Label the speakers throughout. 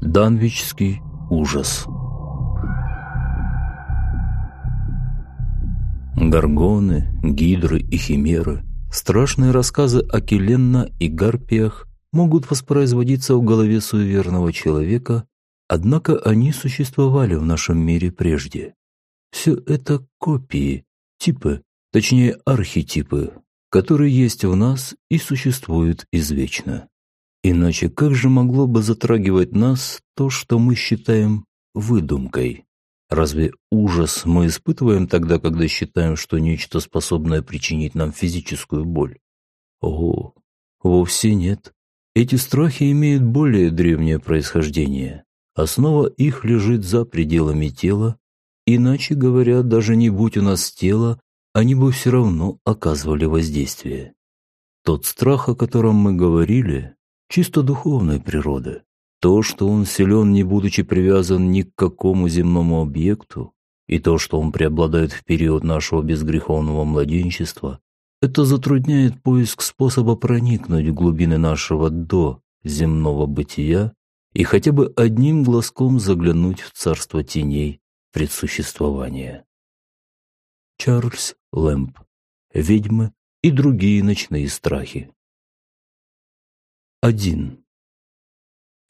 Speaker 1: Данвичский ужас Горгоны, гидры и химеры, страшные рассказы о Келенна и Гарпиях могут воспроизводиться в голове суеверного человека, однако они существовали в нашем мире прежде. Все это копии, типы, точнее архетипы, которые есть в нас и существуют извечно. Иначе как же могло бы затрагивать нас то, что мы считаем выдумкой? Разве ужас мы испытываем тогда, когда считаем, что нечто способное причинить нам физическую боль? О, вовсе нет. Эти страхи имеют более древнее происхождение. Основа их лежит за пределами тела, иначе говоря, даже не будь у нас тела, они бы все равно оказывали воздействие. Тот страх, о котором мы говорили, чисто духовной природы. То, что он силен, не будучи привязан ни к какому земному объекту, и то, что он преобладает в период нашего безгреховного младенчества, это затрудняет поиск способа проникнуть в глубины нашего до земного бытия и хотя бы одним глазком заглянуть в царство теней предсуществования. Чарльз Лэмп. Ведьмы и другие ночные страхи. 1.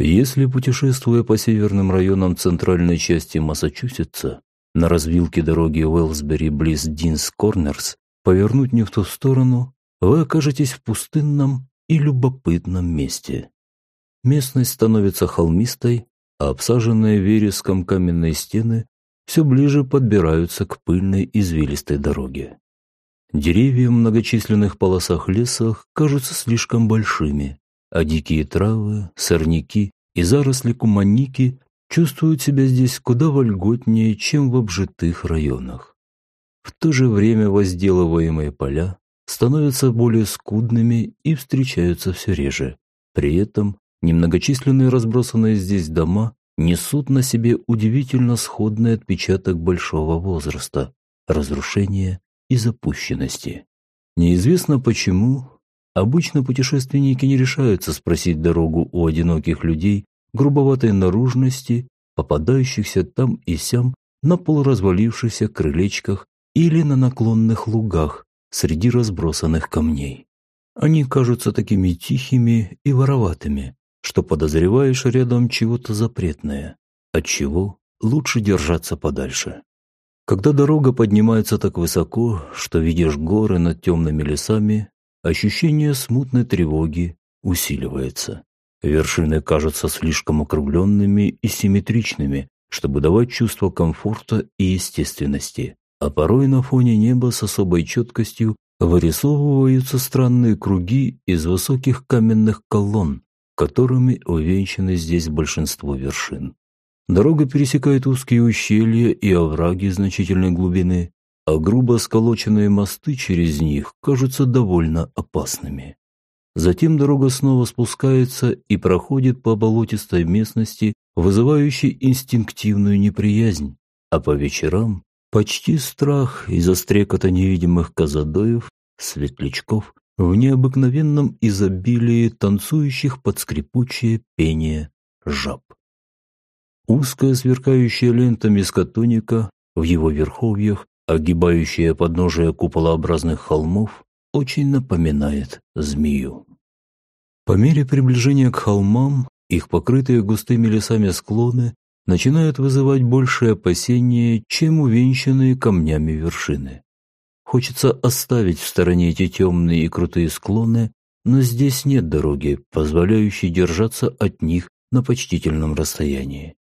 Speaker 1: Если, путешествуя по северным районам центральной части Массачусетса, на развилке дороги Уэлсбери близ Динс Корнерс, повернуть не в ту сторону, вы окажетесь в пустынном и любопытном месте. Местность становится холмистой, а обсаженные вереском каменные стены все ближе подбираются к пыльной извилистой дороге. Деревья в многочисленных полосах леса кажутся слишком большими, а дикие травы, сорняки и заросли куманики чувствуют себя здесь куда вольготнее, чем в обжитых районах. В то же время возделываемые поля становятся более скудными и встречаются все реже. При этом немногочисленные разбросанные здесь дома несут на себе удивительно сходный отпечаток большого возраста, разрушения и запущенности. Неизвестно почему, Обычно путешественники не решаются спросить дорогу у одиноких людей грубоватой наружности, попадающихся там и сям на полуразвалившихся крылечках или на наклонных лугах среди разбросанных камней. Они кажутся такими тихими и вороватыми, что подозреваешь рядом чего-то запретное, от чего лучше держаться подальше. Когда дорога поднимается так высоко, что видишь горы над темными лесами, ощущение смутной тревоги усиливается. Вершины кажутся слишком округленными и симметричными, чтобы давать чувство комфорта и естественности. А порой на фоне неба с особой четкостью вырисовываются странные круги из высоких каменных колонн, которыми увенчаны здесь большинство вершин. Дорога пересекает узкие ущелья и овраги значительной глубины, а грубо сколоченные мосты через них кажутся довольно опасными. Затем дорога снова спускается и проходит по болотистой местности, вызывающей инстинктивную неприязнь, а по вечерам почти страх из-за стрекота невидимых казадоев, светлячков, в необыкновенном изобилии танцующих под скрипучее пение жаб. Узкая сверкающая лента мискотоника в его верховьях огибающая подножие куполообразных холмов, очень напоминает змею. По мере приближения к холмам, их покрытые густыми лесами склоны начинают вызывать большее опасение, чем увенчанные камнями вершины. Хочется оставить в стороне эти темные и крутые склоны, но здесь нет дороги, позволяющей держаться от них на почтительном расстоянии.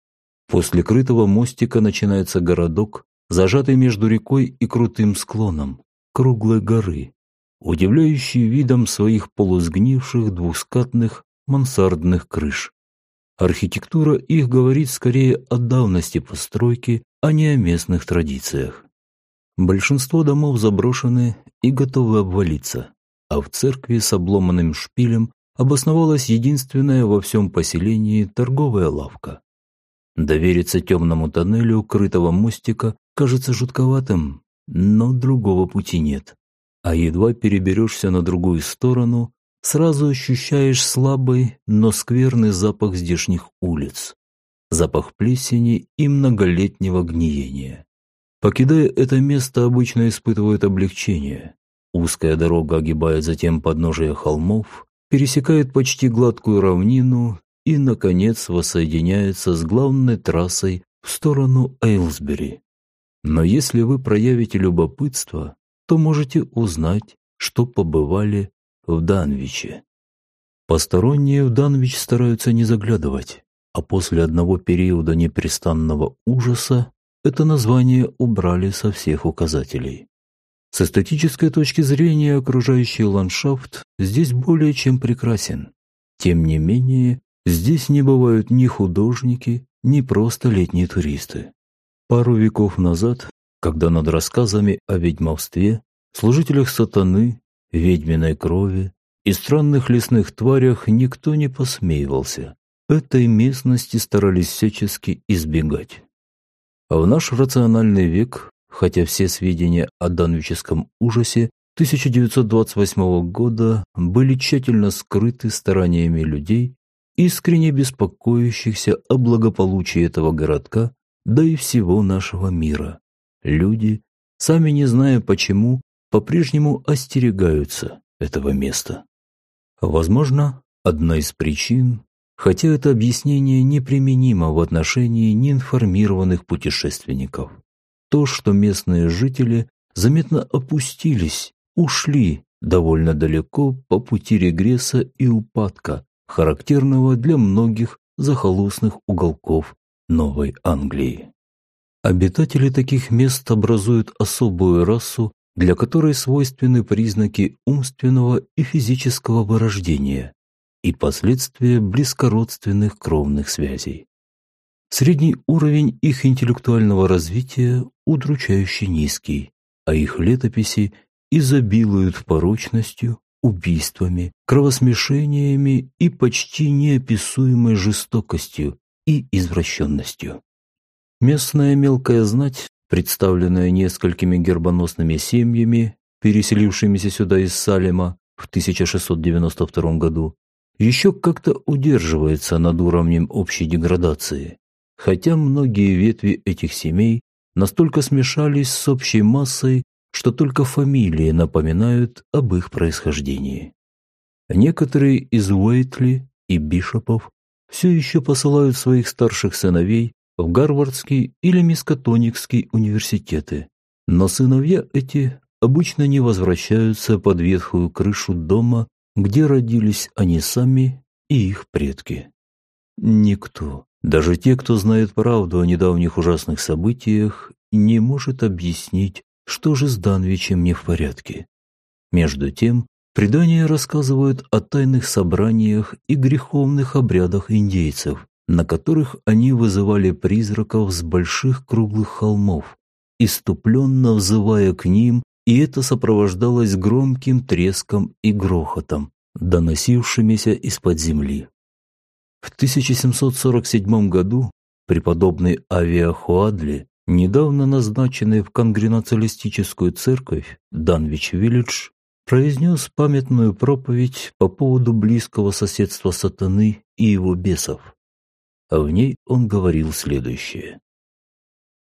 Speaker 1: После крытого мостика начинается городок, зажатый между рекой и крутым склоном круглой горы, удивляющий видом своих полусгнивших двухскатных мансардных крыш. Архитектура их говорит скорее о давности постройки, а не о местных традициях. Большинство домов заброшены и готовы обвалиться, а в церкви с обломанным шпилем обосновалась единственная во всем поселении торговая лавка. Довериться темному тоннелю крытого мостика кажется жутковатым, но другого пути нет. А едва переберешься на другую сторону, сразу ощущаешь слабый, но скверный запах здешних улиц. Запах плесени и многолетнего гниения. Покидая это место, обычно испытывают облегчение. Узкая дорога огибает затем подножие холмов, пересекает почти гладкую равнину и, наконец, воссоединяется с главной трассой в сторону Эйлсбери. Но если вы проявите любопытство, то можете узнать, что побывали в Данвиче. Посторонние в Данвич стараются не заглядывать, а после одного периода непрестанного ужаса это название убрали со всех указателей. С эстетической точки зрения окружающий ландшафт здесь более чем прекрасен. Тем не менее, здесь не бывают ни художники, ни просто летние туристы. Пару веков назад, когда над рассказами о ведьмовстве, служителях сатаны, ведьминой крови и странных лесных тварях никто не посмеивался, этой местности старались всячески избегать. В наш рациональный век хотя все сведения о данвическом ужасе 1928 года были тщательно скрыты стараниями людей, искренне беспокоящихся о благополучии этого городка, да и всего нашего мира. Люди, сами не зная почему, по-прежнему остерегаются этого места. Возможно, одна из причин, хотя это объяснение неприменимо в отношении неинформированных путешественников то, что местные жители заметно опустились, ушли довольно далеко по пути регресса и упадка, характерного для многих захолустных уголков Новой Англии. Обитатели таких мест образуют особую расу, для которой свойственны признаки умственного и физического вырождения и последствия близкородственных кровных связей. Средний уровень их интеллектуального развития удручающе низкий, а их летописи изобилуют порочностью, убийствами, кровосмешениями и почти неописуемой жестокостью и извращенностью. Местная мелкая знать, представленная несколькими гербоносными семьями, переселившимися сюда из Салема в 1692 году, еще как-то удерживается над уровнем общей деградации, хотя многие ветви этих семей настолько смешались с общей массой, что только фамилии напоминают об их происхождении. Некоторые из Уэйтли и Бишопов все еще посылают своих старших сыновей в Гарвардский или Мискатоникский университеты, но сыновья эти обычно не возвращаются под ветхую крышу дома, где родились они сами и их предки. Никто, даже те, кто знает правду о недавних ужасных событиях, не может объяснить, что же с Данвичем не в порядке. Между тем, предания рассказывают о тайных собраниях и греховных обрядах индейцев, на которых они вызывали призраков с больших круглых холмов, иступленно взывая к ним, и это сопровождалось громким треском и грохотом, доносившимися из-под земли. В 1747 году преподобный Авиахуадли, недавно назначенный в конгренациалистическую церковь Данвич-Виллидж, произнес памятную проповедь по поводу близкого соседства сатаны и его бесов. А в ней он говорил следующее.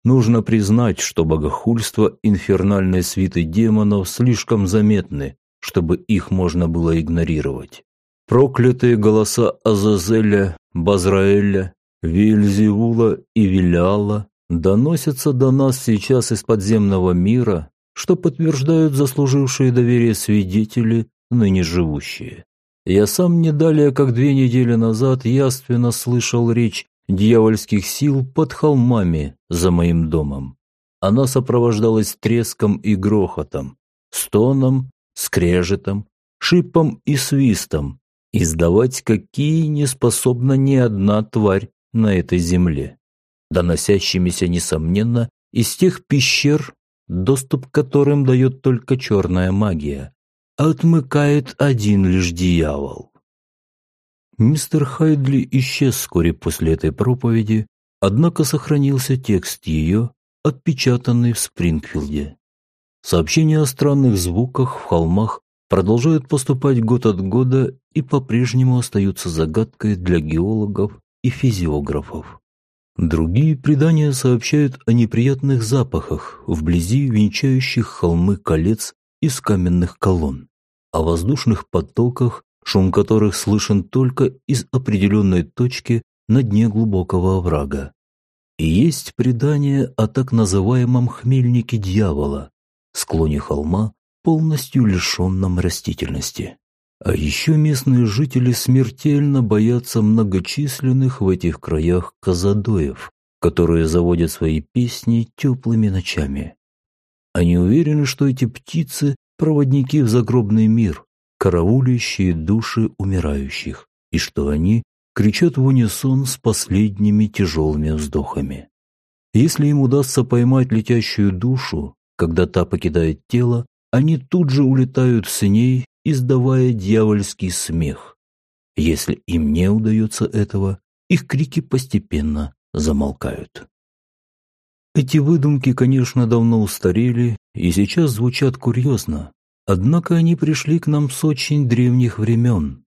Speaker 1: Нужно признать, что богохульство инфернальной свиты демонов слишком заметны, чтобы их можно было игнорировать. Проклятые голоса Азазеля, Базраэля, Вильзевула и Виляла доносятся до нас сейчас из подземного мира, что подтверждают заслужившие доверие свидетели, ныне живущие. Я сам не далее, как две недели назад, яственно слышал речь дьявольских сил под холмами за моим домом. Она сопровождалась треском и грохотом, стоном, скрежетом, шипом и свистом, издавать какие не способна ни одна тварь на этой земле, доносящимися, несомненно, из тех пещер, доступ к которым дает только черная магия, отмыкает один лишь дьявол. Мистер Хайдли исчез вскоре после этой проповеди, однако сохранился текст ее, отпечатанный в Спрингфилде. Сообщение о странных звуках в холмах продолжают поступать год от года и по-прежнему остаются загадкой для геологов и физиографов. Другие предания сообщают о неприятных запахах вблизи венчающих холмы колец из каменных колонн, о воздушных потоках, шум которых слышен только из определенной точки на дне глубокого оврага. И есть предание о так называемом хмельнике дьявола, склоне холма, полностью лишенном растительности. А еще местные жители смертельно боятся многочисленных в этих краях казадоев, которые заводят свои песни теплыми ночами. Они уверены, что эти птицы – проводники в загробный мир, караулищие души умирающих, и что они кричат в унисон с последними тяжелыми вздохами. Если им удастся поймать летящую душу, когда та покидает тело, они тут же улетают с ней, издавая дьявольский смех. Если им не удается этого, их крики постепенно замолкают. Эти выдумки, конечно, давно устарели и сейчас звучат курьезно, однако они пришли к нам с очень древних времен.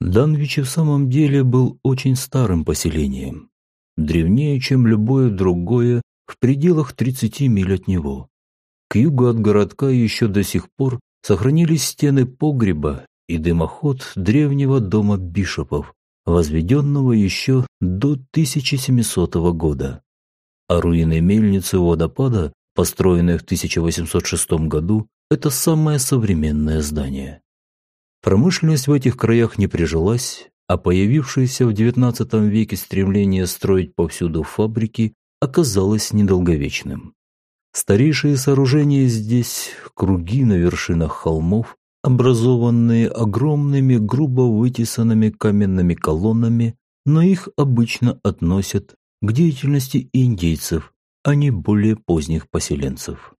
Speaker 1: Данвич в самом деле был очень старым поселением, древнее, чем любое другое в пределах 30 миль от него. К югу от городка еще до сих пор сохранились стены погреба и дымоход древнего дома бишопов, возведенного еще до 1700 года. А руины мельницы водопада, построенные в 1806 году, это самое современное здание. Промышленность в этих краях не прижилась, а появившееся в XIX веке стремление строить повсюду фабрики оказалось недолговечным. Старейшие сооружения здесь – круги на вершинах холмов, образованные огромными грубо вытесанными каменными колоннами, но их обычно относят к деятельности индейцев, а не более поздних поселенцев.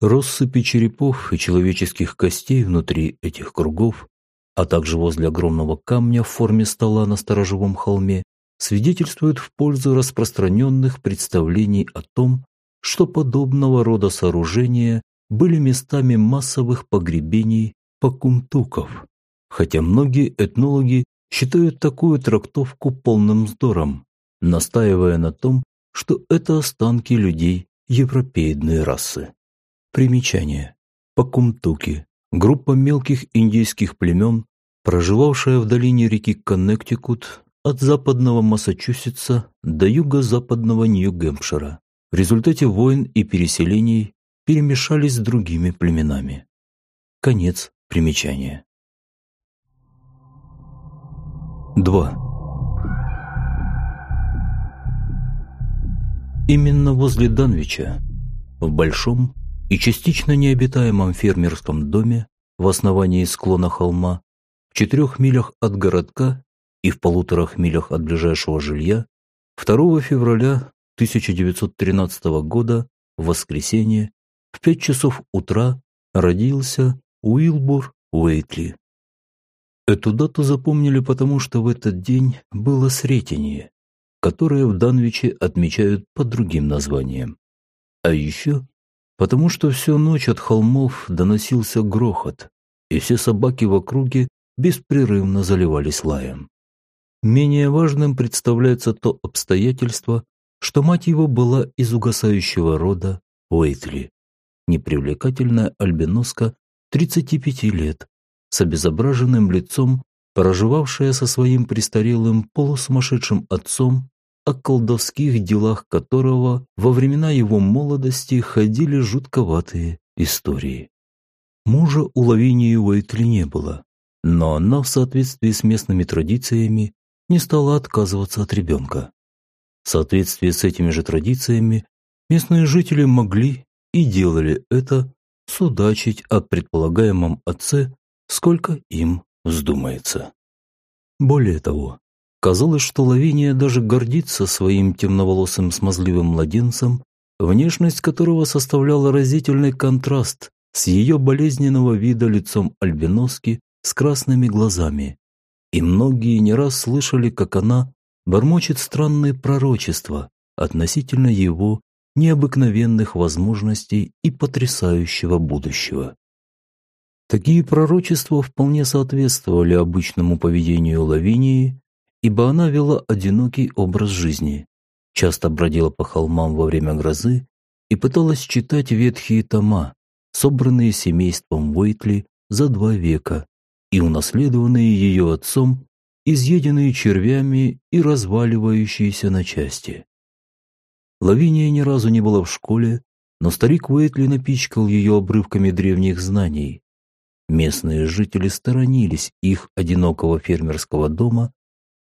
Speaker 1: Россыпи черепов и человеческих костей внутри этих кругов, а также возле огромного камня в форме стола на сторожевом холме, свидетельствуют в пользу распространенных представлений о том, что подобного рода сооружения были местами массовых погребений покумтуков, хотя многие этнологи считают такую трактовку полным вздором, настаивая на том, что это останки людей европеидной расы. Примечание. Покумтуки – группа мелких индейских племен, проживавшая в долине реки Коннектикут от западного Массачусетса до юго-западного Нью-Гэмпшира в результате войн и переселений перемешались с другими племенами. Конец примечания. 2. Именно возле Данвича, в большом и частично необитаемом фермерском доме в основании склона холма, в четырех милях от городка и в полуторах милях от ближайшего жилья, 2 февраля 1913 года в воскресенье в пять часов утра родился Уилбур Уэйтли. Эту дату запомнили потому, что в этот день было Сретение, которое в Данвиче отмечают под другим названием. А еще потому, что всю ночь от холмов доносился грохот, и все собаки в округе беспрерывно заливались лаем. Менее важным представляется то обстоятельство, что мать его была из угасающего рода Уэйтли, непривлекательная альбиноска 35 лет, с обезображенным лицом, проживавшая со своим престарелым полусумасшедшим отцом, о колдовских делах которого во времена его молодости ходили жутковатые истории. Мужа у Лавинии Уэйтли не было, но она в соответствии с местными традициями не стала отказываться от ребенка. В соответствии с этими же традициями местные жители могли и делали это судачить о предполагаемом отце, сколько им вздумается. Более того, казалось, что Лавиния даже гордится своим темноволосым смазливым младенцем, внешность которого составляла разительный контраст с ее болезненного вида лицом альбиноски с красными глазами. И многие не раз слышали, как она бормочет странные пророчества относительно его необыкновенных возможностей и потрясающего будущего. Такие пророчества вполне соответствовали обычному поведению Лавинии, ибо она вела одинокий образ жизни, часто бродила по холмам во время грозы и пыталась читать ветхие тома, собранные семейством Уэйтли за два века и унаследованные ее отцом, изъеденные червями и разваливающиеся на части. Лавиния ни разу не была в школе, но старик Уэйтли напичкал ее обрывками древних знаний, Местные жители сторонились их одинокого фермерского дома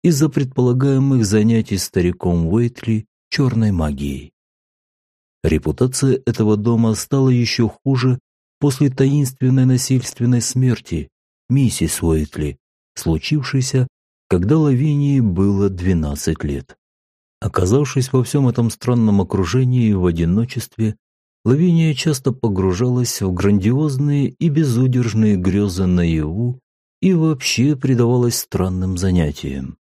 Speaker 1: из-за предполагаемых занятий стариком Уэйтли черной магией. Репутация этого дома стала еще хуже после таинственной насильственной смерти миссис Уэйтли, случившейся, когда Лавинии было 12 лет. Оказавшись во всем этом странном окружении в одиночестве, Лавиния часто погружалась в грандиозные и безудержные грезы наяву и вообще предавалась странным занятиям.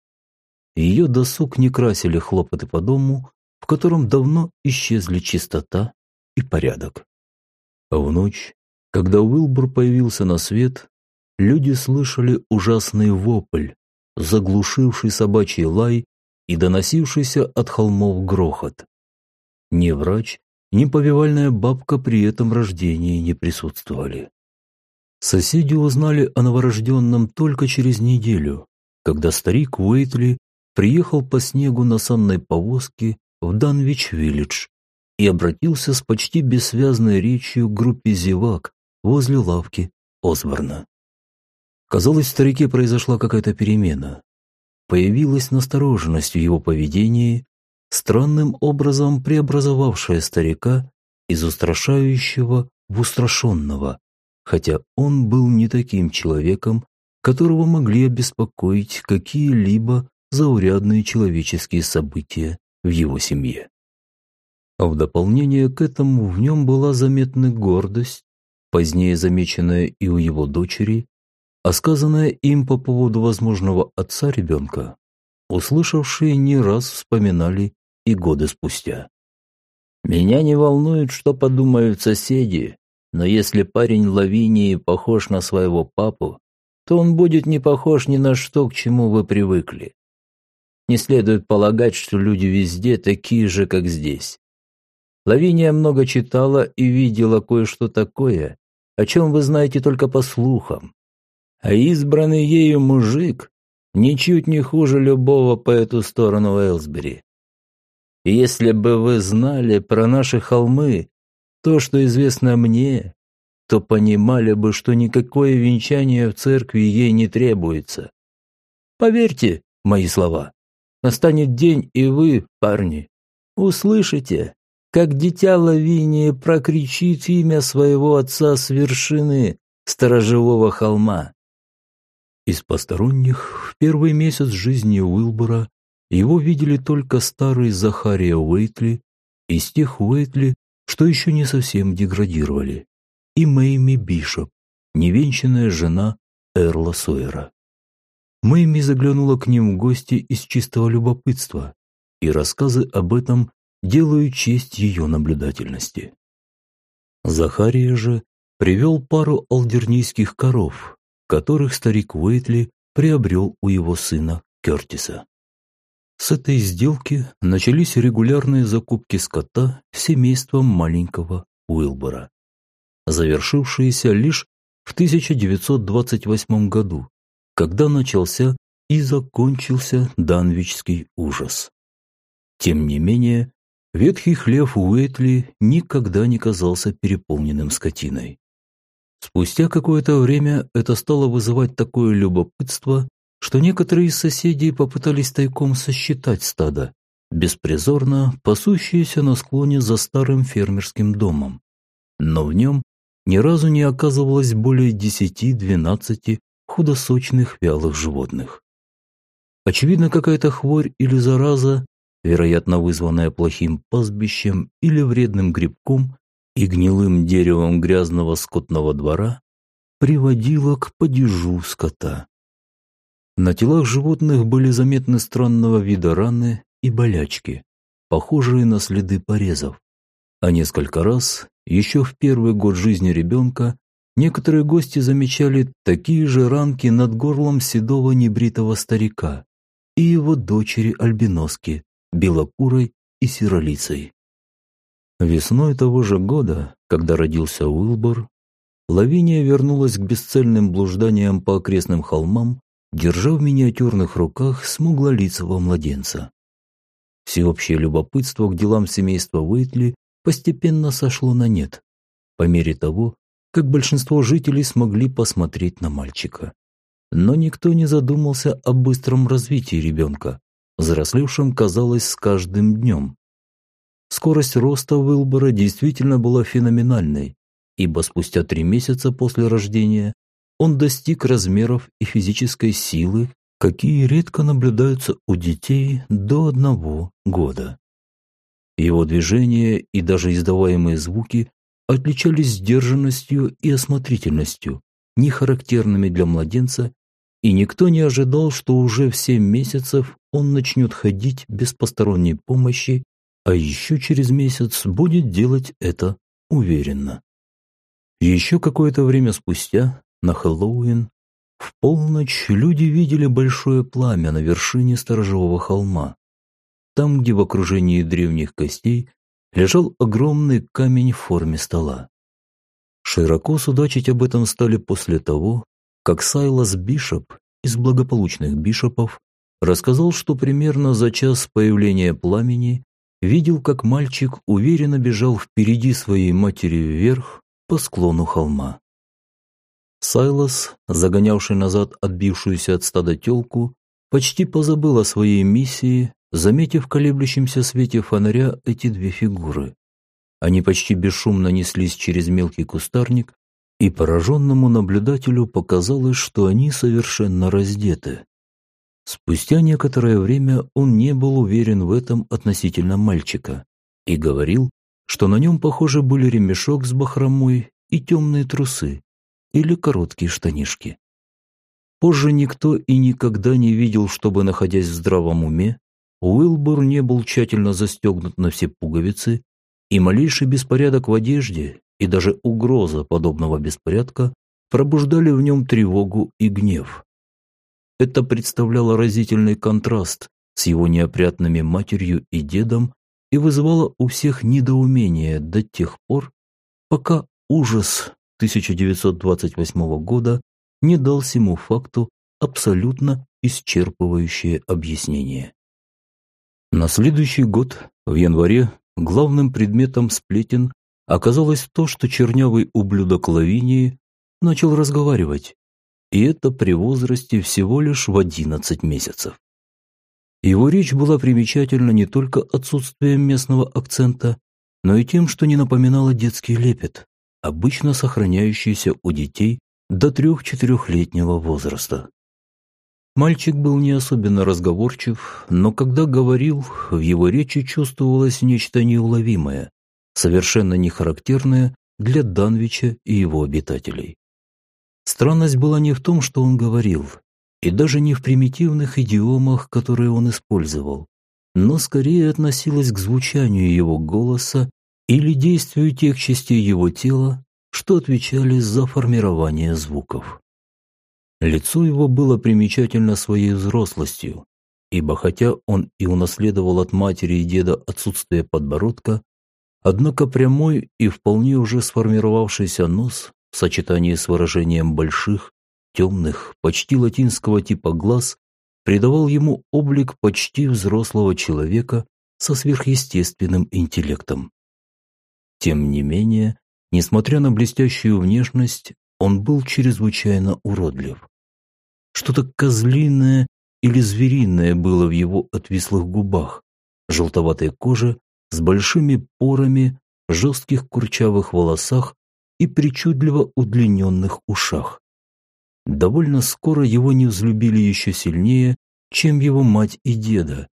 Speaker 1: Ее досуг не красили хлопоты по дому, в котором давно исчезли чистота и порядок. А в ночь, когда Уилбур появился на свет, люди слышали ужасный вопль, заглушивший собачий лай и доносившийся от холмов грохот. Ни врач, ни повивальная бабка при этом рождении не присутствовали. Соседи узнали о новорожденном только через неделю, когда старик Уэйтли приехал по снегу на санной повозке в Данвич-Виллидж и обратился с почти бессвязной речью к группе зевак возле лавки Осборна. Казалось, в старике произошла какая-то перемена. Появилась настороженность в его поведении, странным образом преобразовавшая старика из устрашающего в устрашенного, хотя он был не таким человеком, которого могли обеспокоить какие-либо заурядные человеческие события в его семье. А в дополнение к этому в нем была заметна гордость, позднее замеченная и у его дочери, а сказанная им по поводу возможного отца ребенка, услышавшие не раз вспоминали и годы спустя. Меня не волнует, что подумают соседи, но если парень Лавинии похож на своего папу, то он будет не похож ни на что, к чему вы привыкли. Не следует полагать, что люди везде такие же, как здесь. Лавиния много читала и видела кое-что такое, о чем вы знаете только по слухам. А избранный ею мужик ничуть не хуже любого по эту сторону Элсбери. Если бы вы знали про наши холмы то, что известно мне, то понимали бы, что никакое венчание в церкви ей не требуется. Поверьте мои слова. Настанет день, и вы, парни, услышите, как дитя Лавинии прокричит имя своего отца с вершины сторожевого холма. Из посторонних в первый месяц жизни Уилбора его видели только старый Захария Уэйтли из тех Уэйтли, что еще не совсем деградировали, и Мэйми Бишоп, невенчанная жена Эрла Сойера. Мэйми заглянула к ним в гости из чистого любопытства, и рассказы об этом делают честь ее наблюдательности. Захария же привел пару алдернийских коров, которых старик Уэйтли приобрел у его сына Кертиса. С этой сделки начались регулярные закупки скота семейством маленького Уилбора, завершившиеся лишь в 1928 году, когда начался и закончился Данвичский ужас. Тем не менее, ветхий хлев Уэйтли никогда не казался переполненным скотиной. Спустя какое-то время это стало вызывать такое любопытство, что некоторые из соседей попытались тайком сосчитать стадо, беспризорно пасущееся на склоне за старым фермерским домом. Но в нем ни разу не оказывалось более десяти-двенадцати худосочных вялых животных. Очевидно, какая-то хворь или зараза, вероятно вызванная плохим пастбищем или вредным грибком и гнилым деревом грязного скотного двора, приводила к падежу скота. На телах животных были заметны странного вида раны и болячки, похожие на следы порезов. А несколько раз, еще в первый год жизни ребенка, некоторые гости замечали такие же ранки над горлом седого небритого старика и его дочери-альбиноски, белокурой и серолицей. Весной того же года, когда родился Уилбор, Лавиния вернулась к бесцельным блужданиям по окрестным холмам, держа в миниатюрных руках смуглолицего младенца. Всеобщее любопытство к делам семейства Уитли постепенно сошло на нет, по мере того, как большинство жителей смогли посмотреть на мальчика. Но никто не задумался о быстром развитии ребенка, взрослевшем, казалось, с каждым днем. Скорость роста Уилбора действительно была феноменальной, ибо спустя три месяца после рождения он достиг размеров и физической силы, какие редко наблюдаются у детей до одного года. Его движения и даже издаваемые звуки отличались сдержанностью и осмотрительностью, не характерными для младенца, и никто не ожидал, что уже в семь месяцев он начнет ходить без посторонней помощи, а еще через месяц будет делать это уверенно. Еще какое-то время спустя, на Хэллоуин, в полночь люди видели большое пламя на вершине сторожевого холма, там, где в окружении древних костей лежал огромный камень в форме стола. Широко судачить об этом стали после того, как Сайлас Бишоп из благополучных бишопов рассказал, что примерно за час появления пламени видел, как мальчик уверенно бежал впереди своей матери вверх по склону холма. Сайлос, загонявший назад отбившуюся от стада телку, почти позабыл о своей миссии, заметив в колеблющемся свете фонаря эти две фигуры. Они почти бесшумно неслись через мелкий кустарник, и пораженному наблюдателю показалось, что они совершенно раздеты. Спустя некоторое время он не был уверен в этом относительно мальчика и говорил, что на нем, похоже, были ремешок с бахромой и темные трусы или короткие штанишки. Позже никто и никогда не видел, чтобы, находясь в здравом уме, Уилбур не был тщательно застегнут на все пуговицы, и малейший беспорядок в одежде и даже угроза подобного беспорядка пробуждали в нем тревогу и гнев. Это представляло разительный контраст с его неопрятными матерью и дедом и вызывало у всех недоумение до тех пор, пока ужас 1928 года не дал всему факту абсолютно исчерпывающее объяснение. На следующий год, в январе, главным предметом сплетен оказалось то, что чернявый ублюдок Лавинии начал разговаривать, и это при возрасте всего лишь в 11 месяцев. Его речь была примечательна не только отсутствием местного акцента, но и тем, что не напоминала детский лепет, обычно сохраняющийся у детей до трех-четырехлетнего возраста. Мальчик был не особенно разговорчив, но когда говорил, в его речи чувствовалось нечто неуловимое, совершенно не характерное для Данвича и его обитателей. Странность была не в том, что он говорил, и даже не в примитивных идиомах, которые он использовал, но скорее относилась к звучанию его голоса или действию тех частей его тела, что отвечали за формирование звуков. Лицо его было примечательно своей взрослостью, ибо хотя он и унаследовал от матери и деда отсутствие подбородка, однако прямой и вполне уже сформировавшийся нос в сочетании с выражением больших, темных, почти латинского типа глаз придавал ему облик почти взрослого человека со сверхъестественным интеллектом. Тем не менее, несмотря на блестящую внешность, он был чрезвычайно уродлив. Что-то козлиное или звериное было в его отвислых губах, желтоватой коже с большими порами, жестких курчавых волосах и причудливо удлиненных ушах. Довольно скоро его не взлюбили еще сильнее, чем его мать и деда,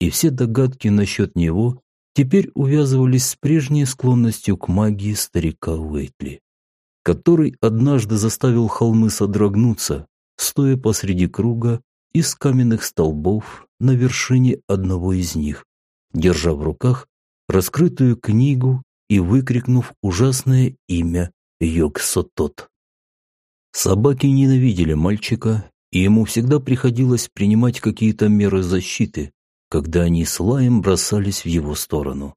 Speaker 1: и все догадки насчет него теперь увязывались с прежней склонностью к магии старика Уэйтли, который однажды заставил холмы содрогнуться, стоя посреди круга из каменных столбов на вершине одного из них, держа в руках раскрытую книгу и выкрикнув ужасное имя Йог-Сотот. Собаки ненавидели мальчика, и ему всегда приходилось принимать какие-то меры защиты, когда они с лаем бросались в его сторону.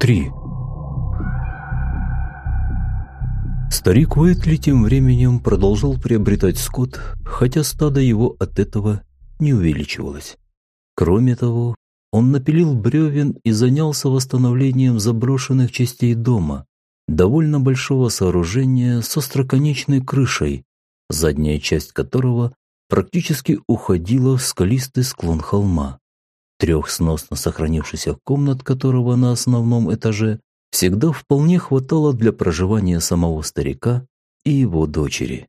Speaker 1: 3. Старик Уэтли тем временем продолжал приобретать скот, хотя стадо его от этого не увеличивалось. Кроме того, он напилил бревен и занялся восстановлением заброшенных частей дома, довольно большого сооружения с остроконечной крышей, задняя часть которого практически уходила в скалистый склон холма. Трех сносно сохранившихся комнат которого на основном этаже всегда вполне хватало для проживания самого старика и его дочери.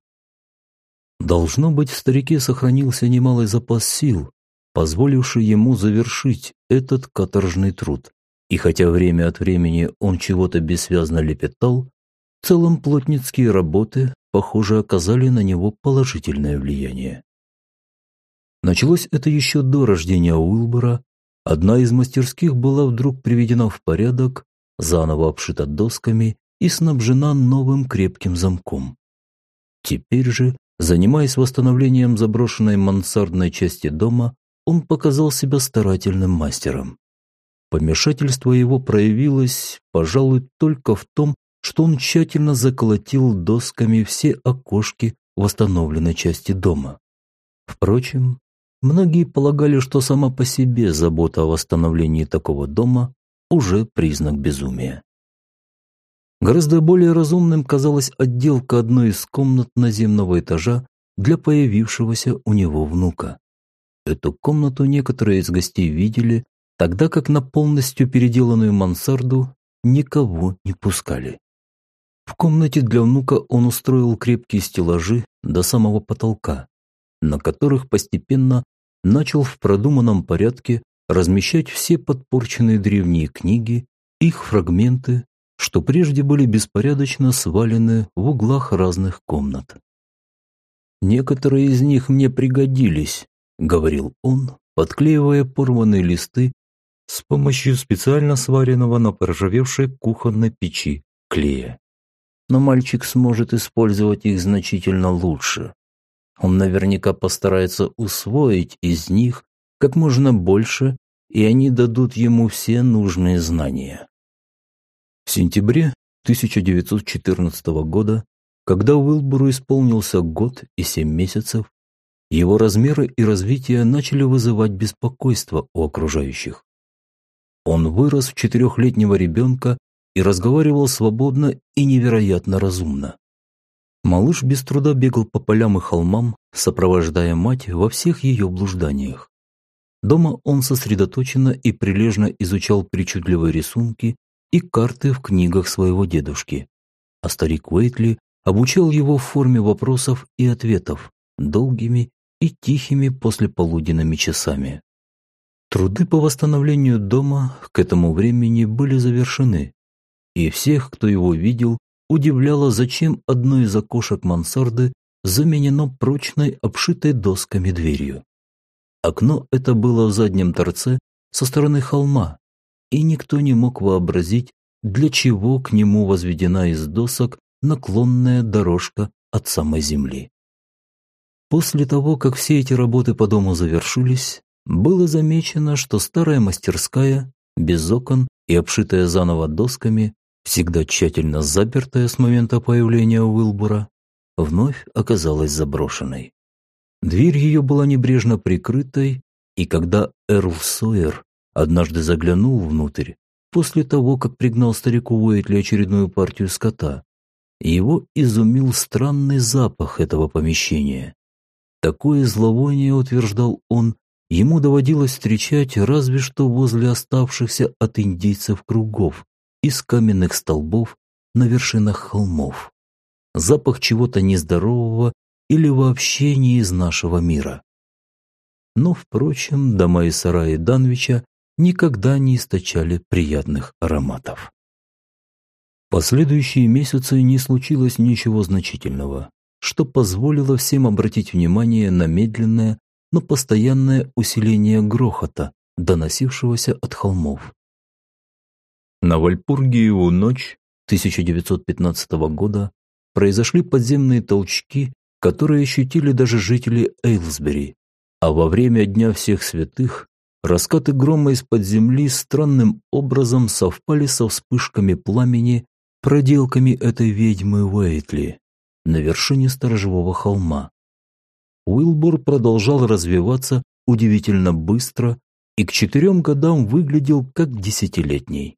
Speaker 1: Должно быть, в старике сохранился немалый запас сил, позволивший ему завершить этот каторжный труд. И хотя время от времени он чего-то бессвязно лепетал, в целом плотницкие работы, похоже, оказали на него положительное влияние. Началось это еще до рождения Уилбора. Одна из мастерских была вдруг приведена в порядок, заново обшита досками и снабжена новым крепким замком. Теперь же, занимаясь восстановлением заброшенной мансардной части дома, он показал себя старательным мастером. Помешательство его проявилось, пожалуй, только в том, что он тщательно заколотил досками все окошки восстановленной части дома. Впрочем, многие полагали, что сама по себе забота о восстановлении такого дома уже признак безумия. Гораздо более разумным казалась отделка одной из комнат наземного этажа для появившегося у него внука. Эту комнату некоторые из гостей видели, тогда как на полностью переделанную мансарду никого не пускали. В комнате для внука он устроил крепкие стеллажи до самого потолка, на которых постепенно начал в продуманном порядке размещать все подпорченные древние книги, их фрагменты, что прежде были беспорядочно свалены в углах разных комнат. Некоторые из них мне пригодились, — говорил он, подклеивая порванные листы с помощью специально сваренного на поржавевшей кухонной печи клея. Но мальчик сможет использовать их значительно лучше. Он наверняка постарается усвоить из них как можно больше, и они дадут ему все нужные знания. В сентябре 1914 года, когда Уилбуру исполнился год и семь месяцев, его размеры и развитие начали вызывать беспокойство у окружающих. Он вырос в четырехлетнего ребенка и разговаривал свободно и невероятно разумно. Малыш без труда бегал по полям и холмам, сопровождая мать во всех ее блужданиях. Дома он сосредоточенно и прилежно изучал причудливые рисунки и карты в книгах своего дедушки, а старик Уэйтли обучал его в форме вопросов и ответов, долгими и тихими послеполуденными часами. Труды по восстановлению дома к этому времени были завершены, и всех, кто его видел, удивляло, зачем одно из окошек мансарды заменено прочной, обшитой досками дверью. Окно это было в заднем торце со стороны холма, и никто не мог вообразить, для чего к нему возведена из досок наклонная дорожка от самой земли. После того, как все эти работы по дому завершились, было замечено, что старая мастерская, без окон и обшитая заново досками, всегда тщательно запертая с момента появления Уилбура, вновь оказалась заброшенной. Дверь ее была небрежно прикрытой, и когда Эрл Сойер однажды заглянул внутрь, после того, как пригнал старику Уэйтли очередную партию скота, его изумил странный запах этого помещения. Такое зловоние, утверждал он, ему доводилось встречать разве что возле оставшихся от индейцев кругов из каменных столбов на вершинах холмов. Запах чего-то нездорового или вообще не из нашего мира. Но, впрочем, дома и сараи Данвича никогда не источали приятных ароматов. Последующие месяцы не случилось ничего значительного что позволило всем обратить внимание на медленное, но постоянное усиление грохота, доносившегося от холмов. На Вальпургиеву ночь 1915 года произошли подземные толчки, которые ощутили даже жители Эйлсбери, а во время Дня всех святых раскаты грома из-под земли странным образом совпали со вспышками пламени, проделками этой ведьмы Уэйтли на вершине сторожевого холма. Уилбур продолжал развиваться удивительно быстро и к четырем годам выглядел как десятилетний.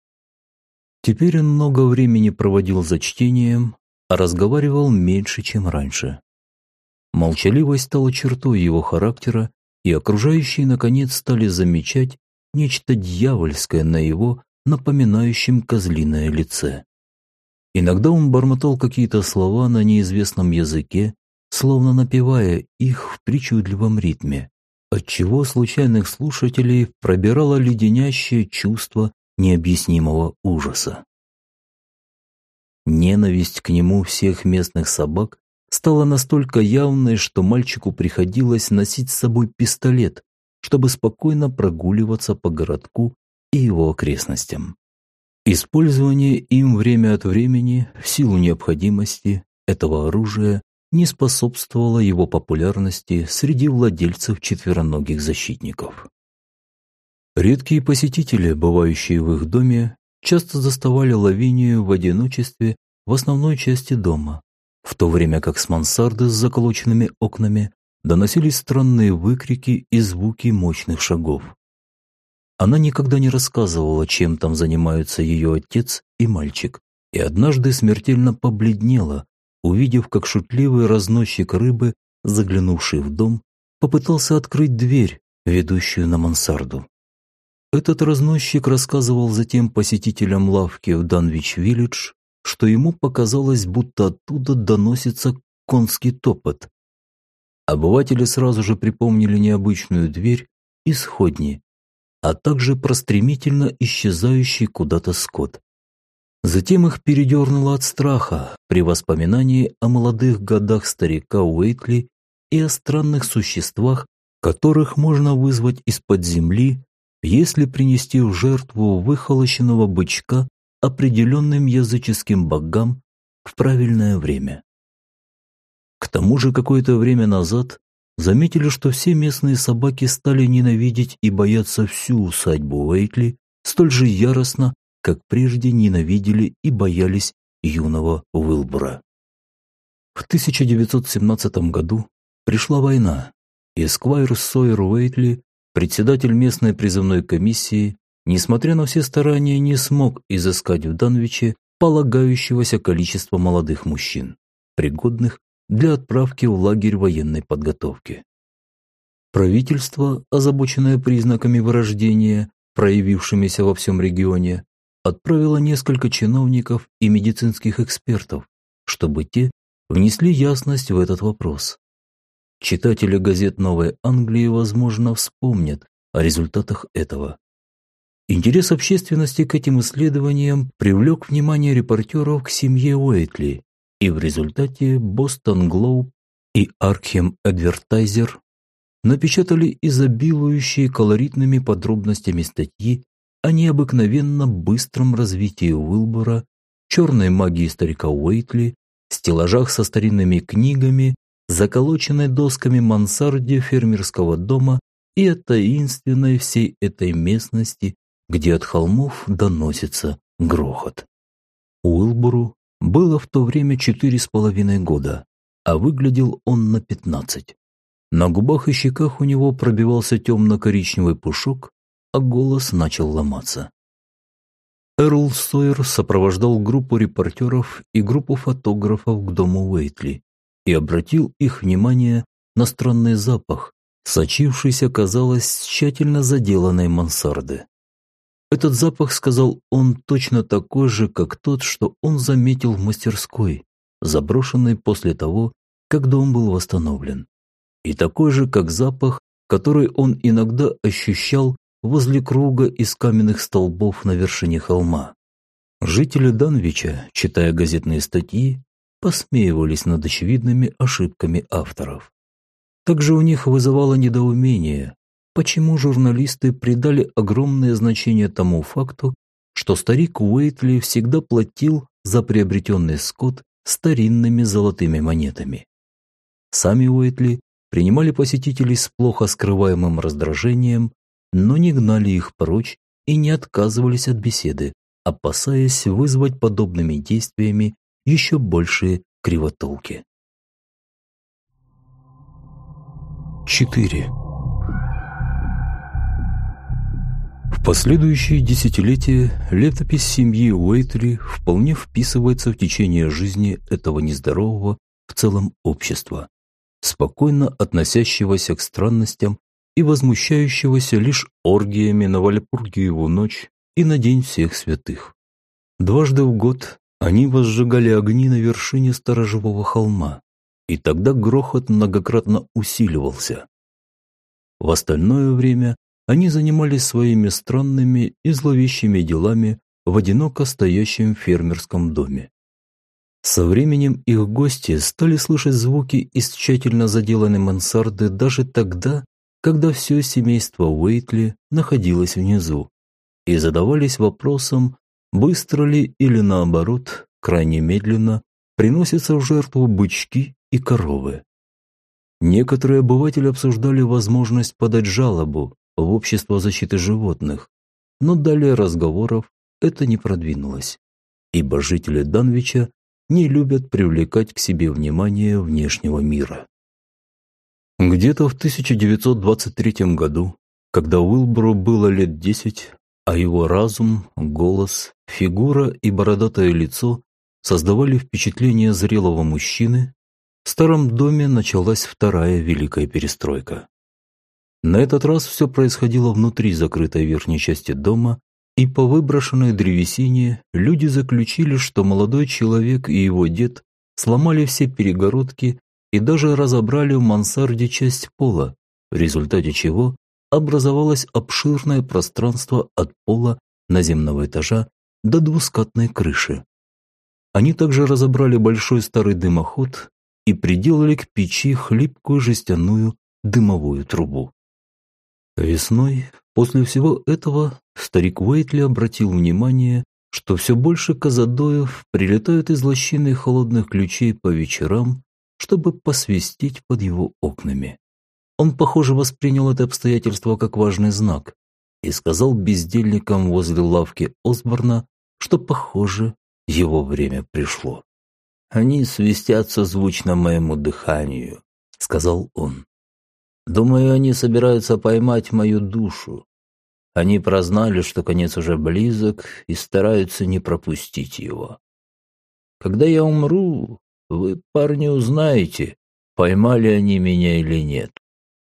Speaker 1: Теперь он много времени проводил за чтением, а разговаривал меньше, чем раньше. Молчаливость стала чертой его характера, и окружающие наконец стали замечать нечто дьявольское на его напоминающем козлиное лице. Иногда он бормотал какие-то слова на неизвестном языке, словно напевая их в причудливом ритме, отчего случайных слушателей пробирало леденящее чувство необъяснимого ужаса. Ненависть к нему всех местных собак стала настолько явной, что мальчику приходилось носить с собой пистолет, чтобы спокойно прогуливаться по городку и его окрестностям. Использование им время от времени, в силу необходимости, этого оружия не способствовало его популярности среди владельцев четвероногих защитников. Редкие посетители, бывающие в их доме, часто заставали Лавинию в одиночестве в основной части дома, в то время как с мансарды с заколоченными окнами доносились странные выкрики и звуки мощных шагов. Она никогда не рассказывала, чем там занимаются ее отец и мальчик, и однажды смертельно побледнела, увидев, как шутливый разносчик рыбы, заглянувший в дом, попытался открыть дверь, ведущую на мансарду. Этот разносчик рассказывал затем посетителям лавки в Данвич-Виллидж, что ему показалось, будто оттуда доносится конский топот. Обыватели сразу же припомнили необычную дверь и сходни, а также простремительно исчезающий куда-то скот. Затем их передернуло от страха при воспоминании о молодых годах старика Уэйтли и о странных существах, которых можно вызвать из-под земли, если принести в жертву выхолощенного бычка определенным языческим богам в правильное время. К тому же какое-то время назад заметили, что все местные собаки стали ненавидеть и бояться всю усадьбу Уэйтли столь же яростно, как прежде ненавидели и боялись юного Уилбура. В 1917 году пришла война, и Сквайр Сойер Уэйтли, председатель местной призывной комиссии, несмотря на все старания, не смог изыскать в Данвиче полагающегося количества молодых мужчин, пригодных для отправки в лагерь военной подготовки. Правительство, озабоченное признаками вырождения, проявившимися во всем регионе, отправило несколько чиновников и медицинских экспертов, чтобы те внесли ясность в этот вопрос. Читатели газет Новой Англии, возможно, вспомнят о результатах этого. Интерес общественности к этим исследованиям привлек внимание репортеров к семье Уэйтли, и в результате Бостон Глоуб и Аркхем Адвертайзер напечатали изобилующие колоритными подробностями статьи о необыкновенно быстром развитии Уилбора, черной магии старика Уэйтли, стеллажах со старинными книгами, заколоченной досками мансарде фермерского дома и о таинственной всей этой местности, где от холмов доносится грохот. Уилбору было в то время четыре с половиной года, а выглядел он на пятнадцать. На губах и щеках у него пробивался темно-коричневый пушок, а голос начал ломаться. Эрл Сойер сопровождал группу репортеров и группу фотографов к дому Уэйтли и обратил их внимание на странный запах, сочившийся, казалось, тщательно заделанной мансарды. Этот запах, сказал он, точно такой же, как тот, что он заметил в мастерской, заброшенной после того, как дом был восстановлен. И такой же, как запах, который он иногда ощущал возле круга из каменных столбов на вершине холма. Жители Данвича, читая газетные статьи, посмеивались над очевидными ошибками авторов. Также у них вызывало недоумение, почему журналисты придали огромное значение тому факту, что старик Уэйтли всегда платил за приобретенный скот старинными золотыми монетами. Сами Уэтли принимали посетителей с плохо скрываемым раздражением, но не гнали их прочь и не отказывались от беседы, опасаясь вызвать подобными действиями еще большие кривотолки. 4. Последующие десятилетия летопись семьи Уэйтли вполне вписывается в течение жизни этого нездорового в целом общества, спокойно относящегося к странностям и возмущающегося лишь оргиями на Вальпургиеву ночь и на День всех святых. Дважды в год они возжигали огни на вершине сторожевого холма, и тогда грохот многократно усиливался. В остальное время они занимались своими странными и зловещими делами в одиноко стоящем фермерском доме. Со временем их гости стали слышать звуки из тщательно заделанной мансарды даже тогда, когда все семейство Уэйтли находилось внизу, и задавались вопросом, быстро ли или наоборот, крайне медленно, приносятся в жертву бычки и коровы. Некоторые обыватели обсуждали возможность подать жалобу в Общество защиты животных, но далее разговоров это не продвинулось, ибо жители Данвича не любят привлекать к себе внимание внешнего мира. Где-то в 1923 году, когда Уилбору было лет 10, а его разум, голос, фигура и бородатое лицо создавали впечатление зрелого мужчины, в старом доме началась вторая великая перестройка. На этот раз все происходило внутри закрытой верхней части дома, и по выброшенной древесине люди заключили, что молодой человек и его дед сломали все перегородки и даже разобрали в мансарде часть пола, в результате чего образовалось обширное пространство от пола наземного этажа до двускатной крыши. Они также разобрали большой старый дымоход и приделали к печи хлипкую жестяную дымовую трубу. Весной, после всего этого, старик Уэйтли обратил внимание, что все больше казадоев прилетают из лощины холодных ключей по вечерам, чтобы посвистеть под его окнами. Он, похоже, воспринял это обстоятельство как важный знак и сказал бездельникам возле лавки Осборна, что, похоже, его время пришло. «Они свистятся звучно моему дыханию», — сказал он. «Думаю, они собираются поймать мою душу. Они прознали, что конец уже близок, и стараются не пропустить его. Когда я умру, вы, парни, узнаете, поймали они меня или нет.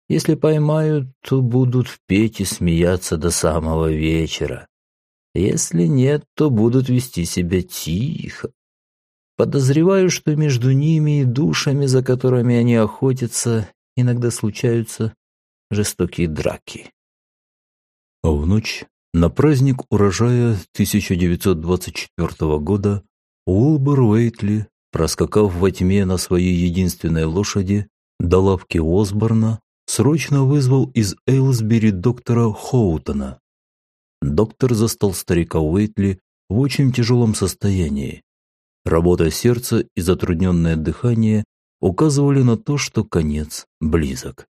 Speaker 1: Если поймают, то будут петь и смеяться до самого вечера. Если нет, то будут вести себя тихо, Подозреваю, что между ними и душами, за которыми они охотятся, иногда случаются жестокие драки. А в ночь на праздник урожая 1924 года Уолбер Уэйтли, проскакав во тьме на своей единственной лошади до лавки Осборна, срочно вызвал из Эйлсбери доктора Хоутона. Доктор застал старика Уэйтли в очень тяжелом состоянии, Работа сердца и затрудненное дыхание указывали на то, что конец близок.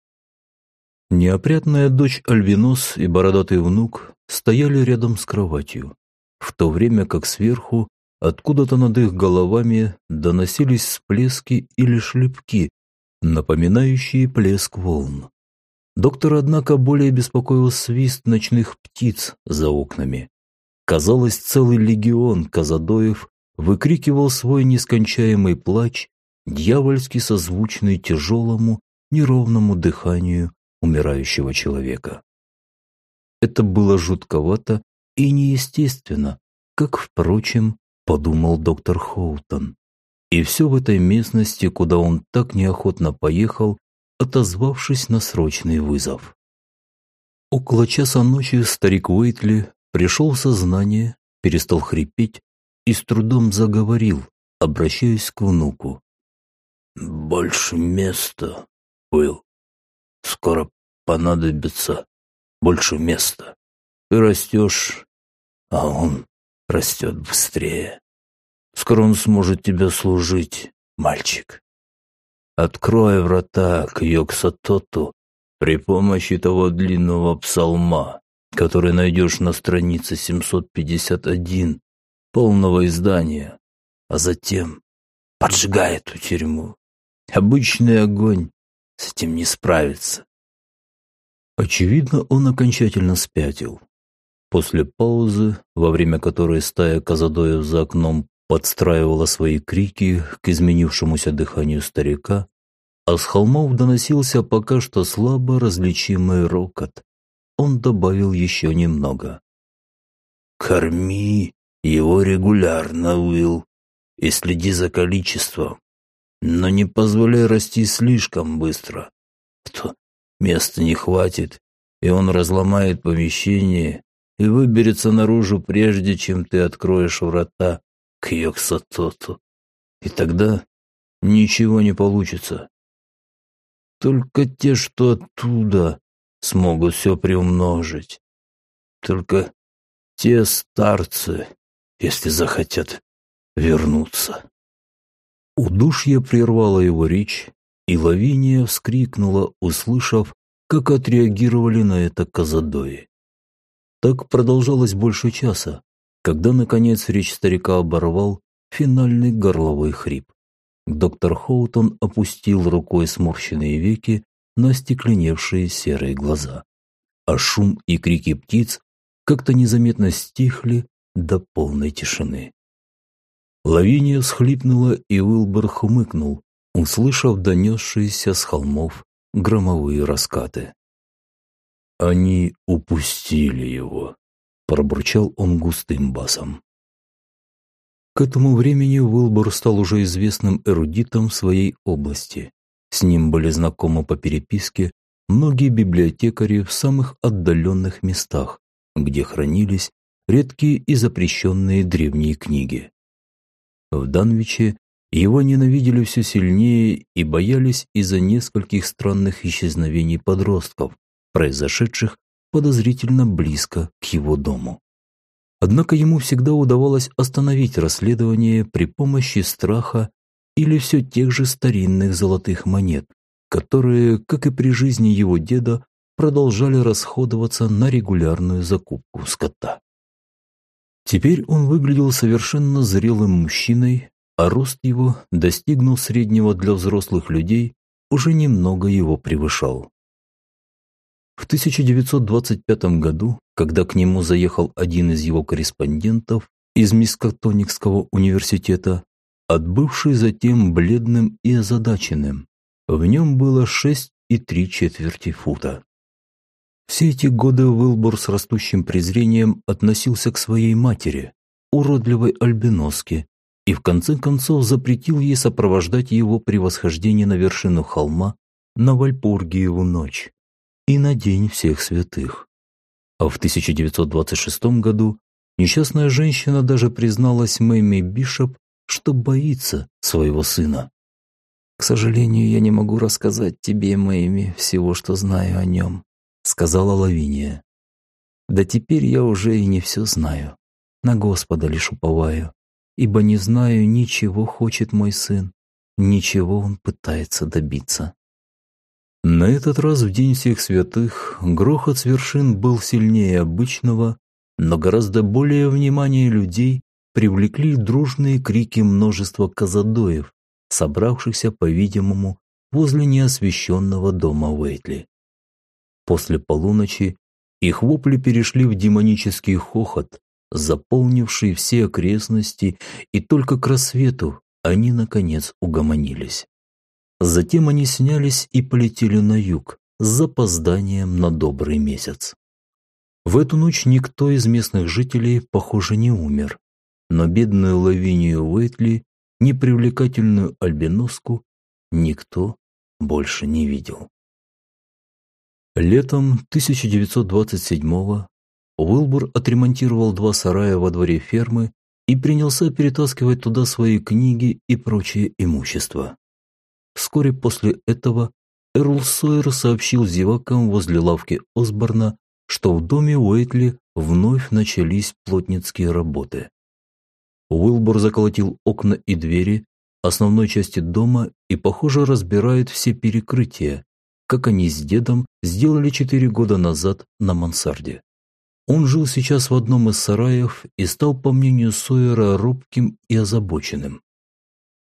Speaker 1: Неопрятная дочь Альбинос и бородатый внук стояли рядом с кроватью, в то время как сверху, откуда-то над их головами, доносились всплески или шлепки, напоминающие плеск волн. Доктор, однако, более беспокоил свист ночных птиц за окнами. Казалось, целый легион казадоев выкрикивал свой нескончаемый плач, дьявольски созвучный тяжелому, неровному дыханию умирающего человека. Это было жутковато и неестественно, как, впрочем, подумал доктор Хоутон. И все в этой местности, куда он так неохотно поехал, отозвавшись на срочный вызов. Около часа ночи старик Уэйтли пришел в сознание, перестал хрипеть и с трудом заговорил, обращаясь к внуку. «Больше места, Уилл. Скоро понадобится больше места. Ты растешь, а он растет быстрее. Скоро он сможет тебе служить, мальчик. Открой врата к Йоксатоту при помощи того длинного псалма, который найдешь на странице 751 полного издания, а затем поджигай эту тюрьму. Обычный огонь с этим не справится. Очевидно, он окончательно спятил. После паузы, во время которой стая Казадоев за окном подстраивала свои крики к изменившемуся дыханию старика, а с холмов доносился пока что слабо различимый рокот. Он добавил еще немного. «Корми его регулярно, Уилл, и следи за количеством, но не позволяй расти слишком быстро. То места не хватит, и он разломает помещение и выберется наружу, прежде чем ты откроешь врата к Йоксатоту. И тогда ничего не получится. Только те, что оттуда, смогут все приумножить. Только те старцы, если захотят вернуться. Удушье прервало его речь, и Лавиния вскрикнула, услышав, как отреагировали на это Казадои. Так продолжалось больше часа, когда, наконец, речь старика оборвал финальный горловой хрип. Доктор Хоутон опустил рукой сморщенные веки на стекленевшие серые глаза, а шум и крики птиц как-то незаметно стихли до полной тишины. Лавиния всхлипнула, и Уилбер хмыкнул, услышав донесшиеся с холмов громовые раскаты. Они упустили его пробурчал он густым басом. К этому времени Уилбур стал уже известным эрудитом в своей области. С ним были знакомы по переписке многие библиотекари в самых отдаленных местах, где хранились редкие и запрещенные древние книги. В Данвиче его ненавидели все сильнее и боялись из-за нескольких странных исчезновений подростков, произошедших подозрительно близко к его дому. Однако ему всегда удавалось остановить расследование при помощи страха или все тех же старинных золотых монет, которые, как и при жизни его деда, продолжали расходоваться на регулярную закупку скота. Теперь он выглядел совершенно зрелым мужчиной, а рост его, достигнув среднего для взрослых людей, уже немного его превышал. В 1925 году, когда к нему заехал один из его корреспондентов из Мискатоникского университета, отбывший затем бледным и озадаченным, в нем было шесть и три четверти фута. Все эти годы Уилбур с растущим презрением относился к своей матери, уродливой альбиноске, и в конце концов запретил ей сопровождать его при восхождении на вершину холма на Вальпургиеву ночь и на День всех святых. А в 1926 году несчастная женщина даже призналась Мэйми Бишоп, что боится своего сына. «К сожалению, я не могу рассказать тебе, Мэйми, всего, что знаю о нем», сказала Лавиния. «Да теперь я уже и не все знаю. На Господа лишь уповаю, ибо не знаю, ничего хочет мой сын, ничего он пытается добиться». На этот раз в День всех святых грохот с вершин был сильнее обычного, но гораздо более внимание людей привлекли дружные крики множества казадоев, собравшихся, по-видимому, возле неосвещенного дома Уэйтли. После полуночи их вопли перешли в демонический хохот, заполнивший все окрестности, и только к рассвету они, наконец, угомонились. Затем они снялись и полетели на юг с запозданием на добрый месяц. В эту ночь никто из местных жителей, похоже, не умер, но бедную Лавинию Уэйтли, непривлекательную альбиноску, никто больше не видел. Летом 1927-го Уилбур отремонтировал два сарая во дворе фермы и принялся перетаскивать туда свои книги и прочее имущество. Вскоре после этого Эрл Сойер сообщил зевакам возле лавки Осборна, что в доме Уэйтли вновь начались плотницкие работы. Уилбур заколотил окна и двери основной части дома и, похоже, разбирает все перекрытия, как они с дедом сделали четыре года назад на мансарде. Он жил сейчас в одном из сараев и стал, по мнению Сойера, робким и озабоченным.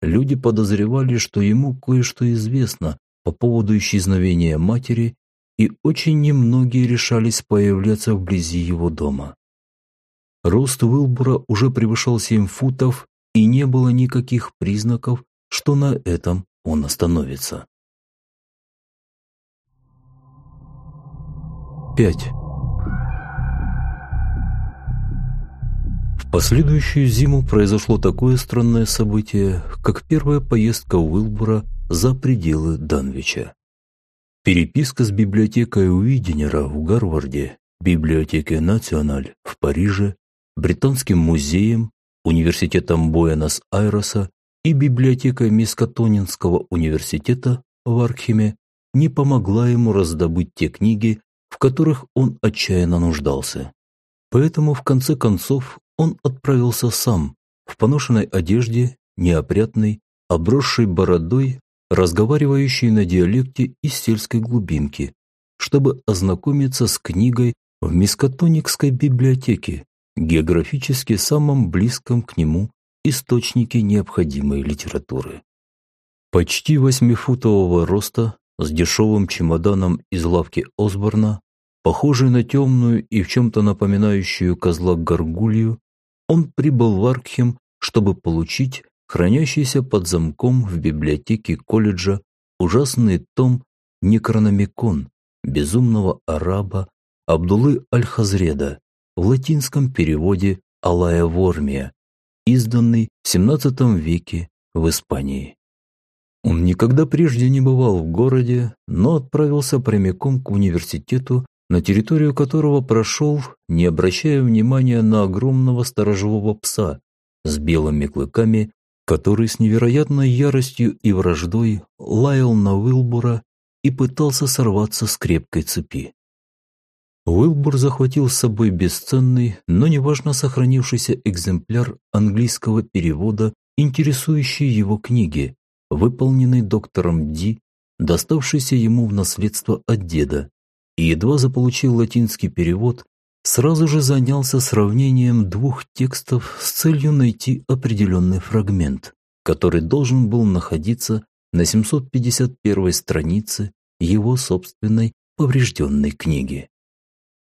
Speaker 1: Люди подозревали, что ему кое-что известно по поводу исчезновения матери, и очень немногие решались появляться вблизи его дома. Рост Уилбура уже превышал семь футов, и не было никаких признаков, что на этом он остановится. 5. В последующую зиму произошло такое странное событие, как первая поездка Уилбура за пределы Данвича. Переписка с библиотекой Уиденера в Гарварде, библиотекой Националь в Париже, Британским музеем, Университетом Буэнос-Айреса и библиотекой Мискатонинского университета в Архиме не помогла ему раздобыть те книги, в которых он отчаянно нуждался. Поэтому, в конце концов, он отправился сам, в поношенной одежде, неопрятной, обросшей бородой, разговаривающей на диалекте из сельской глубинки, чтобы ознакомиться с книгой в Мискатоникской библиотеке, географически самом близком к нему источнике необходимой литературы. Почти восьмифутового роста, с дешевым чемоданом из лавки Осборна, Похожий на темную и в чем-то напоминающую козла горгулью, он прибыл в Аркхем, чтобы получить хранящийся под замком в библиотеке колледжа ужасный том Некрономикон безумного араба Абдулы Аль-Хазреда в латинском переводе Алая Вормия, изданный в XVII веке в Испании. Он никогда прежде не бывал в городе, но отправился прямиком к университету на территорию которого прошел, не обращая внимания на огромного сторожевого пса с белыми клыками, который с невероятной яростью и враждой лаял на Уилбура и пытался сорваться с крепкой цепи. Уилбур захватил с собой бесценный, но неважно сохранившийся экземпляр английского перевода, интересующий его книги, выполненный доктором Ди, доставшийся ему в наследство от деда, и едва заполучил латинский перевод, сразу же занялся сравнением двух текстов с целью найти определенный фрагмент, который должен был находиться на 751 странице его собственной поврежденной книги.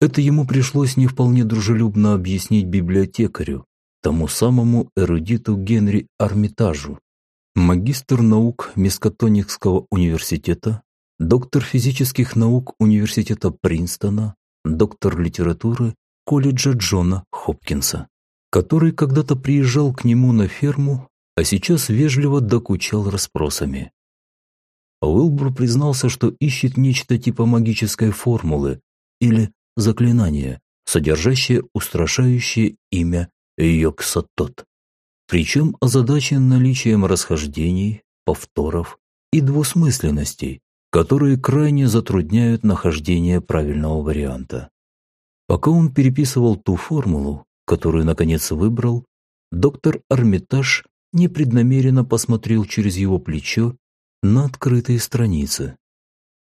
Speaker 1: Это ему пришлось не вполне дружелюбно объяснить библиотекарю, тому самому эрудиту Генри Армитажу, магистр наук Мискатоникского университета, доктор физических наук Университета Принстона, доктор литературы колледжа Джона Хопкинса, который когда-то приезжал к нему на ферму, а сейчас вежливо докучал расспросами. Уилбур признался, что ищет нечто типа магической формулы или заклинания, содержащее устрашающее имя Йоксатот. Причем озадачен наличием расхождений, повторов и двусмысленностей, которые крайне затрудняют нахождение правильного варианта. Пока он переписывал ту формулу, которую наконец выбрал, доктор Армитаж непреднамеренно посмотрел через его плечо на открытые страницы.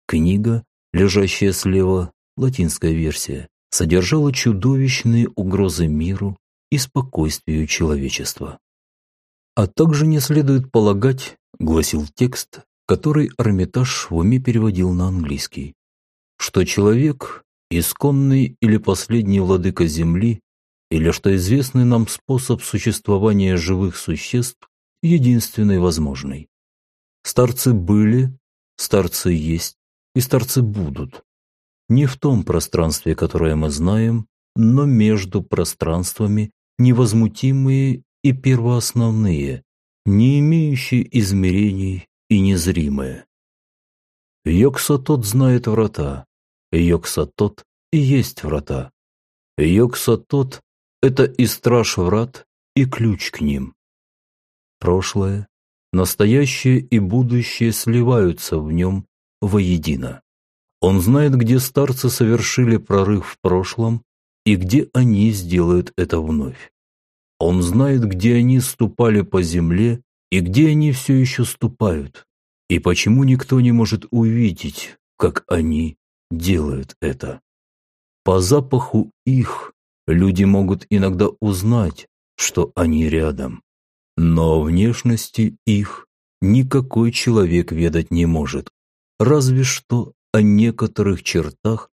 Speaker 1: Книга, лежащая слева, латинская версия, содержала чудовищные угрозы миру и спокойствию человечества. А также не следует полагать, гласил текст, который Армитаж в уме переводил на английский, что человек – исконный или последний владыка Земли, или что известный нам способ существования живых существ единственный возможный. Старцы были, старцы есть и старцы будут. Не в том пространстве, которое мы знаем, но между пространствами невозмутимые и первоосновные, не имеющие измерений и незримое. Йоксатот знает врата, Йоксатот и есть врата. Йоксатот – это и страж врат, и ключ к ним. Прошлое, настоящее и будущее сливаются в нем воедино. Он знает, где старцы совершили прорыв в прошлом и где они сделают это вновь. Он знает, где они ступали по земле и где они все еще ступают, и почему никто не может увидеть, как они делают это. По запаху их люди могут иногда узнать, что они рядом, но о внешности их никакой человек ведать не может, разве что о некоторых чертах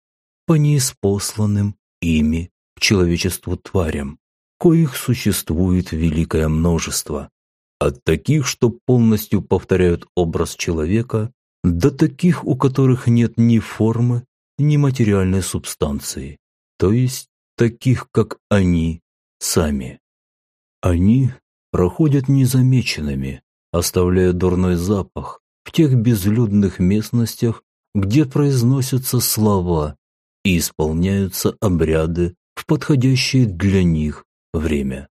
Speaker 1: по неиспосланным ими к человечеству тварям, коих существует великое множество, от таких, что полностью повторяют образ человека, до таких, у которых нет ни формы, ни материальной субстанции, то есть таких, как они сами. Они проходят незамеченными, оставляя дурной запах в тех безлюдных местностях, где произносятся слова и исполняются обряды в подходящее для них время.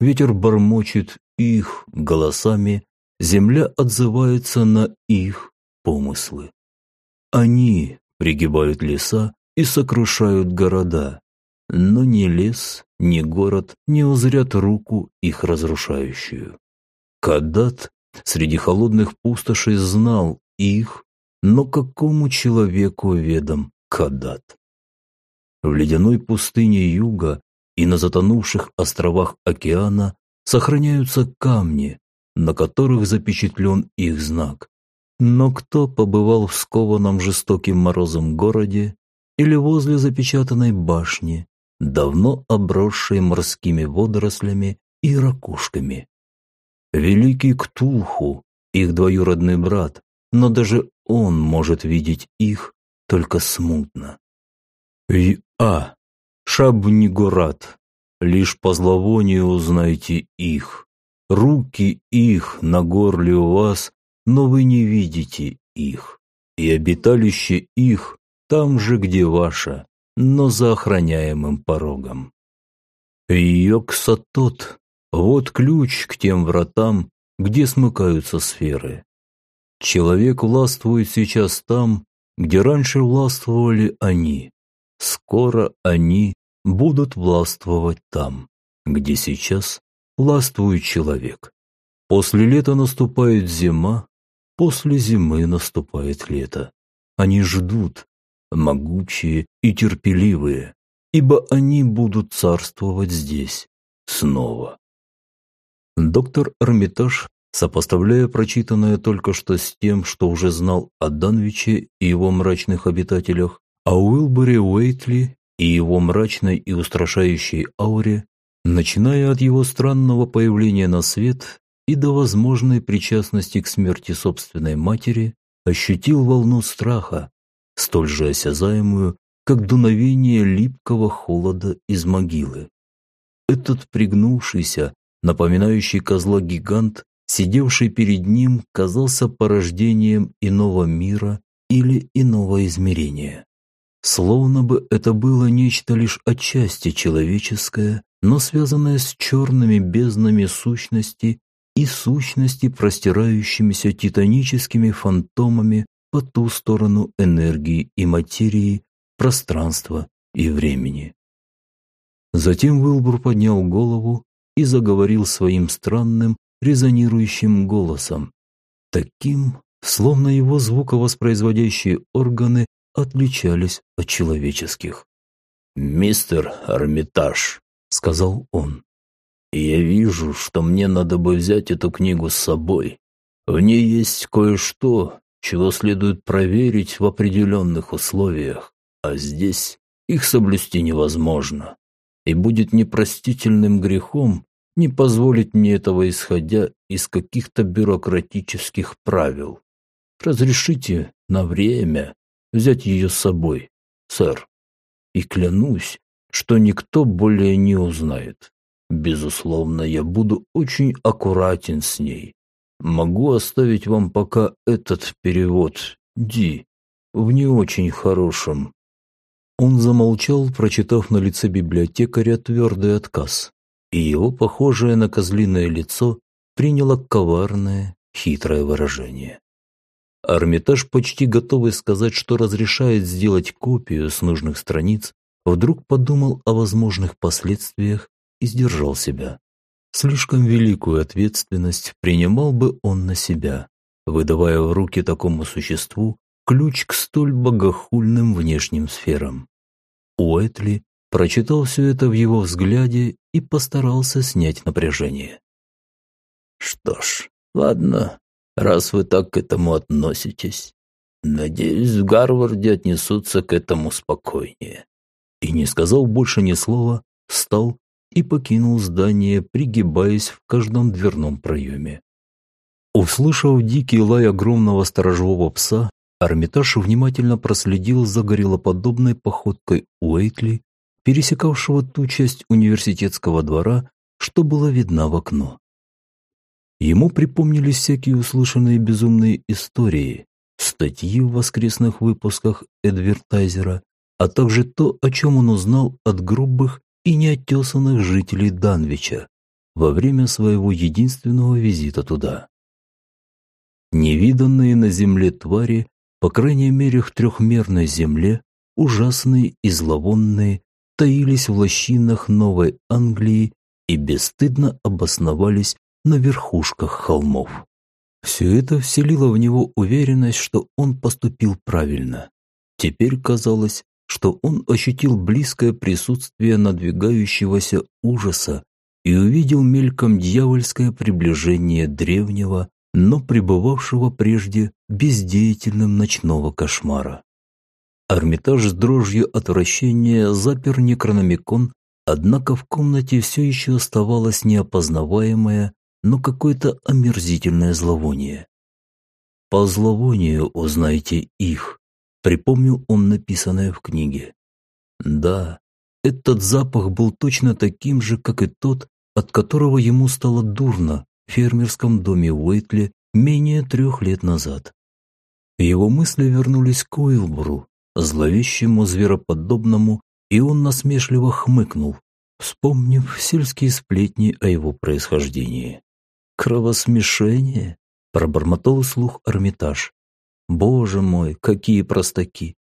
Speaker 1: Ветер бормочет их голосами, земля отзывается на их помыслы. Они пригибают леса и сокрушают города, но ни лес, ни город не узрят руку их разрушающую. Кадат среди холодных пустошей знал их, но какому человеку ведом Кадат? В ледяной пустыне юга и на затонувших островах океана сохраняются камни, на которых запечатлен их знак. Но кто побывал в скованном жестоким морозом городе или возле запечатанной башни, давно обросшей морскими водорослями и ракушками? Великий Ктулху, их двоюродный брат, но даже он может видеть их только смутно. И а. Шабнигорат. Лишь по зловонию узнайте их. Руки их на горле у вас, но вы не видите их. И обиталище их там же, где ваше, но за охраняемым порогом. Йоксатот – вот ключ к тем вратам, где смыкаются сферы. Человек властвует сейчас там, где раньше властвовали они. Скоро они будут властвовать там, где сейчас властвует человек. После лета наступает зима, после зимы наступает лето. Они ждут, могучие и терпеливые, ибо они будут царствовать здесь снова. Доктор Эрмитаж, сопоставляя прочитанное только что с тем, что уже знал о Данвиче и его мрачных обитателях, о Уилбуре Уэйтли и его мрачной и устрашающей ауре, начиная от его странного появления на свет и до возможной причастности к смерти собственной матери, ощутил волну страха, столь же осязаемую, как дуновение липкого холода из могилы. Этот пригнувшийся, напоминающий козла гигант, сидевший перед ним, казался порождением иного мира или иного измерения. Словно бы это было нечто лишь отчасти человеческое, но связанное с черными безднами сущности и сущности, простирающимися титаническими фантомами по ту сторону энергии и материи, пространства и времени. Затем Уилбур поднял голову и заговорил своим странным, резонирующим голосом, таким, словно его звуковоспроизводящие органы отличались от человеческих. «Мистер Армитаж», — сказал он, — «я вижу, что мне надо бы взять эту книгу с собой. В ней есть кое-что, чего следует проверить в определенных условиях, а здесь их соблюсти невозможно, и будет непростительным грехом не позволить мне этого, исходя из каких-то бюрократических правил. Разрешите на время взять ее с собой, сэр. И клянусь, что никто более не узнает. Безусловно, я буду очень аккуратен с ней. Могу оставить вам пока этот перевод, Ди, в не очень хорошем. Он замолчал, прочитав на лице библиотекаря твердый отказ, и его, похожее на козлиное лицо, приняло коварное, хитрое выражение. Армитаж, почти готовый сказать, что разрешает сделать копию с нужных страниц, вдруг подумал о возможных последствиях и сдержал себя. Слишком великую ответственность принимал бы он на себя, выдавая в руки такому существу ключ к столь богохульным внешним сферам. Уэтли прочитал все это в его взгляде и постарался снять напряжение. «Что ж, ладно, раз вы так к этому относитесь, надеюсь, в Гарварде отнесутся к этому спокойнее». И не сказал больше ни слова, встал и покинул здание, пригибаясь в каждом дверном проеме. Услышав дикий лай огромного сторожевого пса, Армитаж внимательно проследил за гориллоподобной походкой Уэйтли, пересекавшего ту часть университетского двора, что было видно в окно. Ему припомнились всякие услышанные безумные истории, статьи в воскресных выпусках Эдвертайзера, а также то, о чем он узнал от грубых и неотесанных жителей Данвича во время своего единственного визита туда. Невиданные на земле твари, по крайней мере в трехмерной земле, ужасные и зловонные, таились в лощинах Новой Англии и бесстыдно обосновались на верхушках холмов. Все это вселило в него уверенность, что он поступил правильно. Теперь казалось, что он ощутил близкое присутствие надвигающегося ужаса и увидел мельком дьявольское приближение древнего, но пребывавшего прежде бездеятельным ночного кошмара. Армитаж с дрожью отвращения запер Некрономикон, однако в комнате все еще оставалось неопознаваемое, но какое-то омерзительное зловоние. «По зловонию узнайте их», — припомнил он написанное в книге. Да, этот запах был точно таким же, как и тот, от которого ему стало дурно в фермерском доме Уэйтли менее трех лет назад. Его мысли вернулись к Уилбуру, зловещему звероподобному, и он насмешливо хмыкнул, вспомнив сельские сплетни о его происхождении. «Кровосмешение?» – пробормотал слух Эрмитаж. «Боже мой, какие простаки!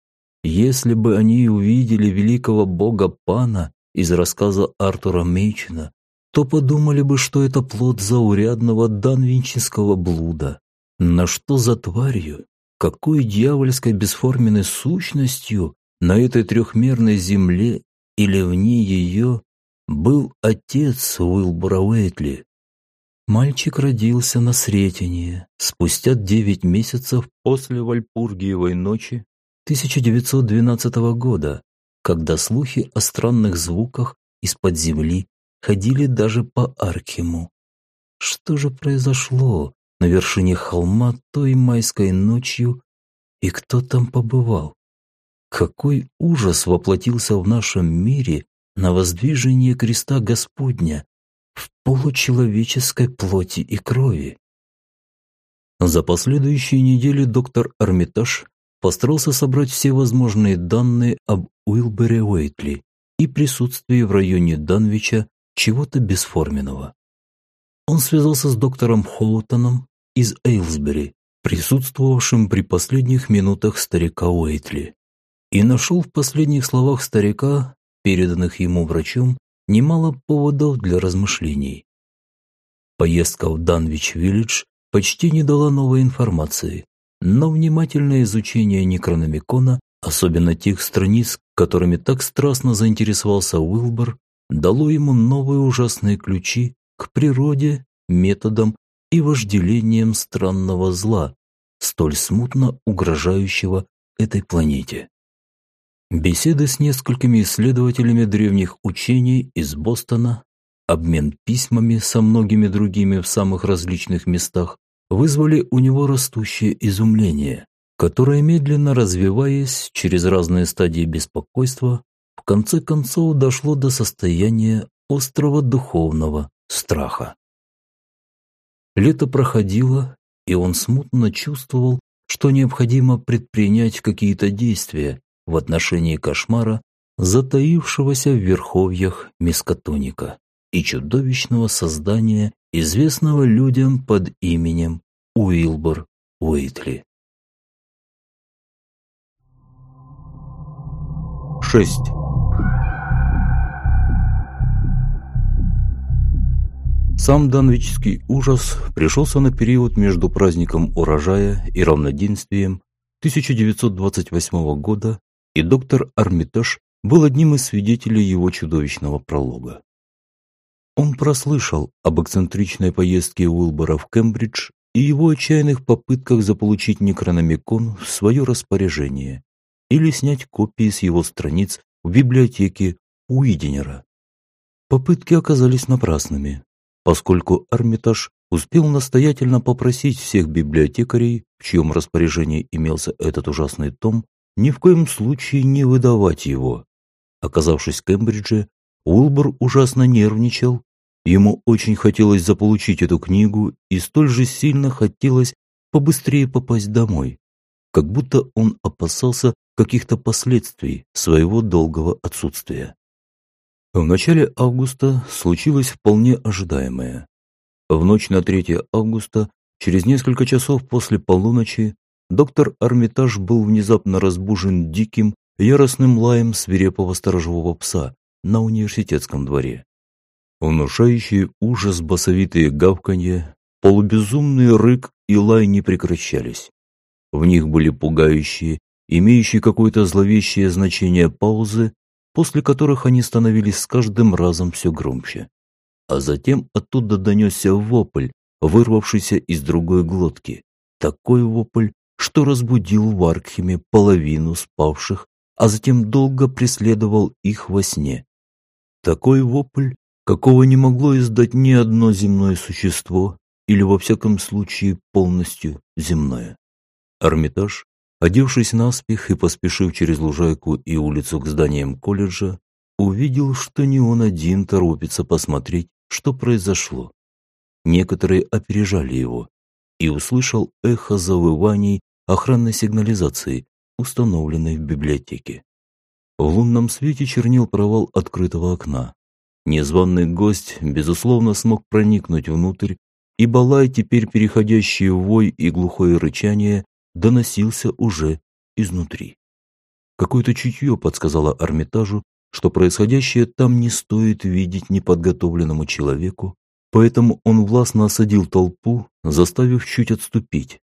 Speaker 1: Если бы они увидели великого бога Пана из рассказа Артура Мейчина, то подумали бы, что это плод заурядного данвинческого блуда. На что за тварью, какой дьявольской бесформенной сущностью на этой трехмерной земле или вне ее был отец Уилбора Уэйтли, Мальчик родился на Сретенье спустя девять месяцев после Вальпургиевой ночи 1912 года, когда слухи о странных звуках из-под земли ходили даже по Аркему. Что же произошло на вершине холма той майской ночью и кто там побывал? Какой ужас воплотился в нашем мире на воздвижение креста Господня в получеловеческой плоти и крови. За последующие недели доктор Армитаж постарался собрать все возможные данные об Уилбере Уэйтли и присутствии в районе Данвича чего-то бесформенного. Он связался с доктором Хоутоном из Эйлсбери, присутствовавшим при последних минутах старика Уэйтли, и нашел в последних словах старика, переданных ему врачом, немало поводов для размышлений. Поездка в Данвич-Виллидж почти не дала новой информации, но внимательное изучение Некрономикона, особенно тех страниц, которыми так страстно заинтересовался Уилбор, дало ему новые ужасные ключи к природе, методам и вожделениям странного зла, столь смутно угрожающего этой планете. Беседы с несколькими исследователями древних учений из Бостона, обмен письмами со многими другими в самых различных местах вызвали у него растущее изумление, которое, медленно развиваясь через разные стадии беспокойства, в конце концов дошло до состояния острого духовного страха. Лето проходило, и он смутно чувствовал, что необходимо предпринять какие-то действия, в отношении кошмара, затаившегося в верховьях мискотоника и чудовищного создания, известного людям под именем Уилбор Уэйтли. 6. Сам данвичский ужас пришелся на период между праздником урожая и равноденствием 1928 года, и доктор Армитаж был одним из свидетелей его чудовищного пролога. Он прослышал об эксцентричной поездке Уилбора в Кембридж и его отчаянных попытках заполучить Некрономикон в свое распоряжение или снять копии с его страниц в библиотеке Уиденера. Попытки оказались напрасными, поскольку Армитаж успел настоятельно попросить всех библиотекарей, в чьем распоряжении имелся этот ужасный том, ни в коем случае не выдавать его. Оказавшись в Кембридже, Уилбор ужасно нервничал Ему очень хотелось заполучить эту книгу и столь же сильно хотелось побыстрее попасть домой, как будто он опасался каких-то последствий своего долгого отсутствия. В начале августа случилось вполне ожидаемое. В ночь на 3 августа, через несколько часов после полуночи, доктор Армитаж был внезапно разбужен диким, яростным лаем свирепого сторожевого пса на университетском дворе. Внушающие ужас басовитые гавканье, полубезумный рык и лай не прекращались. В них были пугающие, имеющие какое-то зловещее значение паузы, после которых они становились с каждым разом все громче. А затем оттуда донесся вопль, вырвавшийся из другой глотки. Такой вопль, что разбудил в Аркхеме половину спавших, а затем долго преследовал их во сне. Такой вопль, какого не могло издать ни одно земное существо или, во всяком случае, полностью земное. Армитаж, одевшись наспех и поспешив через лужайку и улицу к зданиям колледжа, увидел, что не он один торопится посмотреть, что произошло. Некоторые опережали его и услышал эхо завываний охранной сигнализации, установленной в библиотеке. В лунном свете чернил провал открытого окна, Незваный гость, безусловно, смог проникнуть внутрь, и балай, теперь переходящий в вой и глухое рычание, доносился уже изнутри. Какое-то чутье подсказало Армитажу, что происходящее там не стоит видеть неподготовленному человеку, поэтому он властно осадил толпу, заставив чуть отступить,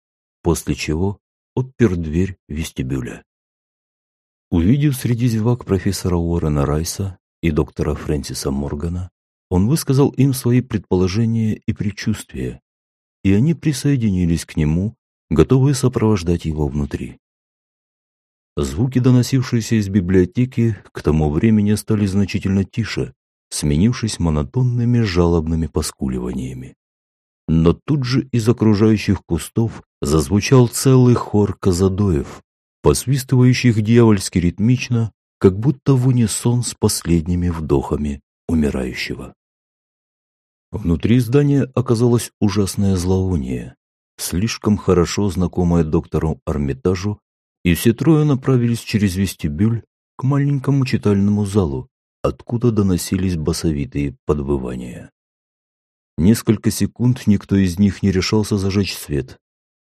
Speaker 1: после чего отпер дверь вестибюля. Увидев среди зевак профессора Уоррена Райса, и доктора Фрэнсиса Моргана, он высказал им свои предположения и предчувствия, и они присоединились к нему, готовые сопровождать его внутри. Звуки, доносившиеся из библиотеки, к тому времени стали значительно тише, сменившись монотонными жалобными поскуливаниями. Но тут же из окружающих кустов зазвучал целый хор казадоев, посвистывающих дьявольски ритмично как будто в унисон с последними вдохами умирающего. Внутри здания оказалось ужасное зловоние, слишком хорошо знакомое доктору Армитажу, и все трое направились через вестибюль к маленькому читальному залу, откуда доносились басовитые подвывания. Несколько секунд никто из них не решался зажечь свет,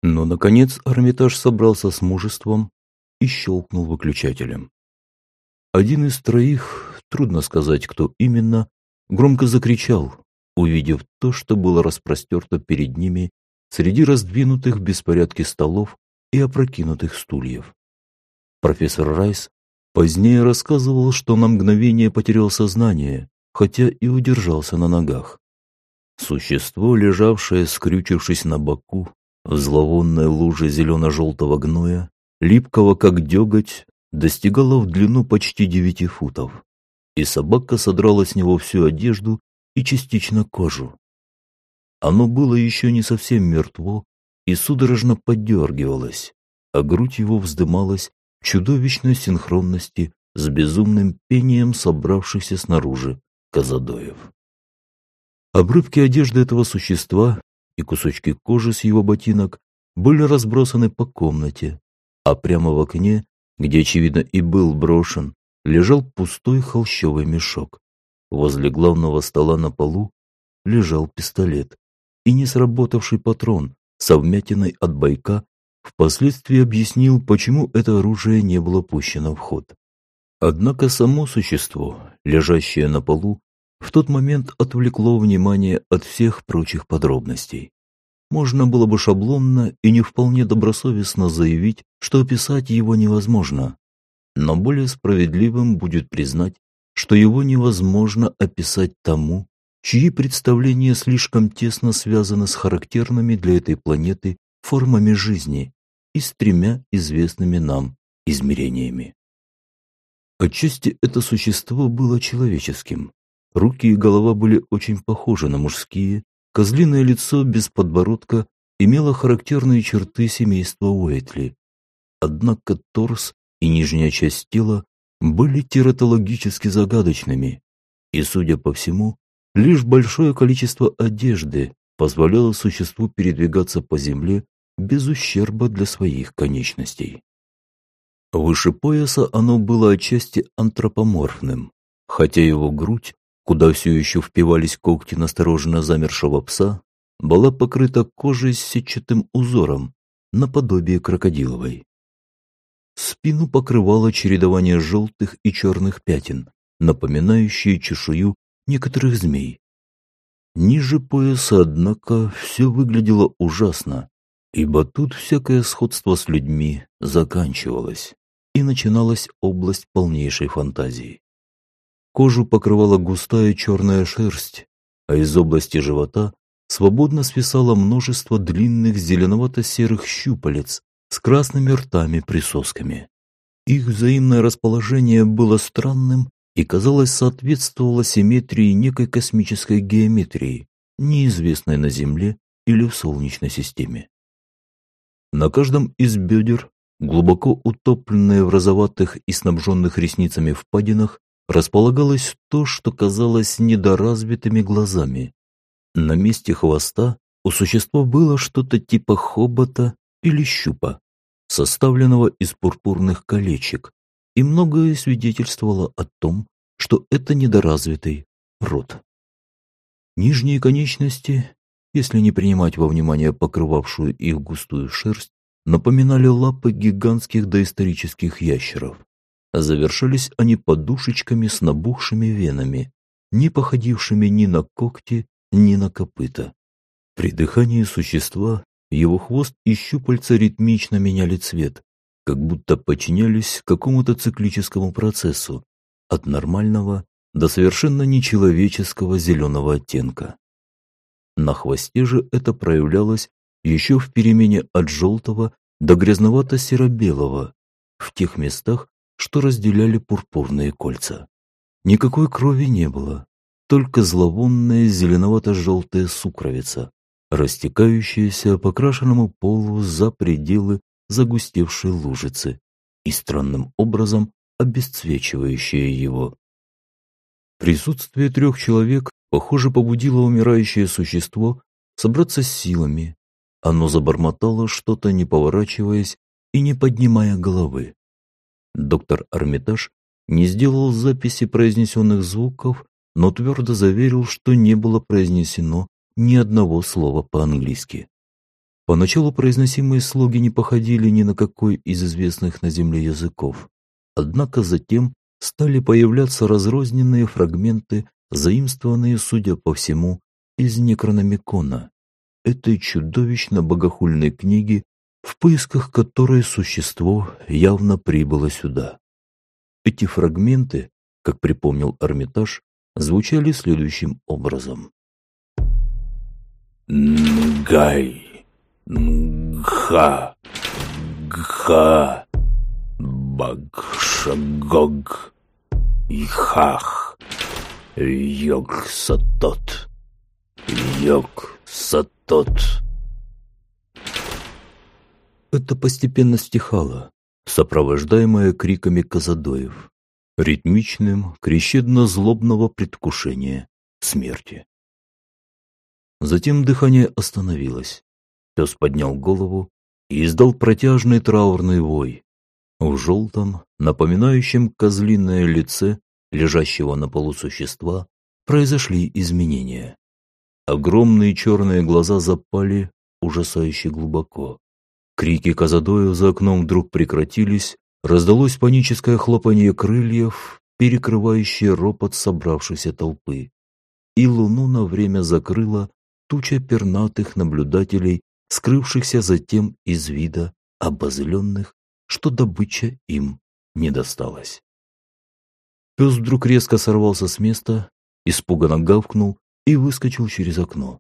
Speaker 1: но, наконец, Армитаж собрался с мужеством и щелкнул выключателем. Один из троих, трудно сказать, кто именно, громко закричал, увидев то, что было распростерто перед ними среди раздвинутых в беспорядке столов и опрокинутых стульев. Профессор Райс позднее рассказывал, что на мгновение потерял сознание, хотя и удержался на ногах. Существо, лежавшее, скрючившись на боку, в зловонной луже зелено-желтого гноя, липкого как деготь, достигала в длину почти девяти футов, и собака содрала с него всю одежду и частично кожу. Оно было еще не совсем мертво и судорожно подергивалось, а грудь его вздымалась в чудовищной синхронности с безумным пением собравшихся снаружи казадоев. Обрывки одежды этого существа и кусочки кожи с его ботинок были разбросаны по комнате, а прямо в окне где, очевидно, и был брошен, лежал пустой холщовый мешок. Возле главного стола на полу лежал пистолет и не сработавший патрон со вмятиной от бойка впоследствии объяснил, почему это оружие не было пущено в ход. Однако само существо, лежащее на полу, в тот момент отвлекло внимание от всех прочих подробностей. Можно было бы шаблонно и не вполне добросовестно заявить, что описать его невозможно, но более справедливым будет признать, что его невозможно описать тому, чьи представления слишком тесно связаны с характерными для этой планеты формами жизни и с тремя известными нам измерениями. Отчасти это существо было человеческим. Руки и голова были очень похожи на мужские, козлиное лицо без подбородка имело характерные черты семейства Уэйтли. Однако торс и нижняя часть тела были тератологически загадочными, и, судя по всему, лишь большое количество одежды позволяло существу передвигаться по земле без ущерба для своих конечностей. Выше пояса оно было отчасти антропоморфным, хотя его грудь, куда все еще впивались когти настороженно замершего пса, была покрыта кожей с сетчатым узором, наподобие крокодиловой. Спину покрывало чередование желтых и черных пятен, напоминающие чешую некоторых змей. Ниже пояса, однако, все выглядело ужасно, ибо тут всякое сходство с людьми заканчивалось, и начиналась область полнейшей фантазии. Кожу покрывала густая черная шерсть, а из области живота свободно свисало множество длинных зеленовато-серых щупалец с красными ртами-присосками. Их взаимное расположение было странным и, казалось, соответствовало симметрии некой космической геометрии, неизвестной на Земле или в Солнечной системе. На каждом из бедер, глубоко утопленные в розоватых и снабженных ресницами впадинах, располагалось то, что казалось недоразвитыми глазами. На месте хвоста у существа было что-то типа хобота или щупа, составленного из пурпурных колечек, и многое свидетельствовало о том, что это недоразвитый рот. Нижние конечности если не принимать во внимание покрывавшую их густую шерсть, напоминали лапы гигантских доисторических ящеров. Завершались они подушечками с набухшими венами, не походившими ни на когти, ни на копыта. При дыхании существа его хвост и щупальца ритмично меняли цвет, как будто подчинялись какому-то циклическому процессу, от нормального до совершенно нечеловеческого зеленого оттенка. На хвосте же это проявлялось еще в перемене от желтого до грязновато-серо-белого, в тех местах, что разделяли пурпурные кольца. Никакой крови не было, только зловонная зеленовато-желтая сукровица, растекающаяся по крашенному полу за пределы загустевшей лужицы и странным образом обесцвечивающая его. Присутствие трех человек похоже, побудило умирающее существо собраться с силами. Оно забормотало что-то, не поворачиваясь и не поднимая головы. Доктор Армитаж не сделал записи произнесенных звуков, но твердо заверил, что не было произнесено ни одного слова по-английски. Поначалу произносимые слоги не походили ни на какой из известных на Земле языков. Однако затем стали появляться разрозненные фрагменты заимствованные, судя по всему, из Некрономикона, этой чудовищно богохульной книги, в поисках которой существо явно прибыло сюда. Эти фрагменты, как припомнил Армитаж, звучали следующим образом.
Speaker 2: Нгай, Ngha, Гха, Багшагог, Ихах. Йог-сатот. Йог-сатот.
Speaker 1: Это постепенно стихало, сопровождаемое криками казадоев, ритмичным, крещедно-злобного предвкушения смерти. Затем дыхание остановилось. Пес поднял голову и издал протяжный траурный вой. В желтом, напоминающем козлиное лице, лежащего на полу существа, произошли изменения. Огромные черные глаза запали ужасающе глубоко. Крики Казадоев за окном вдруг прекратились, раздалось паническое хлопанье крыльев, перекрывающее ропот собравшейся толпы. и луну на время закрыла туча пернатых наблюдателей, скрывшихся затем из вида, обозленных, что добыча им не досталась. Пес вдруг резко сорвался с места, испуганно гавкнул и выскочил через окно.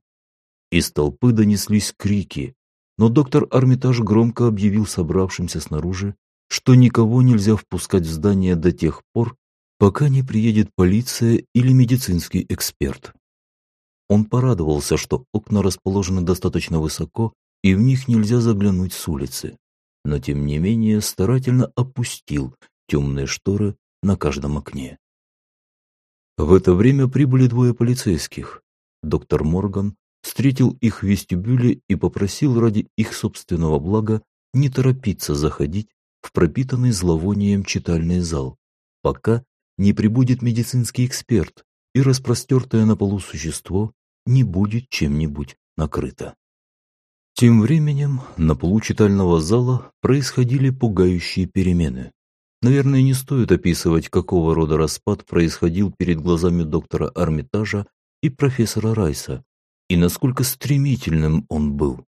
Speaker 1: Из толпы донеслись крики, но доктор Армитаж громко объявил собравшимся снаружи, что никого нельзя впускать в здание до тех пор, пока не приедет полиция или медицинский эксперт. Он порадовался, что окна расположены достаточно высоко, и в них нельзя заглянуть с улицы, но тем не менее старательно опустил темные шторы на каждом окне. В это время прибыли двое полицейских. Доктор Морган встретил их в вестибюле и попросил ради их собственного блага не торопиться заходить в пропитанный зловонием читальный зал, пока не прибудет медицинский эксперт и распростертое на полу существо не будет чем-нибудь накрыто. Тем временем на полу читального зала происходили пугающие перемены. Наверное, не стоит описывать, какого рода распад происходил перед глазами доктора Армитажа и профессора Райса, и насколько стремительным он был.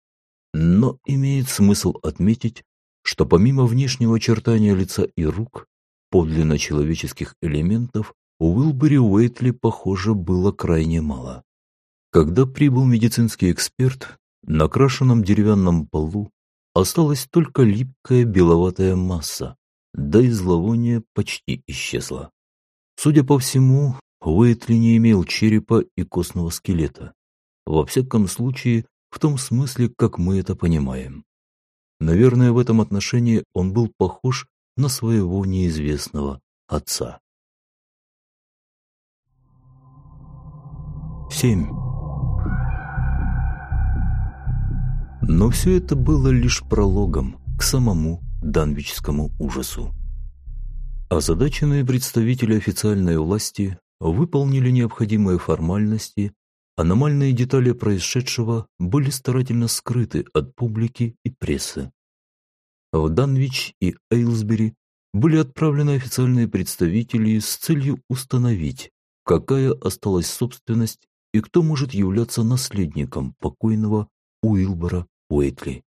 Speaker 1: Но имеет смысл отметить, что помимо внешнего очертания лица и рук, подлинно человеческих элементов у Уилбери Уэйтли, похоже, было крайне мало. Когда прибыл медицинский эксперт, на крашенном деревянном полу осталась только липкая беловатая масса, да и зловоние почти исчезло. Судя по всему, Уэйтли не имел черепа и костного скелета. Во всяком случае, в том смысле, как мы это понимаем. Наверное, в этом отношении он был похож на своего неизвестного отца. 7. Но все это было лишь прологом к самому данвичскому ужасу. Озадаченные представители официальной власти выполнили необходимые формальности Аномальные детали происшедшего были старательно скрыты от публики и прессы. В Данвич и Эйлсбери были отправлены официальные представители с целью установить, какая осталась собственность и кто может являться наследником покойного Уилбора Уэйтли.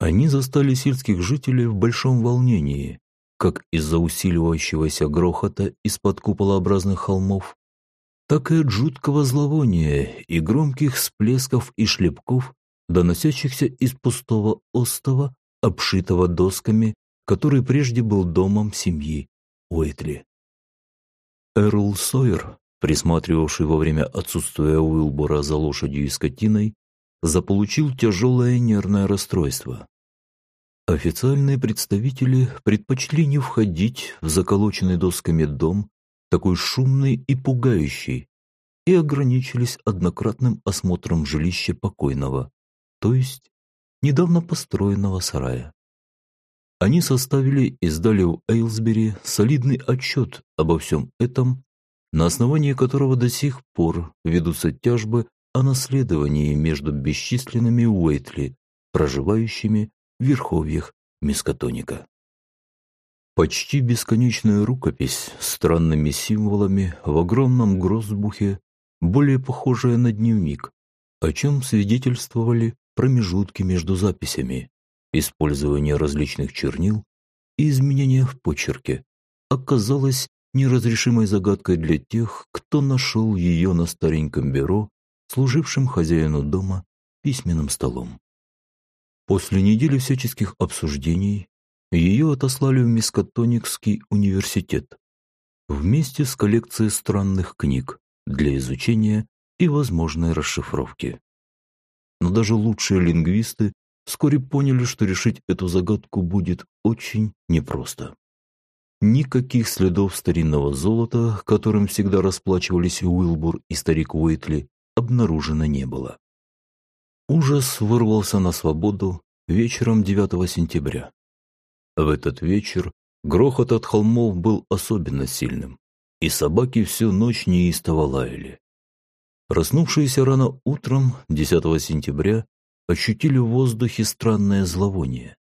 Speaker 1: Они застали сельских жителей в большом волнении, как из-за усиливающегося грохота из-под куполообразных холмов, так и от жуткого зловония и громких всплесков и шлепков, доносящихся из пустого остова, обшитого досками, который прежде был домом семьи Уэйтли. Эрл Сойер, присматривавший во время отсутствия Уилбора за лошадью и скотиной, заполучил тяжелое нервное расстройство. Официальные представители предпочли не входить в заколоченный досками дом такой шумный и пугающий, и ограничились однократным осмотром жилища покойного, то есть недавно построенного сарая. Они составили и сдали в Эйлсбери солидный отчет обо всем этом, на основании которого до сих пор ведутся тяжбы о наследовании между бесчисленными Уэйтли, проживающими в верховьях Мискотоника. Почти бесконечная рукопись с странными символами в огромном гроссбухе, более похожая на дневник, о чем свидетельствовали промежутки между записями, использование различных чернил и изменения в почерке, оказалось неразрешимой загадкой для тех, кто нашел ее на стареньком бюро, служившем хозяину дома письменным столом. После недели всяческих обсуждений ее отослали в Мискотоникский университет вместе с коллекцией странных книг для изучения и возможной расшифровки. Но даже лучшие лингвисты вскоре поняли, что решить эту загадку будет очень непросто. Никаких следов старинного золота, которым всегда расплачивались Уилбур и старик Уитли, обнаружено не было. Ужас вырвался на свободу вечером 9 сентября. В этот вечер грохот от холмов был особенно сильным, и собаки всю ночь неистово лаяли. Проснувшиеся рано утром 10 сентября ощутили в воздухе странное зловоние.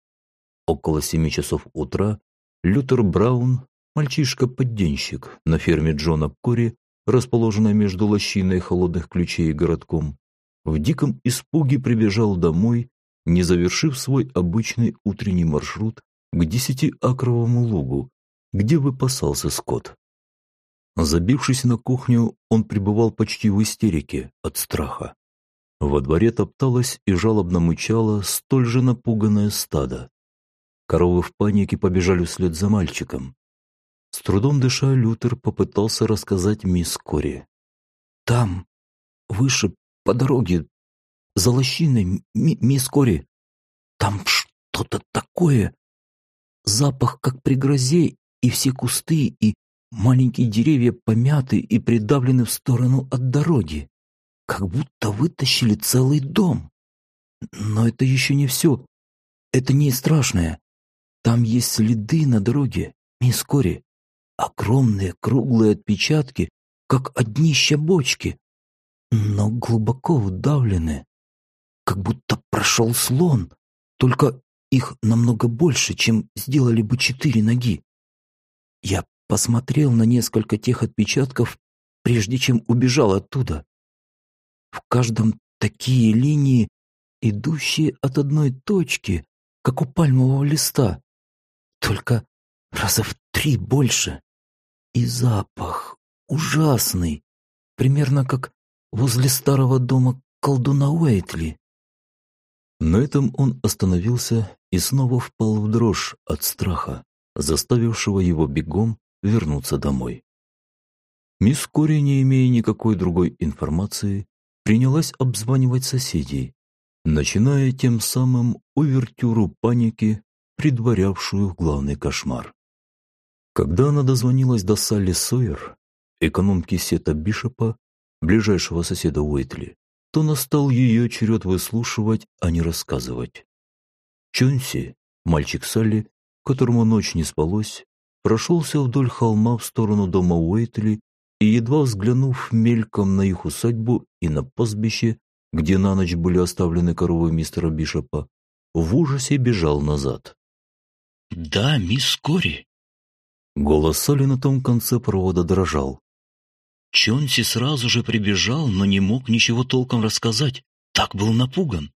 Speaker 1: Около семи часов утра Лютер Браун, мальчишка-подденщик на ферме Джона Кори, расположенной между лощиной холодных ключей и городком, в диком испуге прибежал домой, не завершив свой обычный утренний маршрут к десятиакровому лугу, где выпасался скот. Забившись на кухню, он пребывал почти в истерике от страха. Во дворе топталось и жалобно мычало столь же напуганное стадо. Коровы в панике побежали вслед за мальчиком. С трудом дыша, Лютер попытался рассказать мисс Кори. «Там, выше, по дороге, за лощиной, мисс Кори, там что-то такое. Запах, как при грозе, и все кусты, и маленькие деревья помяты и придавлены в сторону от дороги как будто вытащили целый дом. Но это еще не все. Это не страшное. Там есть следы на дороге, мисс Кори. Огромные круглые отпечатки, как от днища бочки, но глубоко вдавлены. Как будто прошел слон, только их намного больше, чем сделали бы четыре ноги. Я посмотрел на несколько тех отпечатков, прежде чем убежал оттуда. В каждом такие линии, идущие от одной точки, как у пальмового листа. Только раза в три больше. И запах ужасный, примерно как возле старого дома колдуна Уэйтли. На этом он остановился и снова впал в дрожь от страха, заставившего его бегом вернуться домой. Мисс Кори, не имея никакой другой информации, принялась обзванивать соседей, начиная тем самым увертюру паники, предварявшую главный кошмар. Когда она дозвонилась до Салли Сойер, экономки Сета Бишопа, ближайшего соседа Уэйтли, то настал ее черед выслушивать, а не рассказывать. Чонси, мальчик Салли, которому ночь не спалось, прошелся вдоль холма в сторону дома Уэйтли и, едва взглянув мельком на их усадьбу и на пастбище, где на ночь были оставлены коровы мистера Бишопа, в ужасе бежал назад.
Speaker 3: «Да, мисс Кори!»
Speaker 1: Голос Соли на том конце провода дрожал.
Speaker 3: Чонси сразу же прибежал, но не мог ничего толком рассказать. Так был напуган.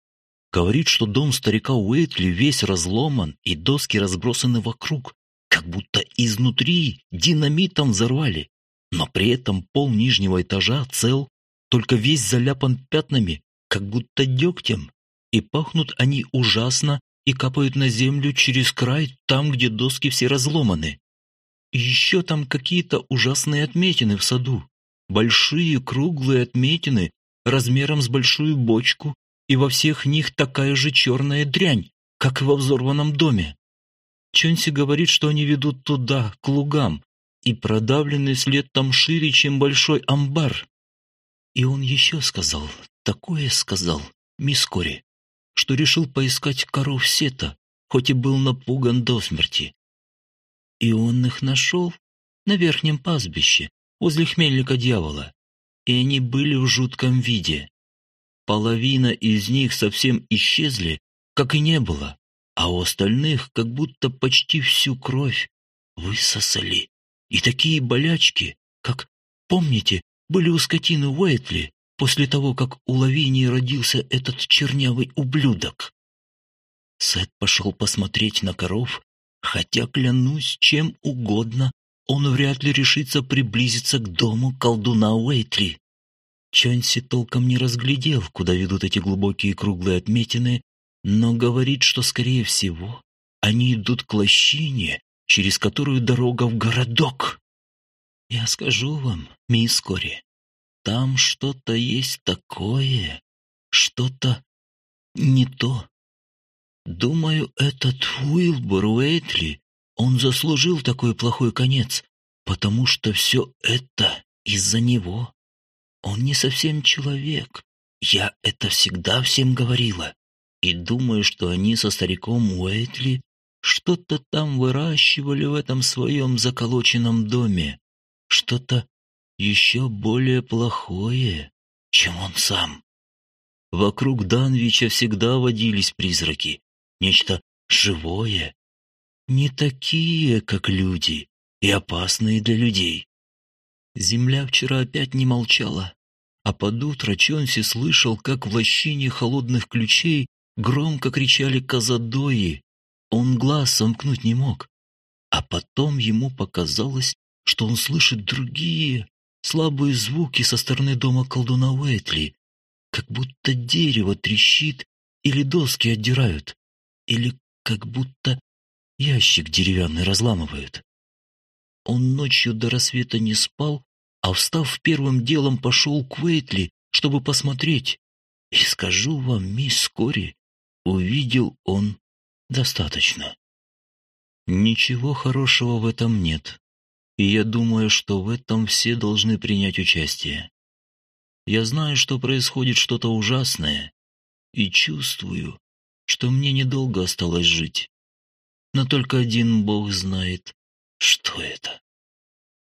Speaker 3: Говорит, что дом старика Уэйтли весь разломан и доски разбросаны вокруг, как будто изнутри динамитом взорвали но при этом пол нижнего этажа цел, только весь заляпан пятнами, как будто дегтем, и пахнут они ужасно и капают на землю через край там, где доски все разломаны. Еще там какие-то ужасные отметины в саду. Большие круглые отметины размером с большую бочку, и во всех них такая же черная дрянь, как и во взорванном доме. Чонси говорит, что они ведут туда, к лугам, и продавленный след там шире, чем большой амбар. И он еще сказал, такое сказал, мисс Кори, что решил поискать коров Сета, хоть и был напуган до смерти. И он их нашел на верхнем пастбище, возле хмельника дьявола, и они были в жутком виде. Половина из них совсем исчезли, как и не было, а у остальных как будто почти всю кровь высосали. И такие болячки, как, помните, были у скотины Уэйтли после того, как у Лавинии родился этот чернявый ублюдок. Сет пошел посмотреть на коров, хотя, клянусь, чем угодно, он вряд ли решится приблизиться к дому колдуна Уэйтли. Чанси толком не разглядел, куда ведут эти глубокие круглые отметины, но говорит, что, скорее всего, они идут к лощине, через которую дорога в городок. Я скажу вам, мисс Кори, там что-то есть такое, что-то не то. Думаю, этот Уилбор Уэйтли, он заслужил такой плохой конец, потому что все это из-за него. Он не совсем человек. Я это всегда всем говорила. И думаю, что они со стариком Уэйтли что-то там выращивали в этом своем заколоченном доме. Что-то еще более плохое, чем он сам. Вокруг Данвича всегда водились призраки. Нечто живое. Не такие, как люди, и опасные для людей. Земля вчера опять не молчала, а под утро Чонси слышал, как в лощине холодных ключей громко кричали казадои. Он глаз сомкнуть не мог. А потом ему показалось, что он слышит другие, слабые звуки со стороны дома колдуна Уэтли, как будто дерево трещит или доски отдирают, или как будто ящик деревянный разламывают. Он ночью до рассвета не спал, а встав первым делом пошел к Уэйтли, чтобы посмотреть. И скажу вам, мисс Кори, увидел он достаточно. Ничего хорошего в этом нет, и я думаю, что в этом все должны принять участие. Я знаю, что происходит что-то ужасное, и чувствую, что мне недолго осталось жить. Но только один Бог знает, что это.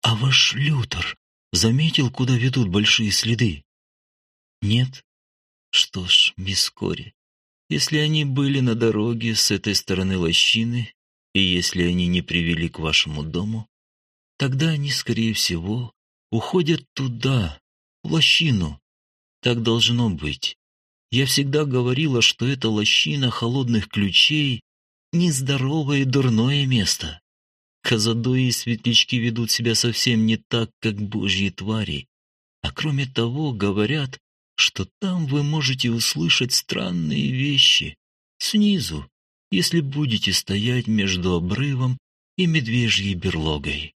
Speaker 3: А ваш Лютер заметил, куда ведут большие следы? Нет? Что ж, мисс Кори, если они были на дороге с этой стороны лощины, и если они не привели к вашему дому, тогда они, скорее всего, уходят туда, в лощину. Так должно быть. Я всегда говорила, что эта лощина холодных ключей — нездоровое и дурное место. Казадои и светлячки ведут себя совсем не так, как божьи твари. А кроме того, говорят, что там вы можете услышать странные вещи. Снизу, если будете стоять между обрывом и медвежьей берлогой.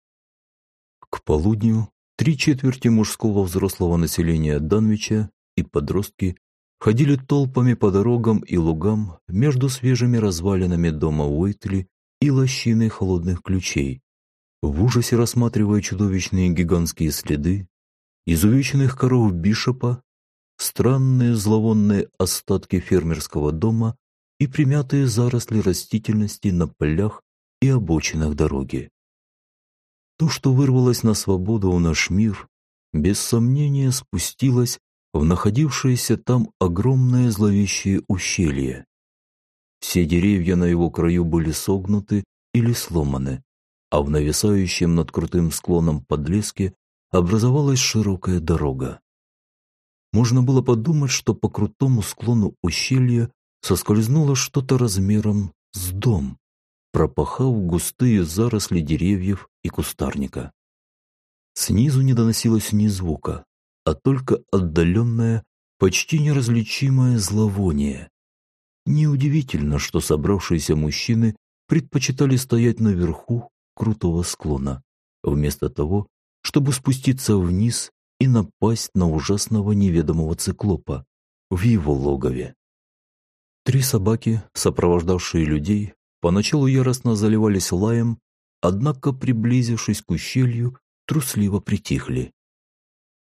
Speaker 1: К полудню три четверти мужского взрослого населения Данвича и подростки ходили толпами по дорогам и лугам между свежими развалинами дома Уитли и лощиной холодных ключей, в ужасе рассматривая чудовищные гигантские следы, изувеченных коров Бишопа, странные зловонные остатки фермерского дома и примятые заросли растительности на полях и обочинах дороги. То, что вырвалось на свободу у наш мир, без сомнения спустилось в находившееся там огромное зловещее ущелье. Все деревья на его краю были согнуты или сломаны, а в нависающем над крутым склоном подлеске образовалась широкая дорога. Можно было подумать, что по крутому склону ущелья соскользнуло что-то размером с дом, пропахав густые заросли деревьев и кустарника. Снизу не доносилось ни звука, а только отдаленное, почти неразличимое зловоние. Неудивительно, что собравшиеся мужчины предпочитали стоять наверху крутого склона, вместо того, чтобы спуститься вниз и напасть на ужасного неведомого циклопа в его логове. Три собаки, сопровождавшие людей, поначалу яростно заливались лаем, однако, приблизившись к ущелью, трусливо притихли.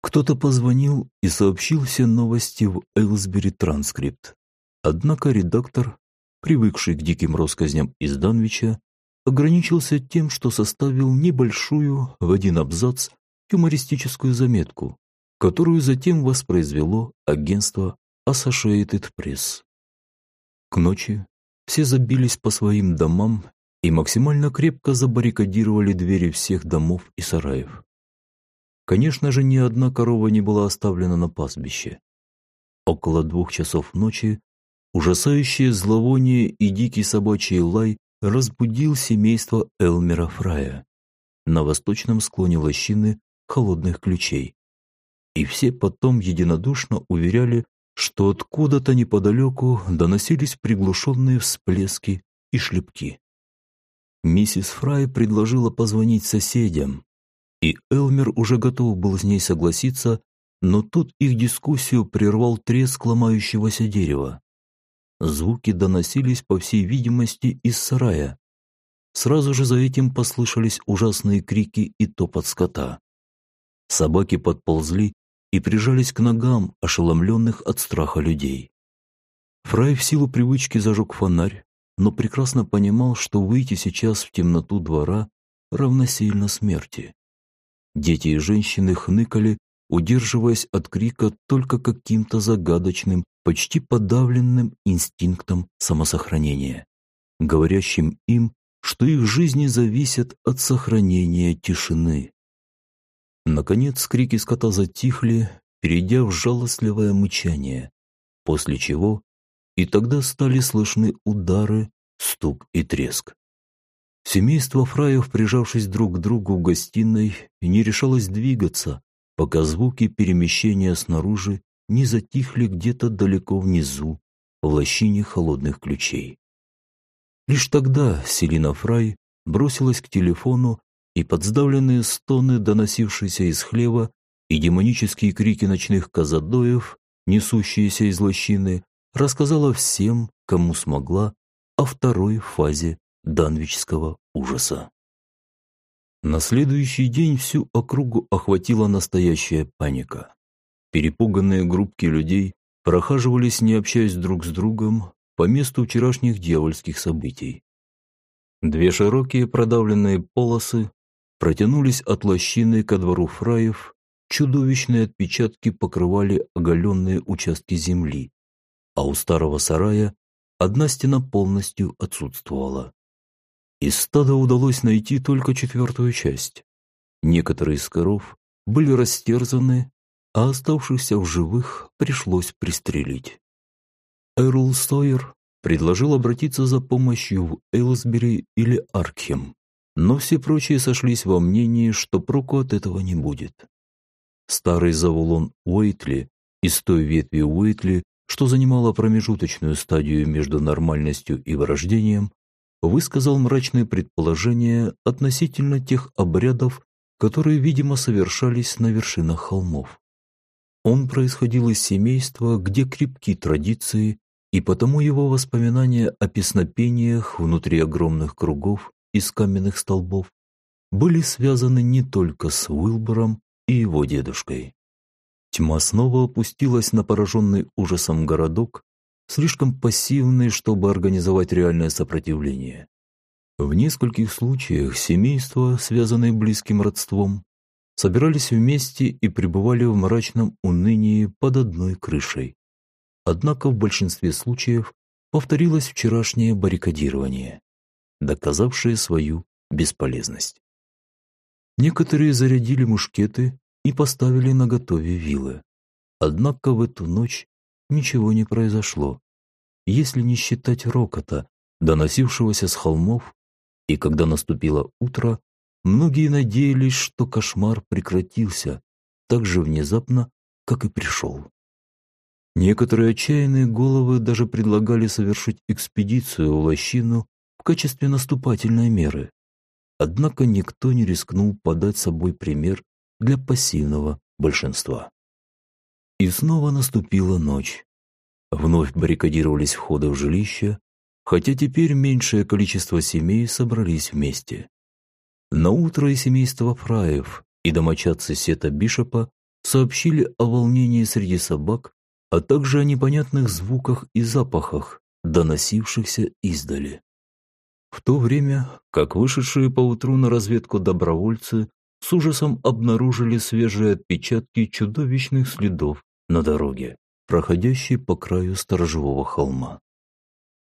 Speaker 1: Кто-то позвонил и сообщил все новости в Эйлсбери Транскрипт. Однако редактор, привыкший к диким россказням из Данвича, ограничился тем, что составил небольшую, в один абзац, юмористическую заметку, которую затем воспроизвело агентство Associated Press. К ночи все забились по своим домам и максимально крепко забаррикадировали двери всех домов и сараев. Конечно же, ни одна корова не была оставлена на пастбище. Около двух часов ночи ужасающее зловоние и дикий собачий лай разбудил семейство Элмера Фрая на восточном склоне лощины холодных ключей. И все потом единодушно уверяли, что откуда-то неподалеку доносились приглушенные всплески и шлепки. Миссис Фрай предложила позвонить соседям, и Элмер уже готов был с ней согласиться, но тут их дискуссию прервал треск ломающегося дерева. Звуки доносились, по всей видимости, из сарая. Сразу же за этим послышались ужасные крики и топот скота. Собаки подползли и прижались к ногам ошеломленных от страха людей. Фрай в силу привычки зажег фонарь, но прекрасно понимал, что выйти сейчас в темноту двора равносильно смерти. Дети и женщины хныкали, удерживаясь от крика только каким-то загадочным, почти подавленным инстинктом самосохранения, говорящим им, что их жизни зависят от сохранения тишины. Наконец крики скота затихли, перейдя в жалостливое мычание, после чего и тогда стали слышны удары, стук и треск. Семейство фраев, прижавшись друг к другу в гостиной, не решалось двигаться, пока звуки перемещения снаружи не затихли где-то далеко внизу, в лощине холодных ключей. Лишь тогда Селина Фрай бросилась к телефону, и подсдавленные стоны, доносившиеся из хлева, и демонические крики ночных казадоев, несущиеся из лощины, рассказала всем, кому смогла, о второй фазе данвичского ужаса. На следующий день всю округу охватила настоящая паника. Перепуганные группки людей прохаживались, не общаясь друг с другом, по месту вчерашних дьявольских событий. Две широкие продавленные полосы протянулись от лощины ко двору фраев, чудовищные отпечатки покрывали оголенные участки земли, а у старого сарая одна стена полностью отсутствовала. Из стада удалось найти только четвертую часть. Некоторые из коров были растерзаны, а оставшихся в живых пришлось пристрелить. Эрл Сойер предложил обратиться за помощью в Эйлсбери или Аркхем, но все прочие сошлись во мнении, что проку от этого не будет. Старый завулон Уэйтли из той ветви Уэйтли, что занимала промежуточную стадию между нормальностью и вырождением, высказал мрачные предположения относительно тех обрядов, которые, видимо, совершались на вершинах холмов. Он происходил из семейства, где крепки традиции, и потому его воспоминания о песнопениях внутри огромных кругов из каменных столбов были связаны не только с Уилбором и его дедушкой. Тьма снова опустилась на пораженный ужасом городок, слишком пассивный, чтобы организовать реальное сопротивление. В нескольких случаях семейства, связанные близким родством, собирались вместе и пребывали в мрачном унынии под одной крышей. Однако в большинстве случаев повторилось вчерашнее баррикадирование, доказавшее свою бесполезность. Некоторые зарядили мушкеты и поставили наготове вилы. Однако в эту ночь ничего не произошло, если не считать рокота, доносившегося с холмов, и когда наступило утро, многие надеялись, что кошмар прекратился так же внезапно, как и пришел. Некоторые отчаянные головы даже предлагали совершить экспедицию в лощину в качестве наступательной меры. Однако никто не рискнул подать собой пример для пассивного большинства. И снова наступила ночь. Вновь баррикадировались входы в жилище, хотя теперь меньшее количество семей собрались вместе. На утро и семейство Фраев, и домочадцы Сета Бишопа сообщили о волнении среди собак, а также о непонятных звуках и запахах, доносившихся издали. В то время, как вышедшие поутру на разведку добровольцы с ужасом обнаружили свежие отпечатки чудовищных следов на дороге, проходящей по краю сторожевого холма.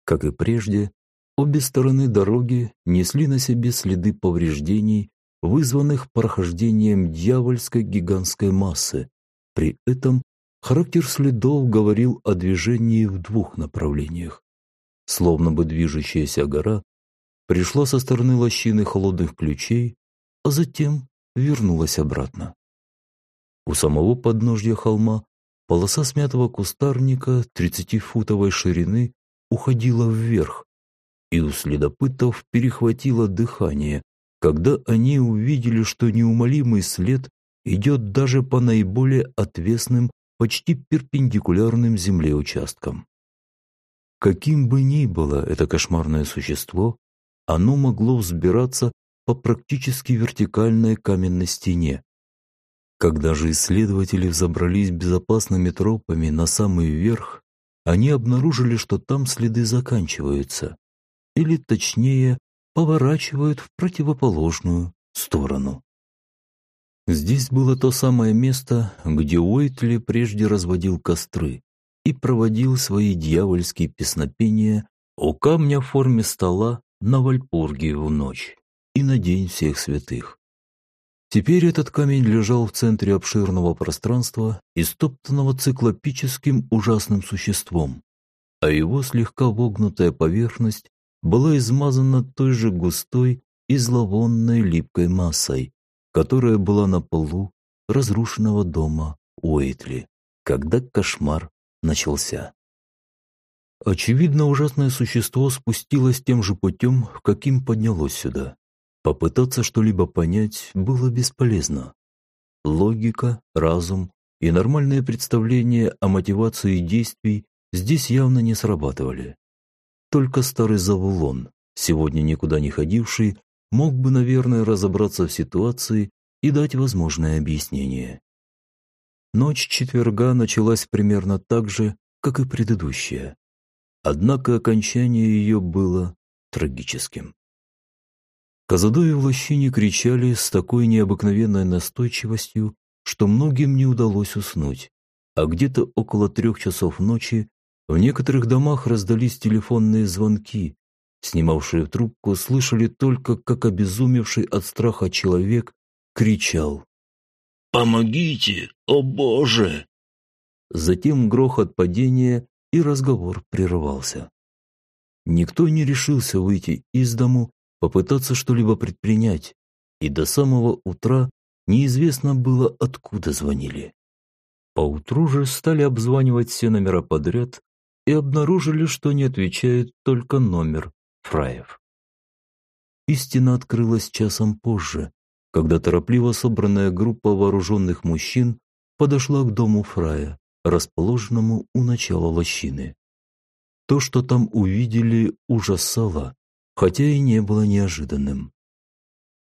Speaker 1: Как и прежде, обе стороны дороги несли на себе следы повреждений, вызванных прохождением дьявольской гигантской массы. При этом характер следов говорил о движении в двух направлениях. Словно бы движущаяся гора пришла со стороны лощины холодных ключей, а затем вернулась обратно. У самого подножья холма полоса смятого кустарника 30-футовой ширины уходила вверх, и у следопытов перехватило дыхание, когда они увидели, что неумолимый след идет даже по наиболее отвесным, почти перпендикулярным земле участкам. Каким бы ни было это кошмарное существо, оно могло взбираться по практически вертикальной каменной стене. Когда же исследователи взобрались безопасными тропами на самый верх, они обнаружили, что там следы заканчиваются, или точнее, поворачивают в противоположную сторону. Здесь было то самое место, где Уэйтли прежде разводил костры и проводил свои дьявольские песнопения у камня в форме стола на Вальпургиеву ночь и на День всех святых. Теперь этот камень лежал в центре обширного пространства, истоптанного циклопическим ужасным существом, а его слегка вогнутая поверхность была измазана той же густой и зловонной липкой массой, которая была на полу разрушенного дома Уэйтли, когда кошмар начался. Очевидно, ужасное существо спустилось тем же путем, каким поднялось сюда. Попытаться что-либо понять было бесполезно. Логика, разум и нормальное представление о мотивации действий здесь явно не срабатывали. Только старый Завулон, сегодня никуда не ходивший, мог бы, наверное, разобраться в ситуации и дать возможное объяснение. Ночь четверга началась примерно так же, как и предыдущая. Однако окончание ее было трагическим. Казадои в лощине кричали с такой необыкновенной настойчивостью, что многим не удалось уснуть, а где-то около трех часов ночи в некоторых домах раздались телефонные звонки. Снимавшие трубку слышали только, как обезумевший от страха человек кричал
Speaker 3: «Помогите! О Боже!»
Speaker 1: Затем грохот падения и разговор прервался. Никто не решился выйти из дому попытаться что-либо предпринять, и до самого утра неизвестно было, откуда звонили. Поутру же стали обзванивать все номера подряд и обнаружили, что не отвечает только номер Фраев. Истина открылась часом позже, когда торопливо собранная группа вооруженных мужчин подошла к дому Фрая, расположенному у начала лощины. То, что там увидели, ужасало хотя и не было неожиданным.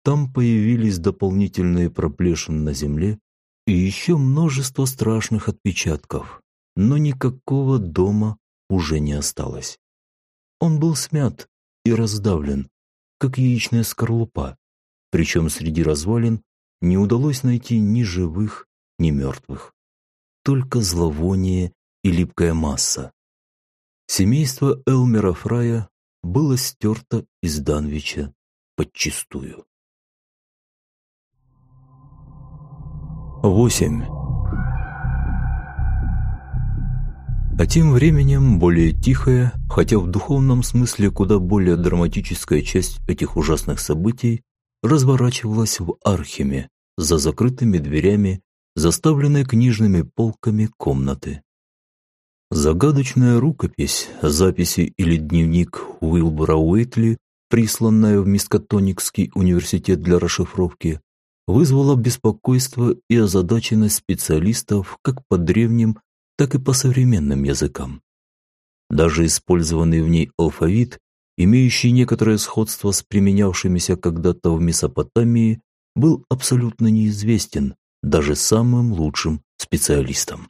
Speaker 1: Там появились дополнительные проплешины на земле и еще множество страшных отпечатков, но никакого дома уже не осталось. Он был смят и раздавлен, как яичная скорлупа, причем среди развалин не удалось найти ни живых, ни мертвых. Только зловоние и липкая масса. Семейство Элмера Фрая было стерто из Данвича подчистую. 8. А тем временем более тихая, хотя в духовном смысле куда более драматическая часть этих ужасных событий разворачивалась в Архиме, за закрытыми дверями, заставленной книжными полками комнаты. Загадочная рукопись, записи или дневник Уилбора Уитли, присланная в Мискатоникский университет для расшифровки, вызвала беспокойство и озадаченность специалистов как по древним, так и по современным языкам. Даже использованный в ней алфавит, имеющий некоторое сходство с применявшимися когда-то в Месопотамии, был абсолютно неизвестен даже самым лучшим специалистам.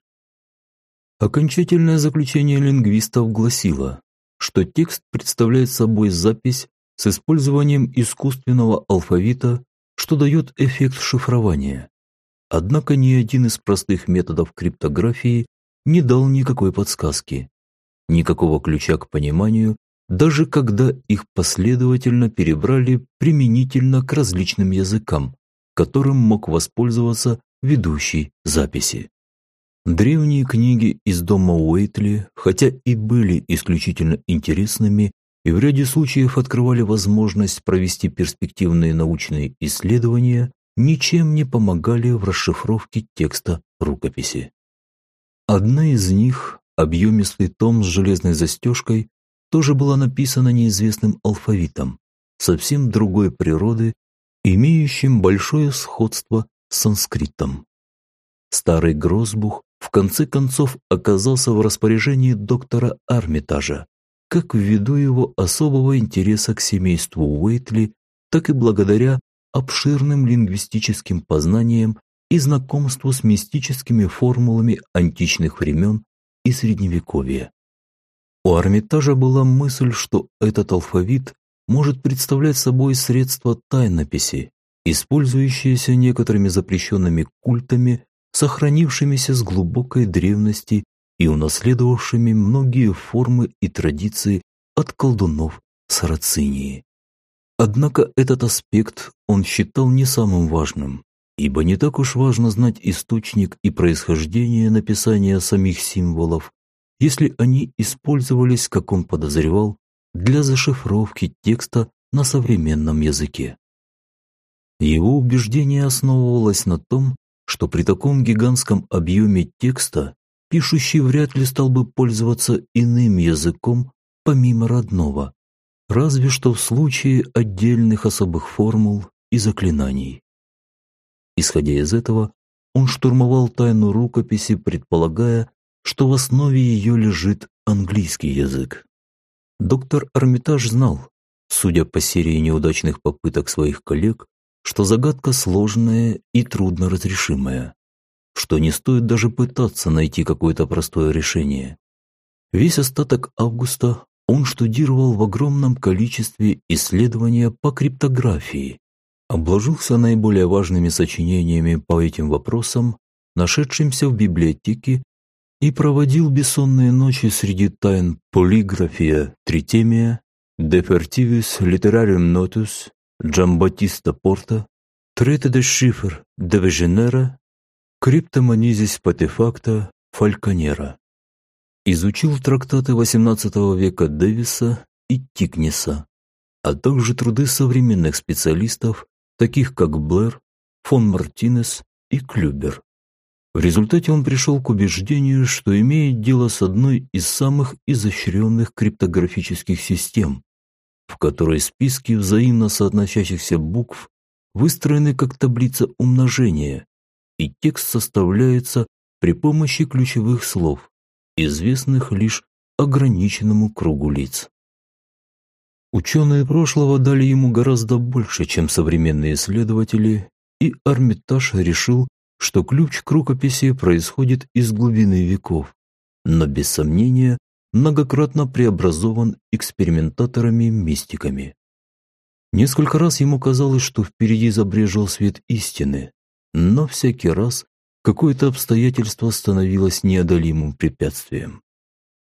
Speaker 1: Окончательное заключение лингвистов гласило, что текст представляет собой запись с использованием искусственного алфавита, что дает эффект шифрования. Однако ни один из простых методов криптографии не дал никакой подсказки, никакого ключа к пониманию, даже когда их последовательно перебрали применительно к различным языкам, которым мог воспользоваться ведущий записи. Древние книги из дома Уэйтли, хотя и были исключительно интересными и в ряде случаев открывали возможность провести перспективные научные исследования, ничем не помогали в расшифровке текста рукописи. Одна из них, объемистый том с железной застежкой, тоже была написана неизвестным алфавитом, совсем другой природы, имеющим большое сходство с санскритом. Старый Грозбух в конце концов оказался в распоряжении доктора Армитажа, как ввиду его особого интереса к семейству Уэйтли, так и благодаря обширным лингвистическим познаниям и знакомству с мистическими формулами античных времен и Средневековья. У Армитажа была мысль, что этот алфавит может представлять собой средство тайнописи, использующееся некоторыми запрещенными культами сохранившимися с глубокой древности и унаследовавшими многие формы и традиции от колдунов Сарацинии. Однако этот аспект он считал не самым важным, ибо не так уж важно знать источник и происхождение написания самих символов, если они использовались, как он подозревал, для зашифровки текста на современном языке. Его убеждение основывалось на том, что при таком гигантском объеме текста пишущий вряд ли стал бы пользоваться иным языком помимо родного, разве что в случае отдельных особых формул и заклинаний. Исходя из этого, он штурмовал тайну рукописи, предполагая, что в основе ее лежит английский язык. Доктор Армитаж знал, судя по серии неудачных попыток своих коллег, что загадка сложная и трудно разрешимая, что не стоит даже пытаться найти какое-то простое решение. Весь остаток августа он штудировал в огромном количестве исследования по криптографии, обложился наиболее важными сочинениями по этим вопросам, нашедшимся в библиотеке, и проводил бессонные ночи среди тайн полиграфия тритемия, defertivus literarium notus, Джамбатиста Порта, Трете де Шифр де Веженера, Криптомонизис Патефакта Фальконера. Изучил трактаты XVIII века Дэвиса и Тикнеса, а также труды современных специалистов, таких как Блэр, фон Мартинес и Клюбер. В результате он пришел к убеждению, что имеет дело с одной из самых изощренных криптографических систем, в которой списки взаимно соотносящихся букв выстроены как таблица умножения, и текст составляется при помощи ключевых слов, известных лишь ограниченному кругу лиц. Ученые прошлого дали ему гораздо больше, чем современные исследователи, и Армитаж решил, что ключ к рукописи происходит из глубины веков, но без сомнения многократно преобразован экспериментаторами-мистиками. Несколько раз ему казалось, что впереди забрежил свет истины, но всякий раз какое-то обстоятельство становилось неодолимым препятствием.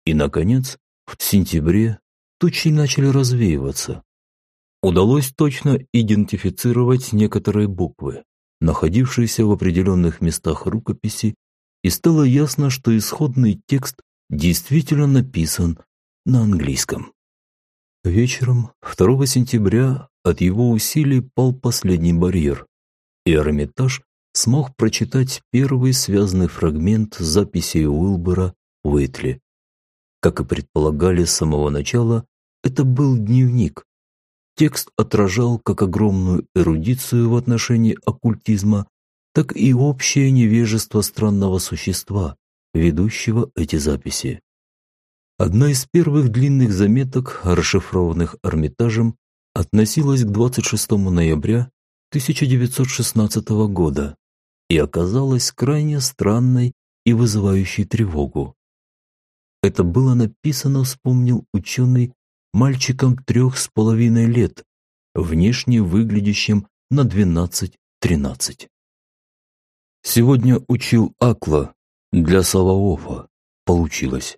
Speaker 1: И, наконец, в сентябре тучи начали развеиваться. Удалось точно идентифицировать некоторые буквы, находившиеся в определенных местах рукописи, и стало ясно, что исходный текст действительно написан на английском. Вечером 2 сентября от его усилий пал последний барьер, и Эрмитаж смог прочитать первый связанный фрагмент записей Уилбера Уитли. Как и предполагали с самого начала, это был дневник. Текст отражал как огромную эрудицию в отношении оккультизма, так и общее невежество странного существа, ведущего эти записи. Одна из первых длинных заметок, расшифрованных Эрмитажем, относилась к 26 ноября 1916 года и оказалась крайне странной и вызывающей тревогу. Это было написано, вспомнил ученый, мальчиком трех с половиной лет, внешне выглядящим на 12-13. Сегодня учил Акла, для Салаофа получилось.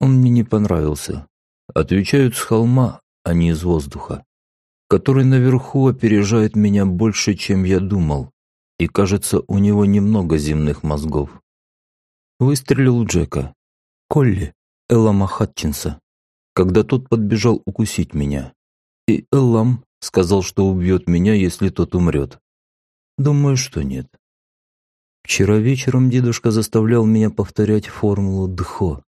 Speaker 1: Он мне не понравился. Отвечают с холма, а не из воздуха, который наверху опережает меня больше, чем я думал, и кажется, у него немного земных мозгов. Выстрелил Джека. Колли, Эллама Хатчинса, когда тот подбежал укусить меня. И Эллам сказал, что убьет меня, если тот умрет. Думаю, что нет. Вчера вечером дедушка заставлял меня повторять формулу Дхо,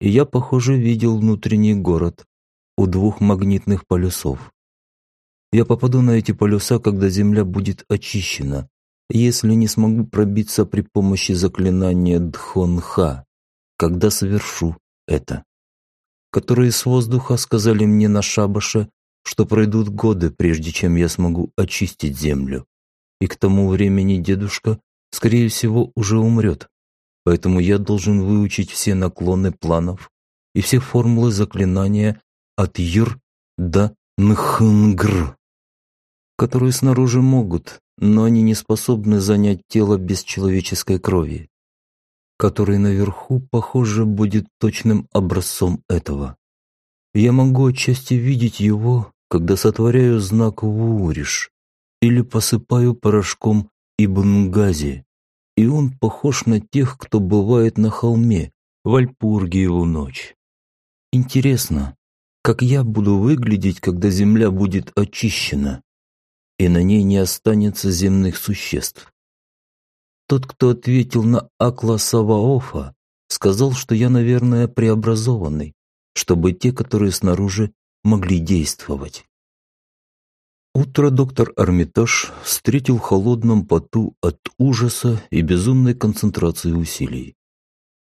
Speaker 1: и я, похоже, видел внутренний город у двух магнитных полюсов. Я попаду на эти полюса, когда Земля будет очищена, если не смогу пробиться при помощи заклинания Дхонха, когда совершу это. Которые с воздуха сказали мне на шабаше, что пройдут годы, прежде чем я смогу очистить Землю. И к тому времени дедушка скорее всего, уже умрет. Поэтому я должен выучить все наклоны планов и все формулы заклинания от Юр до Нхнгр, которые снаружи могут, но они не способны занять тело без человеческой крови, который наверху, похоже, будет точным образцом этого. Я могу отчасти видеть его, когда сотворяю знак Вуриш, или посыпаю порошком Ибн-Гази, и он похож на тех, кто бывает на холме в Альпургиеву ночь. Интересно, как я буду выглядеть, когда земля будет очищена, и на ней не останется земных существ. Тот, кто ответил на Акла Саваофа, сказал, что я, наверное, преобразованный, чтобы те, которые снаружи, могли действовать. Утро доктор Армитаж встретил в холодном поту от ужаса и безумной концентрации усилий.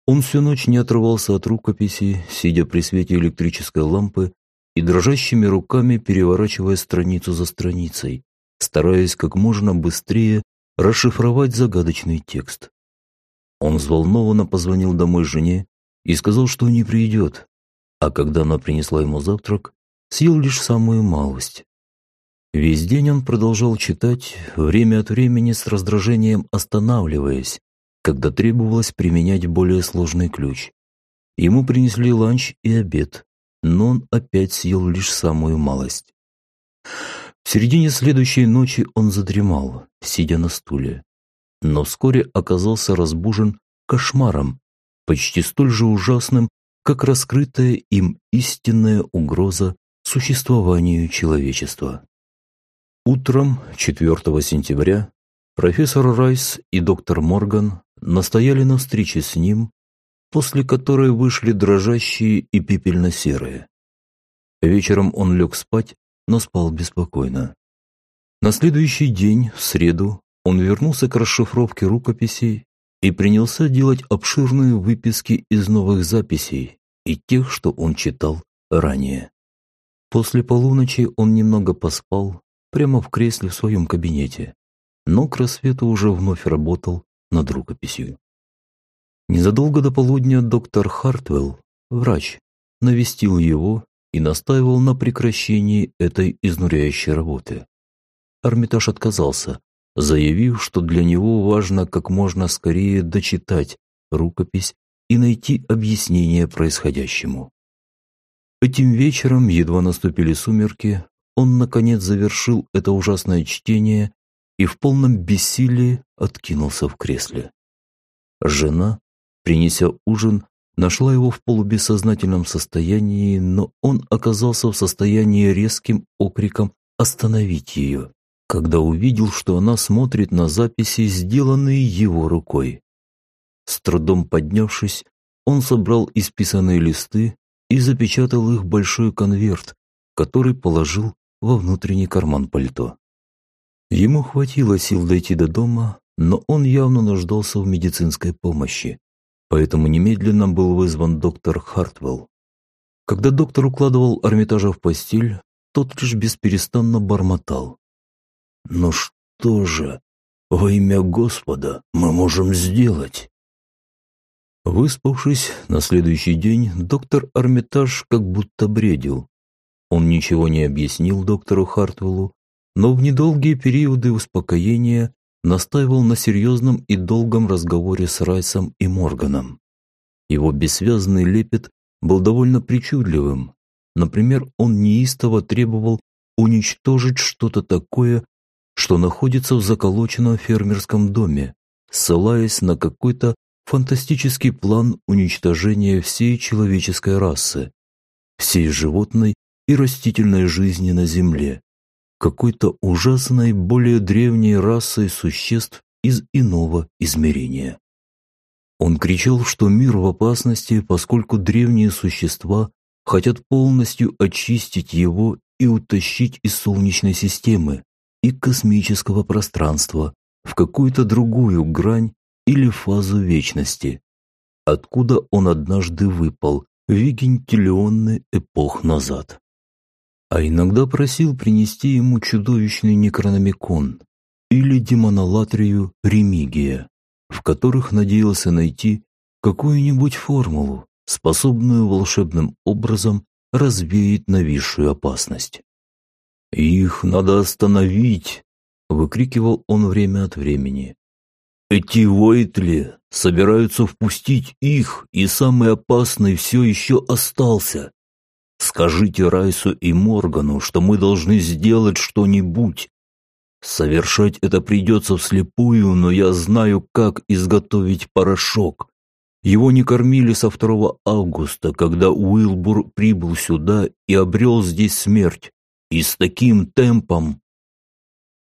Speaker 1: Он всю ночь не отрывался от рукописи, сидя при свете электрической лампы и дрожащими руками переворачивая страницу за страницей, стараясь как можно быстрее расшифровать загадочный текст. Он взволнованно позвонил домой жене и сказал, что не придет, а когда она принесла ему завтрак, съел лишь самую малость. Весь день он продолжал читать, время от времени с раздражением останавливаясь, когда требовалось применять более сложный ключ. Ему принесли ланч и обед, но он опять съел лишь самую малость. В середине следующей ночи он задремал, сидя на стуле, но вскоре оказался разбужен кошмаром, почти столь же ужасным, как раскрытая им истинная угроза существованию человечества. Утром 4 сентября профессор Райс и доктор Морган настояли на встрече с ним, после которой вышли дрожащие и пепельно-серые. Вечером он лег спать, но спал беспокойно. На следующий день, в среду, он вернулся к расшифровке рукописей и принялся делать обширные выписки из новых записей и тех, что он читал ранее. После полуночи он немного поспал прямо в кресле в своем кабинете, но к рассвету уже вновь работал над рукописью. Незадолго до полудня доктор Хартвелл, врач, навестил его и настаивал на прекращении этой изнуряющей работы. Армитаж отказался, заявив, что для него важно как можно скорее дочитать рукопись и найти объяснение происходящему. Этим вечером, едва наступили сумерки, он, наконец, завершил это ужасное чтение и в полном бессилии откинулся в кресле. Жена, принеся ужин, нашла его в полубессознательном состоянии, но он оказался в состоянии резким окриком остановить ее, когда увидел, что она смотрит на записи, сделанные его рукой. С трудом поднявшись, он собрал исписанные листы и запечатал их в большой конверт, который положил во внутренний карман пальто. Ему хватило сил дойти до дома, но он явно нуждался в медицинской помощи, поэтому немедленно был вызван доктор Хартвелл. Когда доктор укладывал Армитажа в постель, тот лишь бесперестанно бормотал. «Ну что же, во имя Господа мы можем сделать?» Выспавшись, на следующий день доктор Армитаж как будто бредил. Он ничего не объяснил доктору Хартвеллу, но в недолгие периоды успокоения настаивал на серьезном и долгом разговоре с Райсом и Морганом. Его бессвязный лепет был довольно причудливым. Например, он неистово требовал уничтожить что-то такое, что находится в заколоченном фермерском доме, ссылаясь на какой-то фантастический план уничтожения всей человеческой расы, всей животной и растительной жизни на Земле, какой-то ужасной, более древней расой существ из иного измерения. Он кричал, что мир в опасности, поскольку древние существа хотят полностью очистить его и утащить из Солнечной системы и космического пространства в какую-то другую грань или фазу вечности, откуда он однажды выпал вигентиллионный эпох назад а иногда просил принести ему чудовищный некрономикон или демонолатрию ремигия, в которых надеялся найти какую-нибудь формулу, способную волшебным образом развеять нависшую опасность. «Их надо остановить!» — выкрикивал он время от времени. «Эти Уэйтли собираются впустить их, и самый опасный все еще остался. Скажите Райсу и Моргану, что мы должны сделать что-нибудь. Совершать это придется вслепую, но я знаю, как изготовить порошок. Его не кормили со 2 августа, когда Уилбур прибыл сюда и обрел здесь смерть. И с таким темпом...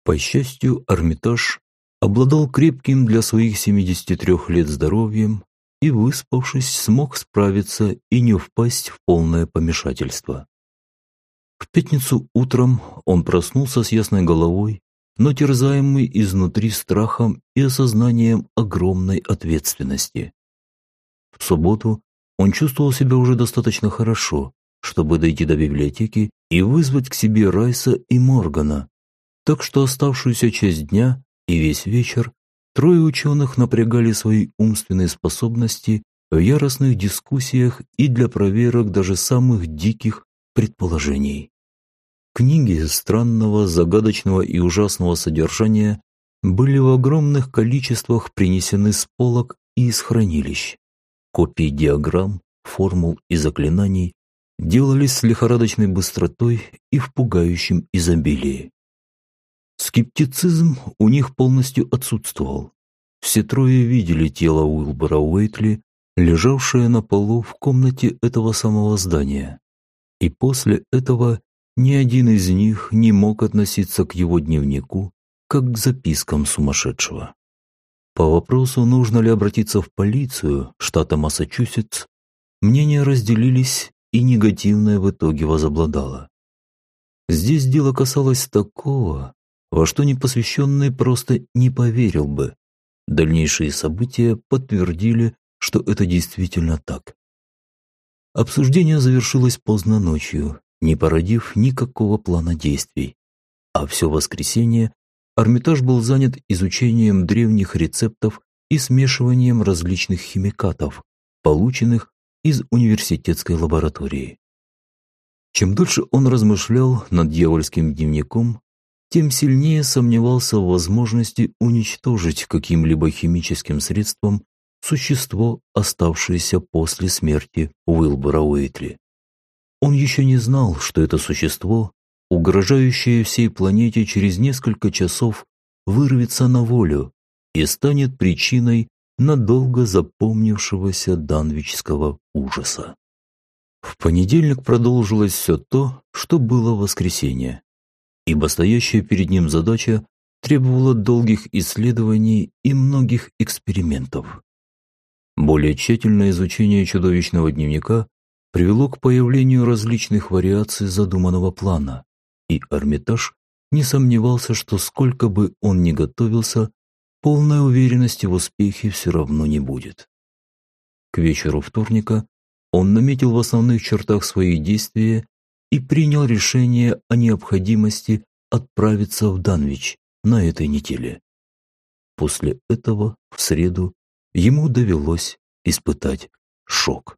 Speaker 1: По счастью, Армитаж обладал крепким для своих 73 лет здоровьем и, выспавшись, смог справиться и не впасть в полное помешательство. В пятницу утром он проснулся с ясной головой, но терзаемый изнутри страхом и осознанием огромной ответственности. В субботу он чувствовал себя уже достаточно хорошо, чтобы дойти до библиотеки и вызвать к себе Райса и Моргана, так что оставшуюся часть дня и весь вечер трое ученых напрягали свои умственные способности в яростных дискуссиях и для проверок даже самых диких предположений. Книги странного, загадочного и ужасного содержания были в огромных количествах принесены с полок и из хранилищ. Копии диаграмм, формул и заклинаний делались с лихорадочной быстротой и в пугающем изобилии. Скептицизм у них полностью отсутствовал. Все трое видели тело Уилбора Уэйтли, лежавшее на полу в комнате этого самого здания. И после этого ни один из них не мог относиться к его дневнику как к запискам сумасшедшего. По вопросу, нужно ли обратиться в полицию штата Массачусетс, мнения разделились и негативное в итоге возобладало. Здесь дело касалось такого, во что непосвященный просто не поверил бы. Дальнейшие события подтвердили, что это действительно так. Обсуждение завершилось поздно ночью, не породив никакого плана действий. А все воскресенье Армитаж был занят изучением древних рецептов и смешиванием различных химикатов, полученных из университетской лаборатории. Чем дольше он размышлял над дьявольским дневником, тем сильнее сомневался в возможности уничтожить каким-либо химическим средством существо, оставшееся после смерти Уилбора Уэйтли. Он еще не знал, что это существо, угрожающее всей планете через несколько часов, вырвется на волю и станет причиной надолго запомнившегося данвичского ужаса. В понедельник продолжилось все то, что было в воскресенье, ибо стоящая перед ним задача требовала долгих исследований и многих экспериментов. Более тщательное изучение чудовищного дневника привело к появлению различных вариаций задуманного плана, и Армитаж не сомневался, что сколько бы он ни готовился, полной уверенности в успехе все равно не будет. К вечеру вторника он наметил в основных чертах свои действия и принял решение о необходимости отправиться в Данвич на этой неделе. После этого, в среду, ему довелось испытать шок.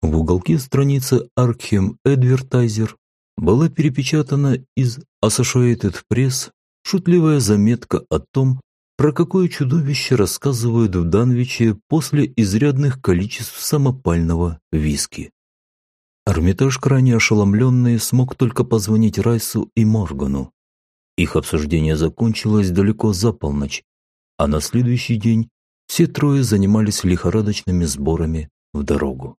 Speaker 1: В уголке страницы Arkham Advertiser была перепечатана из Associated Press шутливая заметка о том, про какое чудовище рассказывают в Данвиче после изрядных количеств самопального виски. Армитаж, крайне ошеломленный, смог только позвонить Райсу и Моргану. Их обсуждение закончилось далеко за полночь, а на следующий день все трое занимались лихорадочными сборами в дорогу.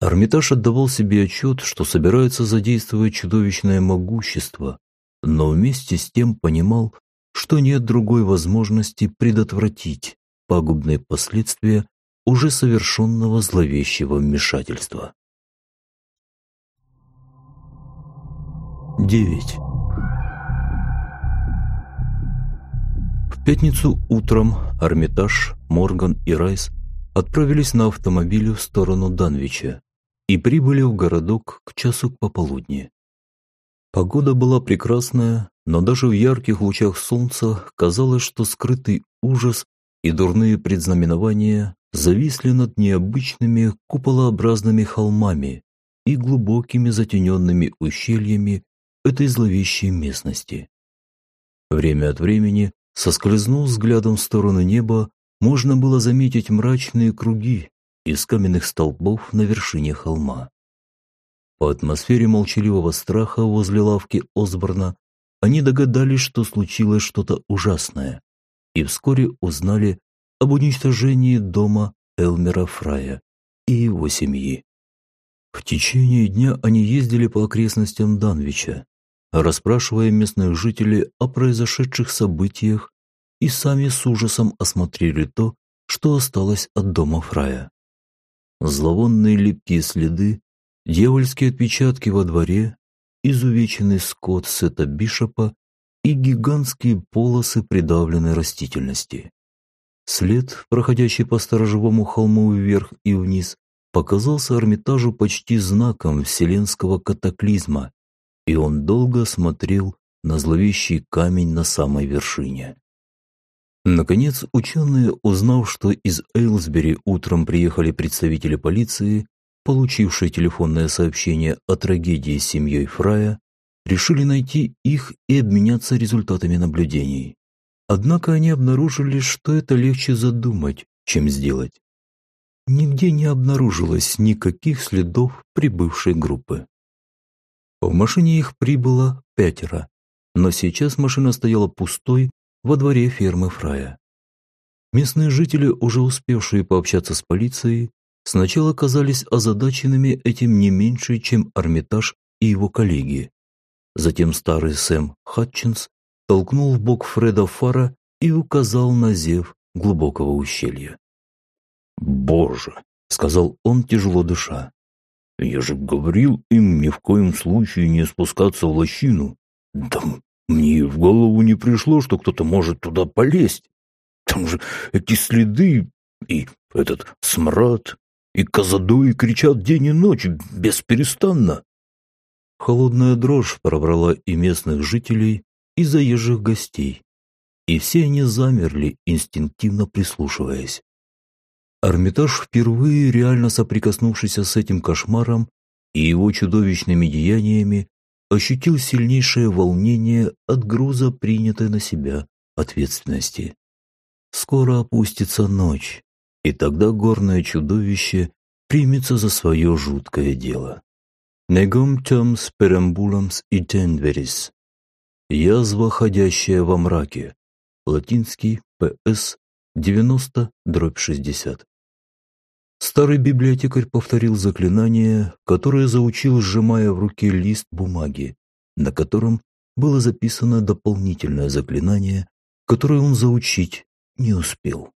Speaker 1: Армитаж отдавал себе отчет, что собирается задействовать чудовищное могущество, но вместе с тем понимал, что нет другой возможности предотвратить пагубные последствия уже совершенного зловещего вмешательства. 9. В пятницу утром Армитаж, Морган и Райс отправились на автомобиле в сторону Данвича, и прибыли в городок к часу пополудни. Погода была прекрасная, но даже в ярких лучах солнца казалось, что скрытый ужас и дурные предзнаменования зависли над необычными куполообразными холмами и глубокими затененными ущельями этой зловещей местности. Время от времени, соскользнув взглядом в сторону неба, можно было заметить мрачные круги, из каменных столбов на вершине холма. По атмосфере молчаливого страха возле лавки Осборна они догадались, что случилось что-то ужасное, и вскоре узнали об уничтожении дома Элмера Фрая и его семьи. В течение дня они ездили по окрестностям Данвича, расспрашивая местных жителей о произошедших событиях и сами с ужасом осмотрели то, что осталось от дома Фрая. Зловонные липкие следы, дьявольские отпечатки во дворе, изувеченный скот Сета Бишопа и гигантские полосы придавленной растительности. След, проходящий по сторожевому холму вверх и вниз, показался Эрмитажу почти знаком вселенского катаклизма, и он долго смотрел на зловещий камень на самой вершине. Наконец, ученые, узнав, что из Эйлсбери утром приехали представители полиции, получившие телефонное сообщение о трагедии с семьей Фрая, решили найти их и обменяться результатами наблюдений. Однако они обнаружили, что это легче задумать, чем сделать. Нигде не обнаружилось никаких следов прибывшей группы. В машине их прибыло пятеро, но сейчас машина стояла пустой во дворе фермы Фрая. Местные жители, уже успевшие пообщаться с полицией, сначала казались озадаченными этим не меньше, чем Армитаж и его коллеги. Затем старый Сэм Хатчинс толкнул в бок Фреда Фара и указал на зев глубокого ущелья.
Speaker 2: «Боже!»
Speaker 1: — сказал он, тяжело дыша.
Speaker 2: «Я же говорил им ни в коем случае не спускаться в лощину. Да мне в голову не пришло, что кто-то может туда полезть. Там же эти следы и этот смрад, и козадои кричат день и ночь, бесперестанно.
Speaker 1: Холодная дрожь пробрала и местных жителей, и заезжих гостей, и все они замерли, инстинктивно прислушиваясь. Армитаж, впервые реально соприкоснувшийся с этим кошмаром и его чудовищными деяниями, ощутил сильнейшее волнение от груза принятой на себя ответственности. Скоро опустится ночь, и тогда горное чудовище примется за свое жуткое дело. Негом темс перамбуламс и тенверис. Язва, ходящая во мраке. Латинский ПС 90 дробь 60. Старый библиотекарь повторил заклинание, которое заучил, сжимая в руке лист бумаги, на котором было записано дополнительное заклинание, которое он заучить не успел.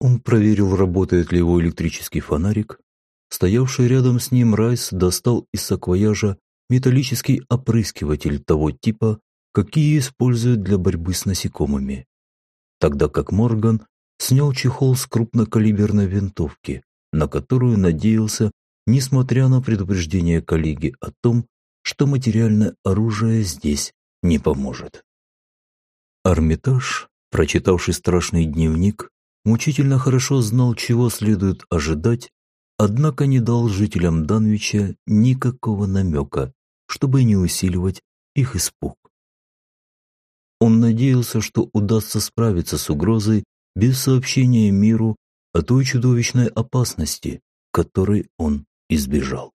Speaker 1: Он проверил, работает ли его электрический фонарик. Стоявший рядом с ним Райс достал из саквояжа металлический опрыскиватель того типа, какие используют для борьбы с насекомыми. Тогда как Морган снял чехол с крупнокалиберной винтовки, на которую надеялся, несмотря на предупреждение коллеги о том, что материальное оружие здесь не поможет. Армитаж, прочитавший страшный дневник, мучительно хорошо знал, чего следует ожидать, однако не дал жителям Данвича никакого намека, чтобы не усиливать их испуг. Он надеялся, что удастся справиться с угрозой без сообщения миру о той чудовищной опасности, которой он избежал.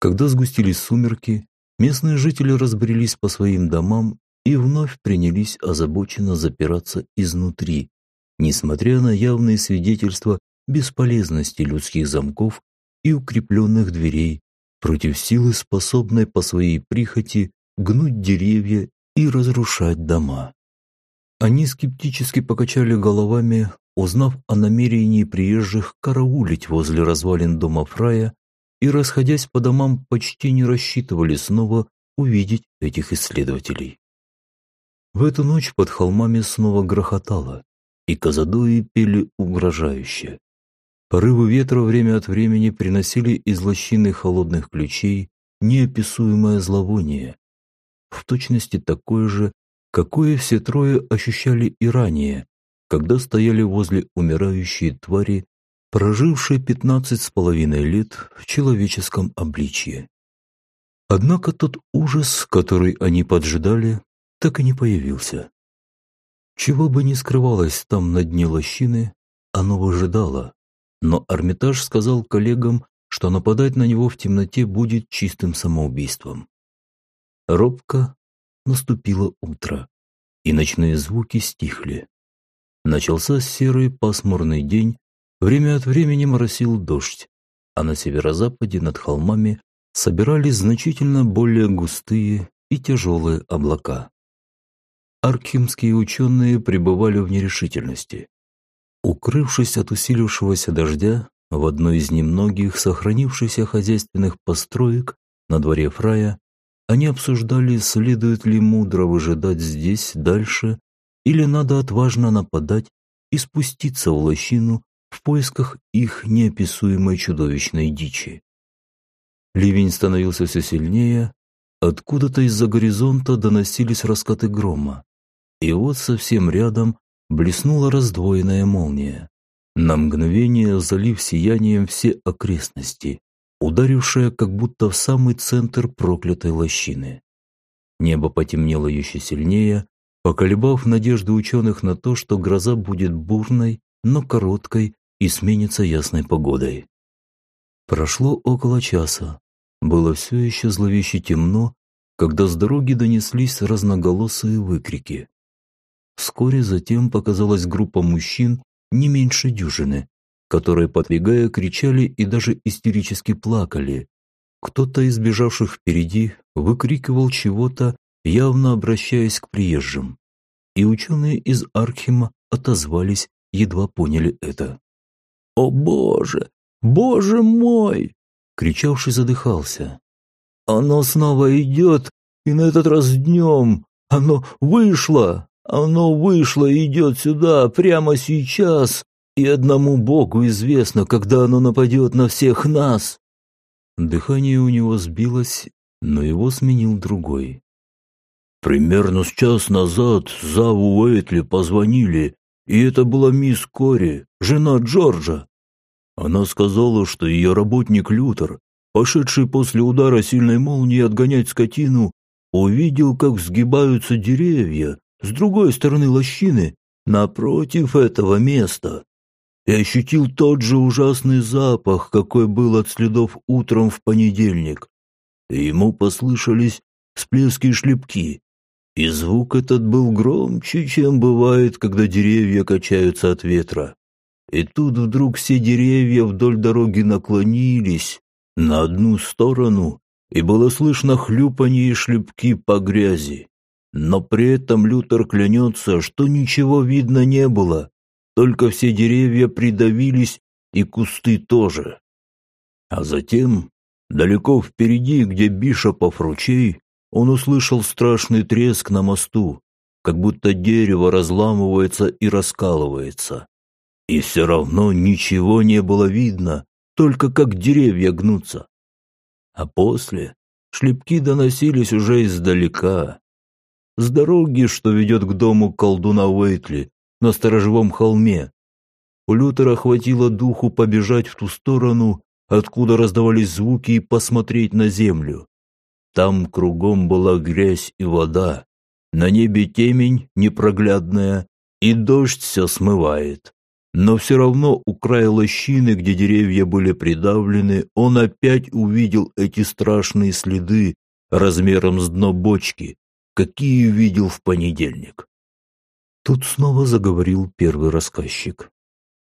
Speaker 1: Когда сгустились сумерки, местные жители разбрелись по своим домам и вновь принялись озабоченно запираться изнутри, несмотря на явные свидетельства бесполезности людских замков и укрепленных дверей против силы, способной по своей прихоти гнуть деревья и разрушать дома. Они скептически покачали головами, узнав о намерении приезжих караулить возле развалин дома Фрая и, расходясь по домам, почти не рассчитывали снова увидеть этих исследователей. В эту ночь под холмами снова грохотало, и казадои пели угрожающе. Порывы ветра время от времени приносили из лощины холодных ключей неописуемое зловоние, в точности такое же, какое все трое ощущали и ранее, когда стояли возле умирающей твари, прожившей пятнадцать с половиной лет в человеческом обличье. Однако тот ужас, который они поджидали, так и не появился. Чего бы ни скрывалось там на дне лощины, оно выжидало, но Армитаж сказал коллегам, что нападать на него в темноте будет чистым самоубийством. Робко, наступило утро, и ночные звуки стихли. Начался серый пасмурный день, время от времени моросил дождь, а на северо-западе над холмами собирались значительно более густые и тяжелые облака. Аркхимские ученые пребывали в нерешительности. Укрывшись от усилившегося дождя в одной из немногих сохранившихся хозяйственных построек на дворе Фрая, они обсуждали, следует ли мудро выжидать здесь дальше или надо отважно нападать и спуститься в лощину в поисках их неописуемой чудовищной дичи. Ливень становился все сильнее, откуда-то из-за горизонта доносились раскаты грома, и вот совсем рядом блеснула раздвоенная молния, на мгновение залив сиянием все окрестности, ударившая как будто в самый центр проклятой лощины. Небо потемнело еще сильнее, поколебав надежды ученых на то, что гроза будет бурной, но короткой и сменится ясной погодой. Прошло около часа. Было все еще зловеще темно, когда с дороги донеслись разноголосые выкрики. Вскоре затем показалась группа мужчин не меньше дюжины, которые, подвигая, кричали и даже истерически плакали. Кто-то из бежавших впереди выкрикивал чего-то, явно обращаясь к приезжим. И ученые из Архима отозвались, едва поняли это. «О боже! Боже мой!» Кричавший задыхался. «Оно снова идет, и на этот раз днем! Оно вышло!» Оно вышло и идет сюда прямо сейчас, и одному Богу известно, когда оно нападет на всех нас». Дыхание у него сбилось, но его сменил другой.
Speaker 2: «Примерно с час назад Заву Уэйтли позвонили, и это была мисс Кори, жена Джорджа. Она сказала, что ее работник Лютер, пошедший после удара сильной молнии отгонять скотину, увидел, как сгибаются деревья, с другой стороны лощины, напротив этого места, и ощутил тот же ужасный запах, какой был от следов утром в понедельник. Ему послышались всплески и шлепки, и звук этот был громче, чем бывает, когда деревья качаются от ветра. И тут вдруг все деревья вдоль дороги наклонились на одну сторону, и было слышно хлюпанье и шлепки по грязи. Но при этом Лютер клянется, что ничего видно не было, только все деревья придавились и кусты тоже. А затем, далеко впереди, где Бишопов ручей, он услышал страшный треск на мосту, как будто дерево разламывается и раскалывается. И все равно ничего не было видно, только как деревья гнутся. А после шлепки доносились уже издалека, с дороги, что ведет к дому колдуна Уэйтли на сторожевом холме. У Лютера хватило духу побежать в ту сторону, откуда раздавались звуки, и посмотреть на землю. Там кругом была грязь и вода, на небе темень непроглядная, и дождь все смывает. Но все равно у края лощины, где деревья были придавлены, он опять увидел эти страшные следы размером с дно бочки, какие видел в понедельник. Тут снова заговорил первый рассказчик.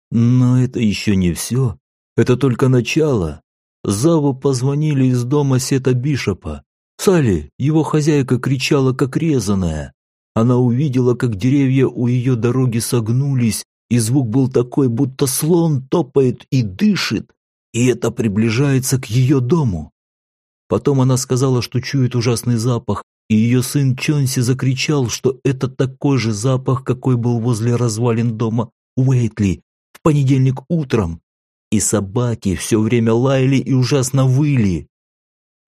Speaker 2: Но это еще не все. Это только начало. Заву позвонили из дома Сета Бишопа. Салли, его хозяйка, кричала, как резаная. Она увидела, как деревья у ее дороги согнулись, и звук был такой, будто слон топает и дышит, и это приближается к ее дому. Потом она сказала, что чует ужасный запах, и ее сын Чонси закричал, что это такой же запах, какой был возле развалин дома Уэйтли в понедельник утром. И собаки все время лаяли и ужасно выли.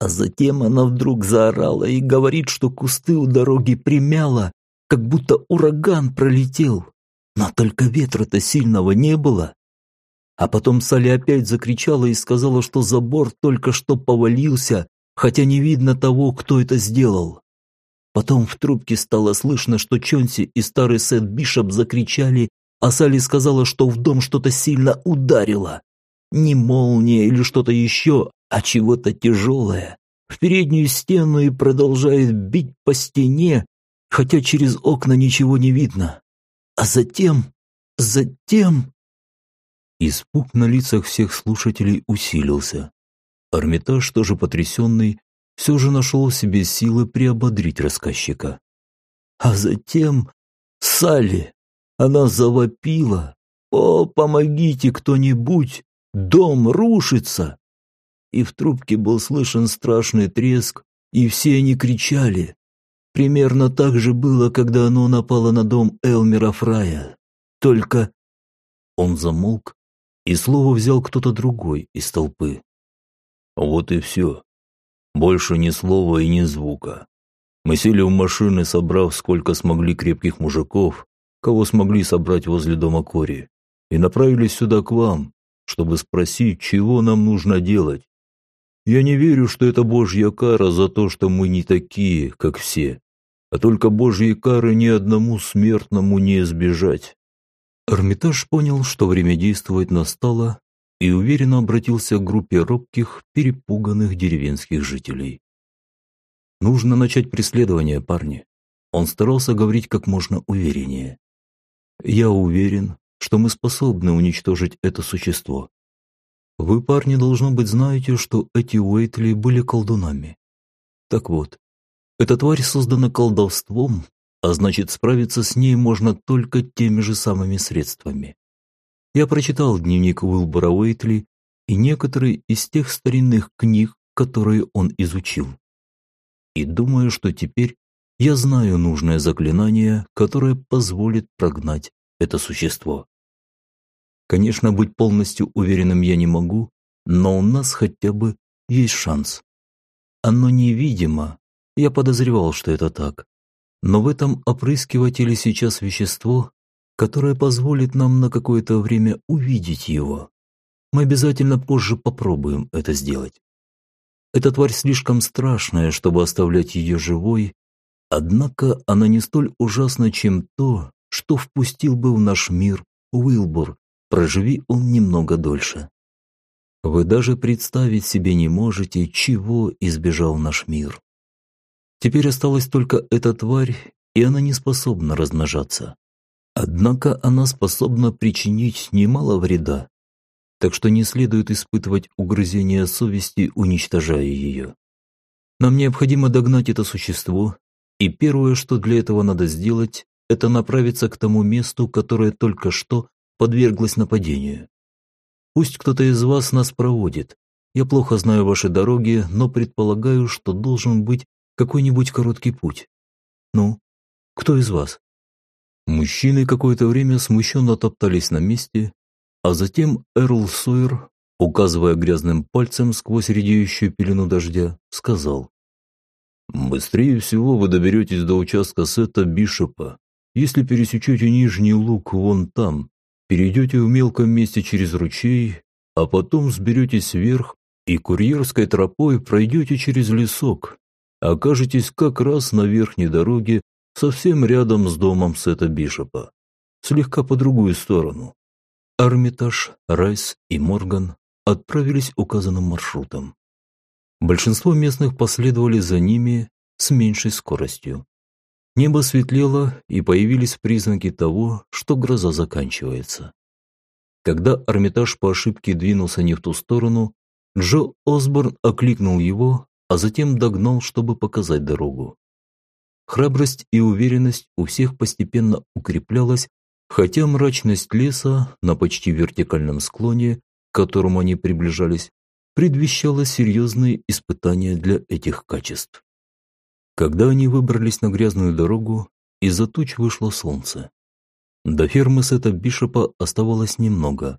Speaker 2: А затем она вдруг заорала и говорит, что кусты у дороги примяло, как будто ураган пролетел. Но только ветра-то сильного не было. А потом Салли опять закричала и сказала, что забор только что повалился, хотя не видно того, кто это сделал. Потом в трубке стало слышно, что Чонси и старый Сет Бишоп закричали, а Салли сказала, что в дом что-то сильно ударило. Не молния или что-то еще, а чего-то тяжелое.
Speaker 1: в переднюю стену и продолжает бить по стене, хотя через окна ничего не видно. А затем, затем... Испуг на лицах всех слушателей усилился. Армитаж, тоже потрясенный, все же нашел в себе силы приободрить рассказчика. А затем Салли, она завопила. «О, помогите кто-нибудь! Дом рушится!» И в трубке был слышен страшный треск, и все они кричали. Примерно так же было, когда оно напало на дом Элмера Фрая. Только он замолк, и слово взял кто-то другой из толпы.
Speaker 2: Вот и все. Больше ни слова и ни звука. Мы сели в машины, собрав сколько смогли крепких мужиков, кого смогли собрать возле дома Кори, и направились сюда к вам, чтобы спросить, чего нам нужно делать. Я не верю, что это Божья кара за то, что мы не такие, как все, а только Божьей кары ни одному смертному не избежать.
Speaker 1: Эрмитаж понял, что время действовать настало, и уверенно обратился к группе робких, перепуганных деревенских жителей. «Нужно начать преследование, парни». Он старался говорить как можно увереннее. «Я уверен, что мы способны уничтожить это существо. Вы, парни, должно быть, знаете, что эти Уэйтли были колдунами. Так вот, эта тварь создана колдовством, а значит, справиться с ней можно только теми же самыми средствами. Я прочитал дневник Уилбора Уэйтли и некоторые из тех старинных книг, которые он изучил. И думаю, что теперь я знаю нужное заклинание, которое позволит прогнать это существо. Конечно, быть полностью уверенным я не могу, но у нас хотя бы есть шанс. Оно невидимо, я подозревал, что это так. Но в этом опрыскивателе сейчас вещество, которое позволит нам на какое-то время увидеть его. Мы обязательно позже попробуем это сделать. Эта тварь слишком страшная, чтобы оставлять ее живой, однако она не столь ужасна, чем то, что впустил бы в наш мир Уилбур, проживи он немного дольше. Вы даже представить себе не можете, чего избежал наш мир. Теперь осталась только эта тварь, и она не способна размножаться. Однако она способна причинить немало вреда, так что не следует испытывать угрызения совести, уничтожая ее. Нам необходимо догнать это существо, и первое, что для этого надо сделать, это направиться к тому месту, которое только что подверглось нападению. Пусть кто-то из вас нас проводит. Я плохо знаю ваши дороги, но предполагаю, что должен быть какой-нибудь короткий путь. Ну, кто из вас? Мужчины какое-то время смущенно топтались на месте, а затем Эрл Сойер, указывая грязным пальцем сквозь редеющую пелену дождя, сказал.
Speaker 2: «Быстрее всего вы доберетесь до участка Сета Бишопа, если пересечете Нижний Луг вон там, перейдете в мелком месте через ручей, а потом сберетесь вверх и курьерской тропой пройдете через лесок, окажетесь как раз на верхней дороге совсем рядом с домом Сета Бишопа, слегка по другую сторону.
Speaker 1: Армитаж, Райс и Морган отправились указанным маршрутом. Большинство местных последовали за ними с меньшей скоростью. Небо светлело, и появились признаки того, что гроза заканчивается. Когда Армитаж по ошибке двинулся не в ту сторону, Джо Осборн окликнул его, а затем догнал, чтобы показать дорогу. Храбрость и уверенность у всех постепенно укреплялась, хотя мрачность леса на почти вертикальном склоне, к которому они приближались, предвещала серьезные испытания для этих качеств. Когда они выбрались на грязную дорогу, из-за туч вышло солнце. До фермы Сета Бишопа оставалось немного,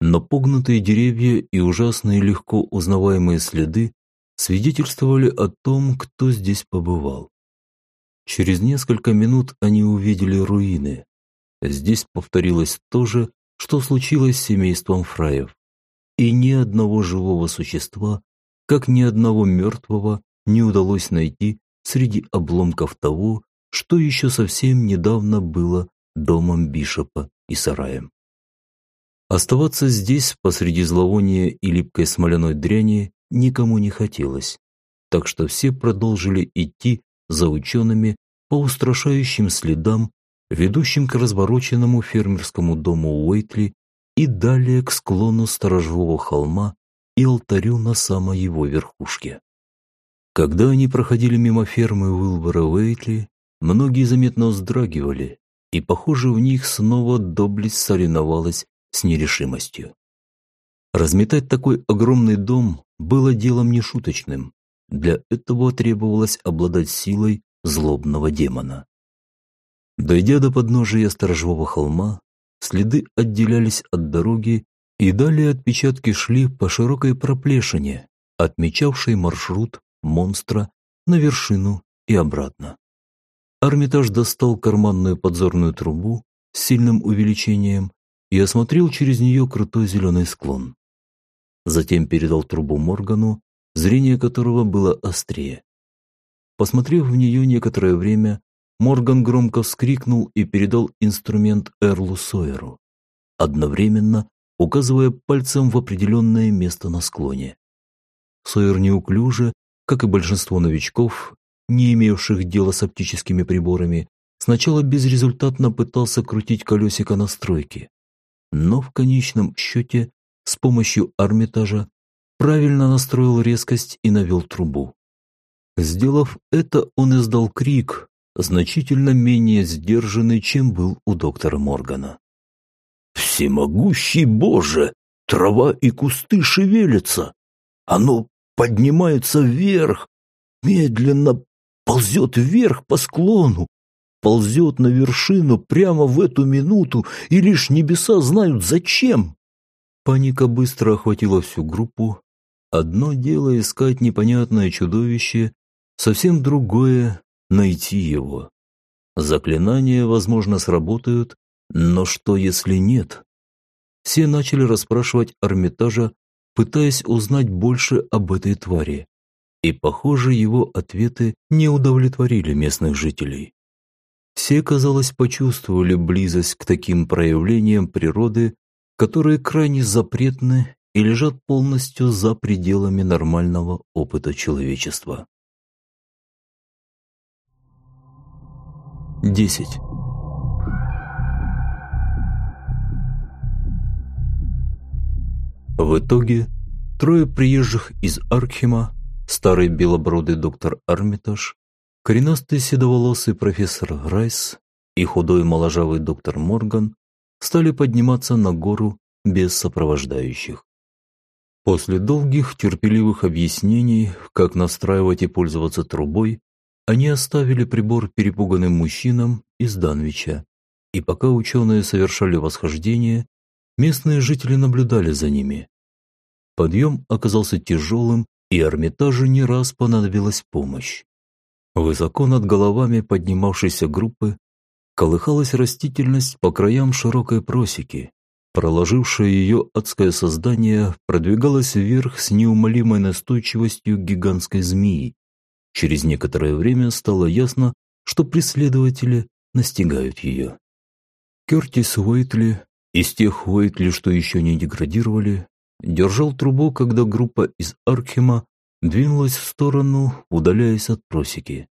Speaker 1: но погнутые деревья и ужасные легко узнаваемые следы свидетельствовали о том, кто здесь побывал. Через несколько минут они увидели руины. Здесь повторилось то же, что случилось с семейством Фраев. И ни одного живого существа, как ни одного мертвого, не удалось найти среди обломков того, что еще совсем недавно было домом Бишопа и сараем. Оставаться здесь посреди зловония и липкой смоляной дряни никому не хотелось. так что все продолжили идти за учеными по устрашающим следам, ведущим к развороченному фермерскому дому Уэйтли и далее к склону сторожевого холма и алтарю на самой его верхушке. Когда они проходили мимо фермы Уилбора Уэйтли, многие заметно вздрагивали, и, похоже, в них снова доблесть соревновалась с нерешимостью. Разметать такой огромный дом было делом нешуточным. Для этого требовалось обладать силой злобного демона. Дойдя до подножия сторожевого холма, следы отделялись от дороги, и далее отпечатки шли по широкой проплешине, отмечавшей маршрут монстра на вершину и обратно. Армитаж достал карманную подзорную трубу с сильным увеличением и осмотрел через нее крутой зеленый склон. Затем передал трубу Моргану, зрение которого было острее. Посмотрев в нее некоторое время, Морган громко вскрикнул и передал инструмент Эрлу Сойеру, одновременно указывая пальцем в определенное место на склоне. Сойер неуклюже, как и большинство новичков, не имевших дела с оптическими приборами, сначала безрезультатно пытался крутить колесико настройки, но в конечном счете с помощью армитажа правильно настроил резкость и навел трубу. Сделав это, он издал крик, значительно менее сдержанный, чем был у доктора Моргана.
Speaker 2: «Всемогущий Боже! Трава и кусты шевелятся! Оно поднимается вверх, медленно ползет вверх по склону, ползет на вершину прямо в эту минуту, и лишь небеса знают зачем!»
Speaker 1: Паника быстро охватила всю группу. Одно дело искать непонятное чудовище, совсем другое – найти его. Заклинания, возможно, сработают, но что, если нет? Все начали расспрашивать Армитажа, пытаясь узнать больше об этой твари. И, похоже, его ответы не удовлетворили местных жителей. Все, казалось, почувствовали близость к таким проявлениям природы, которые крайне запретны и лежат полностью за пределами нормального опыта человечества. 10. В итоге трое приезжих из Аркхема, старый белобродый доктор Армитаж, коренастый седоволосый профессор Райс и худой моложавый доктор Морган стали подниматься на гору без сопровождающих. После долгих терпеливых объяснений, как настраивать и пользоваться трубой, они оставили прибор перепуганным мужчинам из Данвича, и пока ученые совершали восхождение, местные жители наблюдали за ними. Подъем оказался тяжелым, и Эрмитажу не раз понадобилась помощь. Высоко над головами поднимавшейся группы колыхалась растительность по краям широкой просеки. Проложившее ее адское создание продвигалось вверх с неумолимой настойчивостью гигантской змеи. Через некоторое время стало ясно, что преследователи настигают ее. Кертис Уэйтли, из тех Уэйтли, что еще не деградировали, держал трубу, когда группа из Аркхема двинулась в сторону, удаляясь от просеки.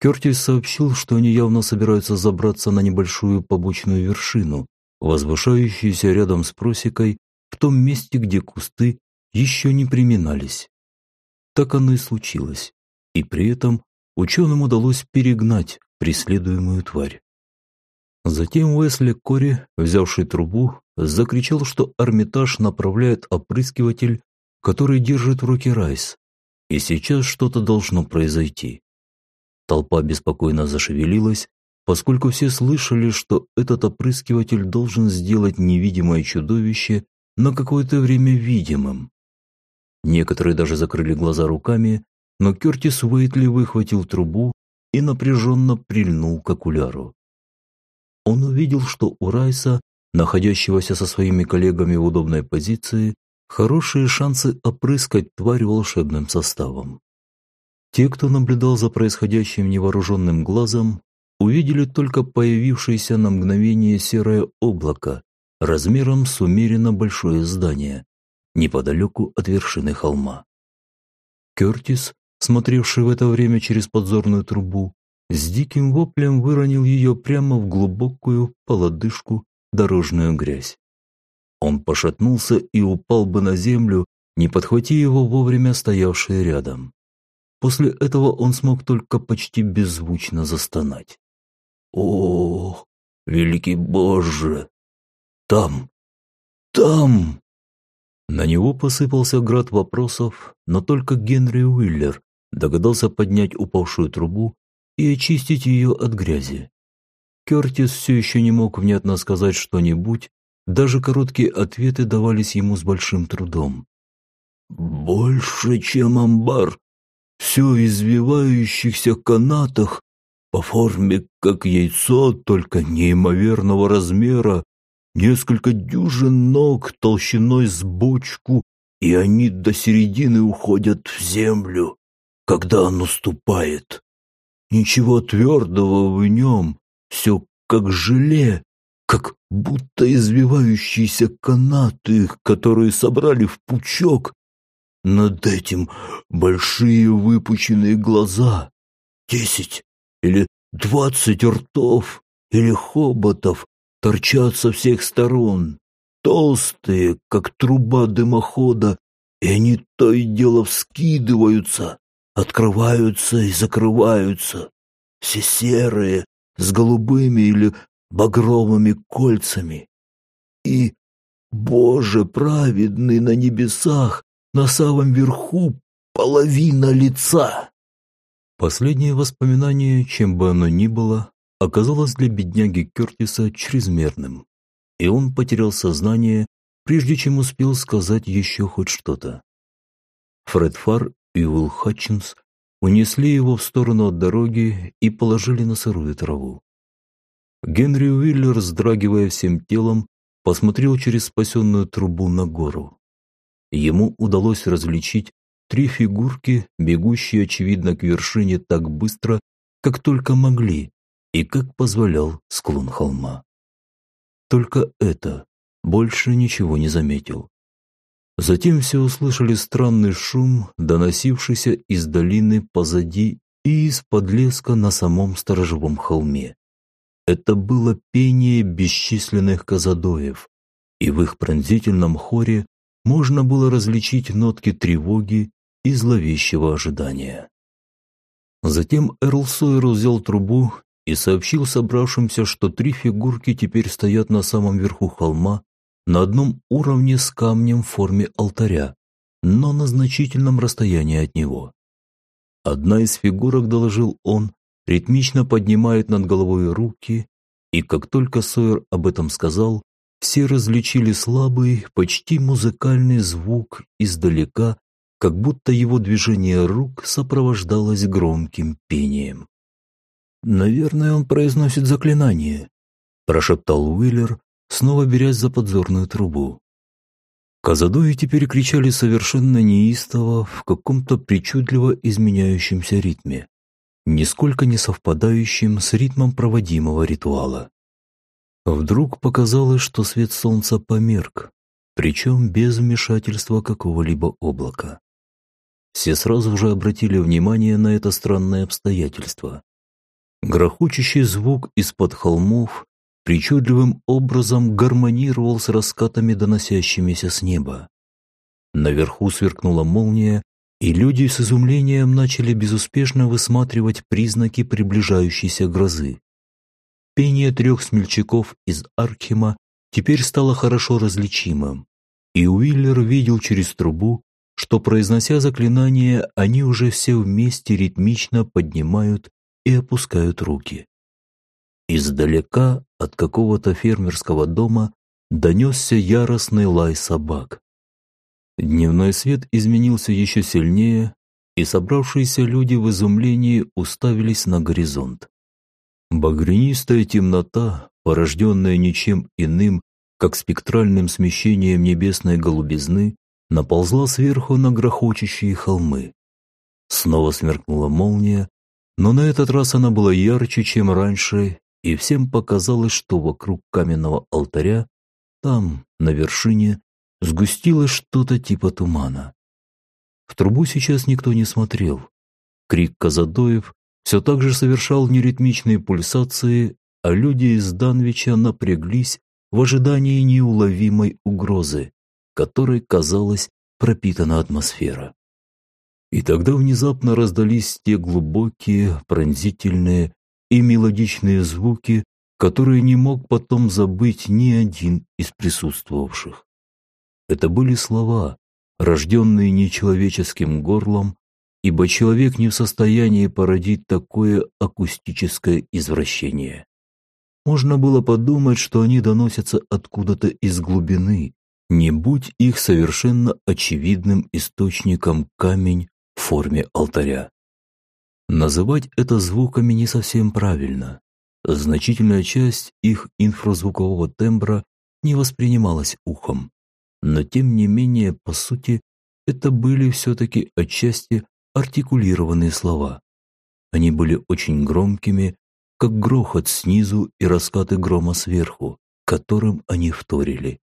Speaker 1: Кертис сообщил, что они явно собираются забраться на небольшую побочную вершину, возвышающуюся рядом с просекой в том месте, где кусты еще не приминались. Так оно и случилось, и при этом ученым удалось перегнать преследуемую тварь. Затем Уэсли Кори, взявший трубу, закричал, что Армитаж направляет опрыскиватель, который держит в руке Райс, и сейчас что-то должно произойти. Толпа беспокойно зашевелилась, поскольку все слышали, что этот опрыскиватель должен сделать невидимое чудовище на какое-то время видимым. Некоторые даже закрыли глаза руками, но Кертис Уэйтли выхватил трубу и напряженно прильнул к окуляру. Он увидел, что у Райса, находящегося со своими коллегами в удобной позиции, хорошие шансы опрыскать тварь волшебным составом. Те, кто наблюдал за происходящим невооруженным глазом, увидели только появившееся на мгновение серое облако размером с умеренно большое здание, неподалеку от вершины холма. Кертис смотревший в это время через подзорную трубу, с диким воплем выронил ее прямо в глубокую полодышку дорожную грязь. Он пошатнулся и упал бы на землю, не подхвати его вовремя стоявшие рядом. После этого он смог только почти беззвучно застонать. «О, великий Боже! Там! Там!» На него посыпался град вопросов, но только Генри Уиллер догадался поднять упавшую трубу и очистить ее от грязи. Кертис все еще не мог внятно сказать что-нибудь, даже короткие ответы давались ему с большим трудом. «Больше, чем амбар, все извивающихся канатах, по форме как яйцо, только неимоверного размера, несколько дюжин ног толщиной с бочку, и они до середины уходят в землю, когда он уступает. Ничего твердого в нем, все как желе, как будто извивающиеся канаты, которые собрали в пучок. Над этим большие выпученные глаза, десять или двадцать ртов или хоботов торчат со всех сторон, толстые, как труба дымохода, и они то и дело вскидываются, открываются и закрываются, все серые, с голубыми или багровыми кольцами. И, Боже праведный на небесах, на самом верху половина лица. Последнее воспоминание, чем бы оно ни было, оказалось для бедняги Кертиса чрезмерным, и он потерял сознание, прежде чем успел сказать еще хоть что-то. Фред Фар и Уилл Хатчинс унесли его в сторону от дороги и положили на сырую траву. Генри Уиллер, вздрагивая всем телом, посмотрел через спасенную трубу на гору. Ему удалось различить три фигурки, бегущие, очевидно, к вершине так быстро, как только могли и как позволял склон холма. Только это, больше ничего не заметил. Затем все услышали странный шум, доносившийся из долины позади и из-под леска на самом сторожевом холме. Это было пение бесчисленных казадоев, и в их пронзительном хоре можно было различить нотки тревоги и зловещего ожидания. Затем Эрл Сойер взял трубу и сообщил собравшимся, что три фигурки теперь стоят на самом верху холма на одном уровне с камнем в форме алтаря, но на значительном расстоянии от него. Одна из фигурок, доложил он, ритмично поднимает над головой руки, и как только Сойер об этом сказал, все различили слабый, почти музыкальный звук издалека, как будто его движение рук сопровождалось громким пением. «Наверное, он произносит заклинание», – прошептал Уиллер, снова берясь за подзорную трубу. Казадои теперь кричали совершенно неистово в каком-то причудливо изменяющемся ритме, нисколько не совпадающем с ритмом проводимого ритуала. Вдруг показалось, что свет солнца померк, причем без вмешательства какого-либо облака. Все сразу же обратили внимание на это странное обстоятельство. Грохочущий звук из-под холмов причудливым образом гармонировал с раскатами, доносящимися с неба. Наверху сверкнула молния, и люди с изумлением начали безуспешно высматривать признаки приближающейся грозы. Пение трех смельчаков из Аркхема теперь стало хорошо различимым, и Уиллер видел через трубу, что, произнося заклинание, они уже все вместе ритмично поднимают и опускают руки. Издалека от какого-то фермерского дома донесся яростный лай собак. Дневной свет изменился еще сильнее, и собравшиеся люди в изумлении уставились на горизонт. Багрянистая темнота, порожденная ничем иным, как спектральным смещением небесной голубизны, наползла сверху на грохочущие холмы. Снова сверкнула молния, но на этот раз она была ярче, чем ранше, и всем показалось, что вокруг каменного алтаря, там, на вершине, сгустилось что-то типа тумана. В трубу сейчас никто не смотрел, Крик Казадоев все так же совершал неритмичные пульсации, а люди из Данвича напряглись в ожидании неуловимой угрозы, которой, казалось, пропитана атмосфера. И тогда внезапно раздались те глубокие, пронзительные и мелодичные звуки, которые не мог потом забыть ни один из присутствовавших. Это были слова, рожденные нечеловеческим горлом, ибо человек не в состоянии породить такое акустическое извращение. Можно было подумать, что они доносятся откуда-то из глубины, не будь их совершенно очевидным источником камень в форме алтаря. Называть это звуками не совсем правильно. Значительная часть их инфразвукового тембра не воспринималась ухом. Но тем не менее, по сути, это были все-таки отчасти артикулированные слова. Они были очень громкими, как грохот снизу и раскаты грома сверху, которым они вторили,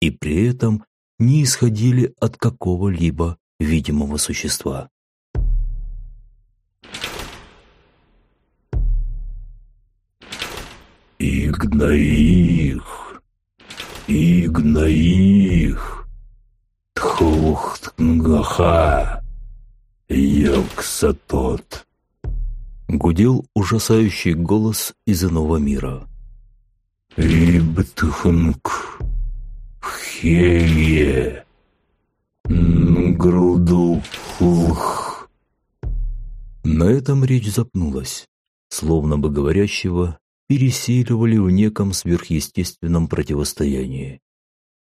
Speaker 1: и при этом не исходили от какого-либо видимого существа.
Speaker 2: Игнаих, Игнаих, Тхухтнгаха, Йоксатот.
Speaker 1: Гудел ужасающий голос из иного мира.
Speaker 2: Ибтхнг, Хее, Груду, Фух.
Speaker 1: На этом речь запнулась, словно бы говорящего пересиливали в неком сверхъестественном противостоянии.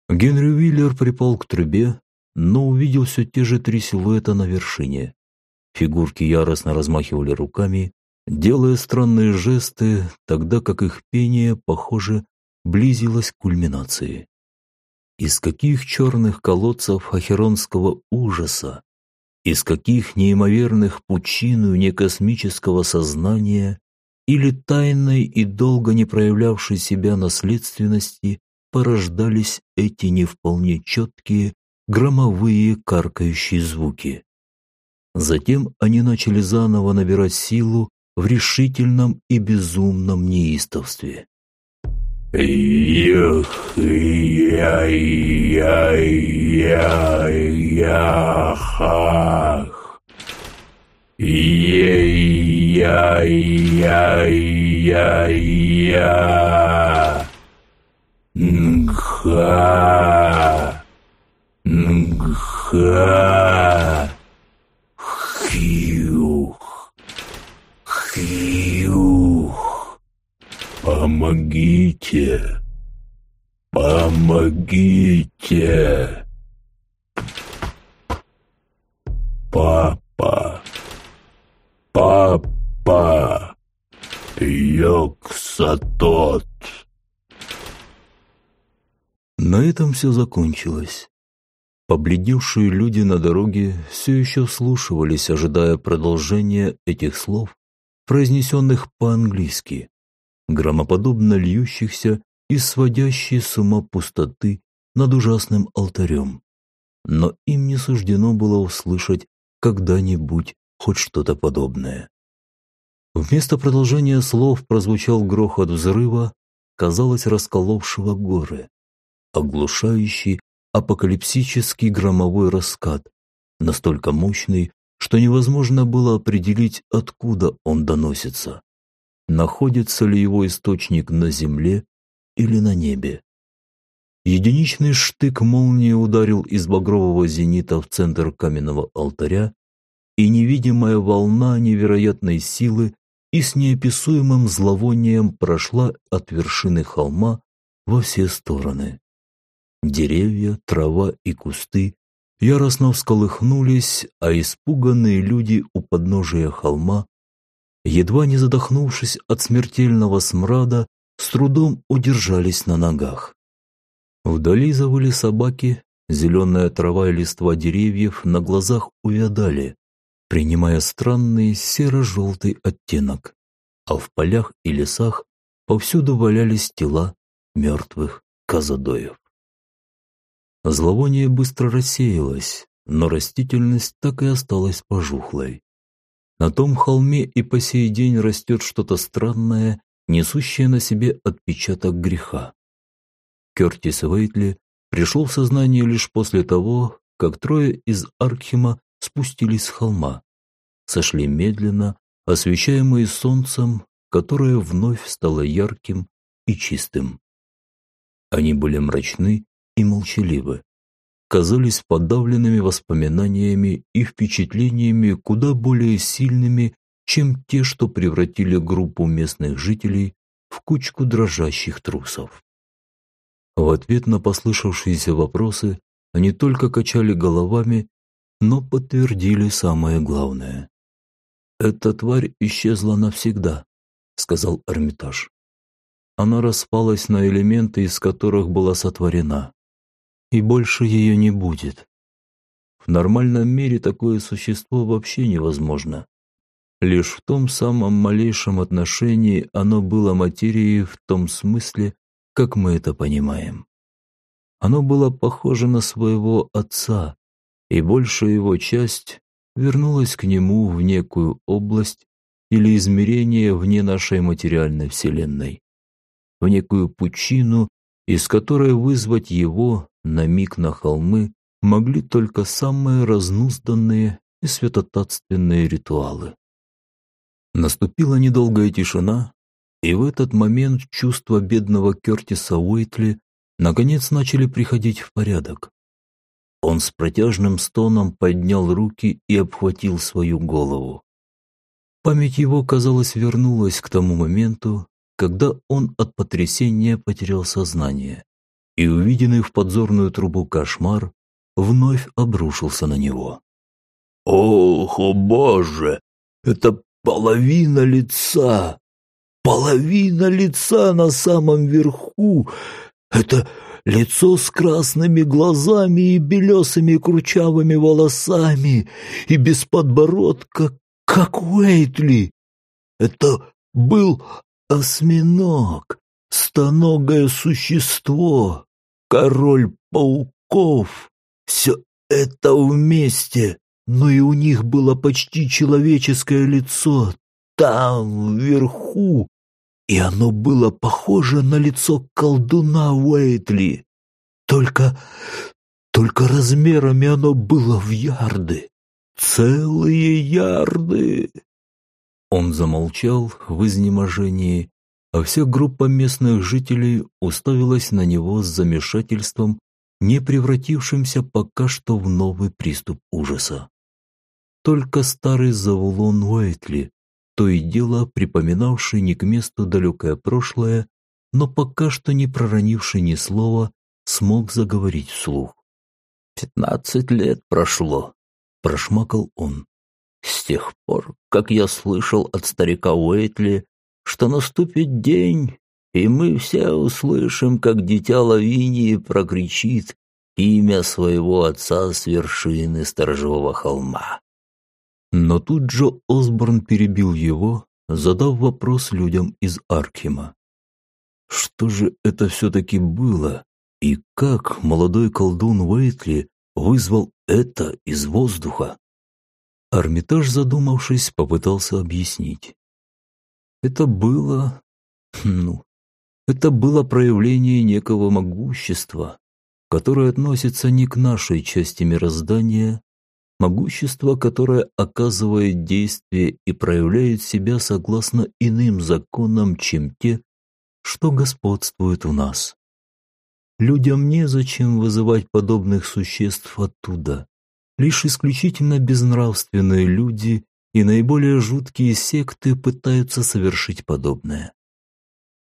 Speaker 1: Генри Уиллер припал к трубе, но увидел все те же три силуэта на вершине. Фигурки яростно размахивали руками, делая странные жесты, тогда как их пение, похоже, близилось к кульминации. Из каких черных колодцев ахеронского ужаса, из каких неимоверных пучин некосмического сознания или тайной и долго не проявлявшей себя наследственности порождались эти не вполне четкие, громовые каркающие звуки. Затем они начали заново набирать силу в решительном и безумном неистовстве.
Speaker 2: Ях, я, я, я, я, хах. Ей, Я-я-я-я. Нха. Нха. Помогите. Помогите. Папа. Папа. Па! Йоксатот!»
Speaker 1: На этом все закончилось. Побледневшие люди на дороге все еще слушивались, ожидая продолжения этих слов, произнесенных по-английски, громоподобно льющихся и сводящие с ума пустоты над ужасным алтарем. Но им не суждено было услышать когда-нибудь хоть что-то подобное. Вместо продолжения слов прозвучал грохот взрыва, казалось, расколовшего горы, оглушающий апокалипсический громовой раскат, настолько мощный, что невозможно было определить, откуда он доносится. Находится ли его источник на земле или на небе. Единичный штык молнии ударил из багрового зенита в центр каменного алтаря, и невидимая волна невероятной силы и с неописуемым зловонием прошла от вершины холма во все стороны. Деревья, трава и кусты яростно всколыхнулись, а испуганные люди у подножия холма, едва не задохнувшись от смертельного смрада, с трудом удержались на ногах. Вдали завыли собаки, зеленая трава и листва деревьев на глазах увядали, принимая странный серо-желтый оттенок, а в полях и лесах повсюду валялись тела мертвых казадоев. Зловоние быстро рассеялось, но растительность так и осталась пожухлой. На том холме и по сей день растет что-то странное, несущее на себе отпечаток греха. Кертис Вейтли пришел в сознание лишь после того, как трое из Аркхема спустились с холма, сошли медленно, освещаемые солнцем, которое вновь стало ярким и чистым. Они были мрачны и молчаливы, казались подавленными воспоминаниями и впечатлениями куда более сильными, чем те, что превратили группу местных жителей в кучку дрожащих трусов. В ответ на послышавшиеся вопросы они только качали головами, но подтвердили самое главное. «Эта тварь исчезла навсегда», — сказал Эрмитаж. Она распалась на элементы, из которых была сотворена. И больше ее не будет. В нормальном мире такое существо вообще невозможно. Лишь в том самом малейшем отношении оно было материей в том смысле, как мы это понимаем. Оно было похоже на своего отца, и большая его часть вернулась к нему в некую область или измерение вне нашей материальной вселенной, в некую пучину, из которой вызвать его на миг на холмы могли только самые разнузданные и святотатственные ритуалы. Наступила недолгая тишина, и в этот момент чувства бедного Кертиса Уэйтли наконец начали приходить в порядок. Он с протяжным стоном поднял руки и обхватил свою голову. Память его, казалось, вернулась к тому моменту, когда он от потрясения потерял сознание, и увиденный в подзорную трубу кошмар вновь обрушился на него.
Speaker 2: «Ох, о боже! Это половина лица! Половина лица на самом верху! Это лицо с красными глазами и белесыми курчавыми волосами и без подбородка, как Уэйтли! Это был осьминог, стоногое существо, король пауков. Все это вместе но и у них было почти человеческое лицо там, вверху, и оно было похоже на лицо колдуна Уэйтли. Только, только размерами оно было в ярды. Целые ярды.
Speaker 1: Он замолчал в изнеможении, а вся группа местных жителей уставилась на него с замешательством, не превратившимся пока что в новый приступ ужаса. Только старый Завулон Уэйтли, то и дело припоминавший не к месту далекое прошлое, но пока что не проронивший ни слова, смог заговорить вслух.
Speaker 4: «Пятнадцать лет прошло», — прошмакал он. «С тех пор, как я слышал от старика Уэйтли, что наступит день, и мы все услышим, как дитя Лавинии прокричит имя своего отца с вершины сторожевого холма.
Speaker 1: Но тут Джо Осборн перебил его, задав вопрос людям из Аркхема. Что же это все-таки было, и как молодой колдун Уэйтли вызвал это из воздуха? Армитаж, задумавшись, попытался объяснить. Это было... ну... Это было проявление некого могущества, которое относится не к нашей части мироздания, Могущество, которое оказывает действие и проявляет себя согласно иным законам, чем те, что господствуют у нас. Людям незачем вызывать подобных существ оттуда. Лишь исключительно безнравственные люди и наиболее жуткие секты пытаются совершить подобное.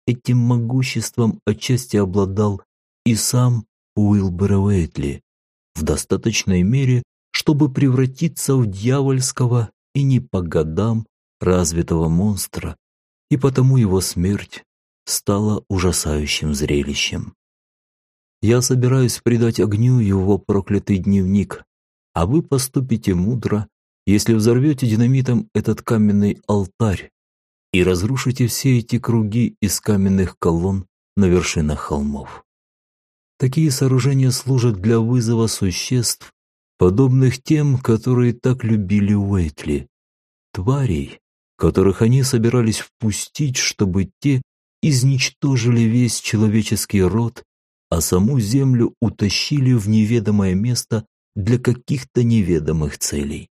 Speaker 1: Этим могуществом отчасти обладал и сам Уилбер Уэйтли, в достаточной мере, чтобы превратиться в дьявольского и не по годам развитого монстра, и потому его смерть стала ужасающим зрелищем. Я собираюсь придать огню его проклятый дневник, а вы поступите мудро, если взорвете динамитом этот каменный алтарь и разрушите все эти круги из каменных колонн на вершинах холмов. Такие сооружения служат для вызова существ, подобных тем, которые так любили Уэйтли, тварей, которых они собирались впустить, чтобы те изничтожили весь человеческий род, а саму землю утащили в неведомое место для каких-то неведомых целей.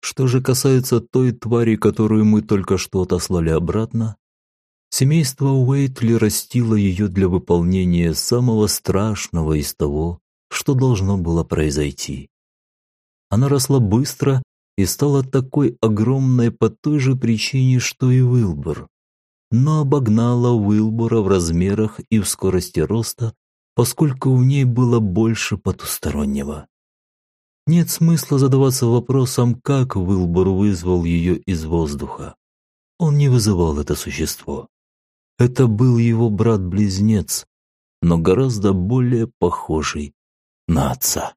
Speaker 1: Что же касается той твари, которую мы только что отослали обратно, семейство Уэйтли растило ее для выполнения самого страшного из того, что должно было произойти. Она росла быстро и стала такой огромной по той же причине, что и Уилбур, но обогнала Уилбура в размерах и в скорости роста, поскольку в ней было больше потустороннего. Нет смысла задаваться вопросом, как Уилбур вызвал ее из воздуха. Он не вызывал это существо. Это был его брат-близнец, но гораздо более похожий на отца.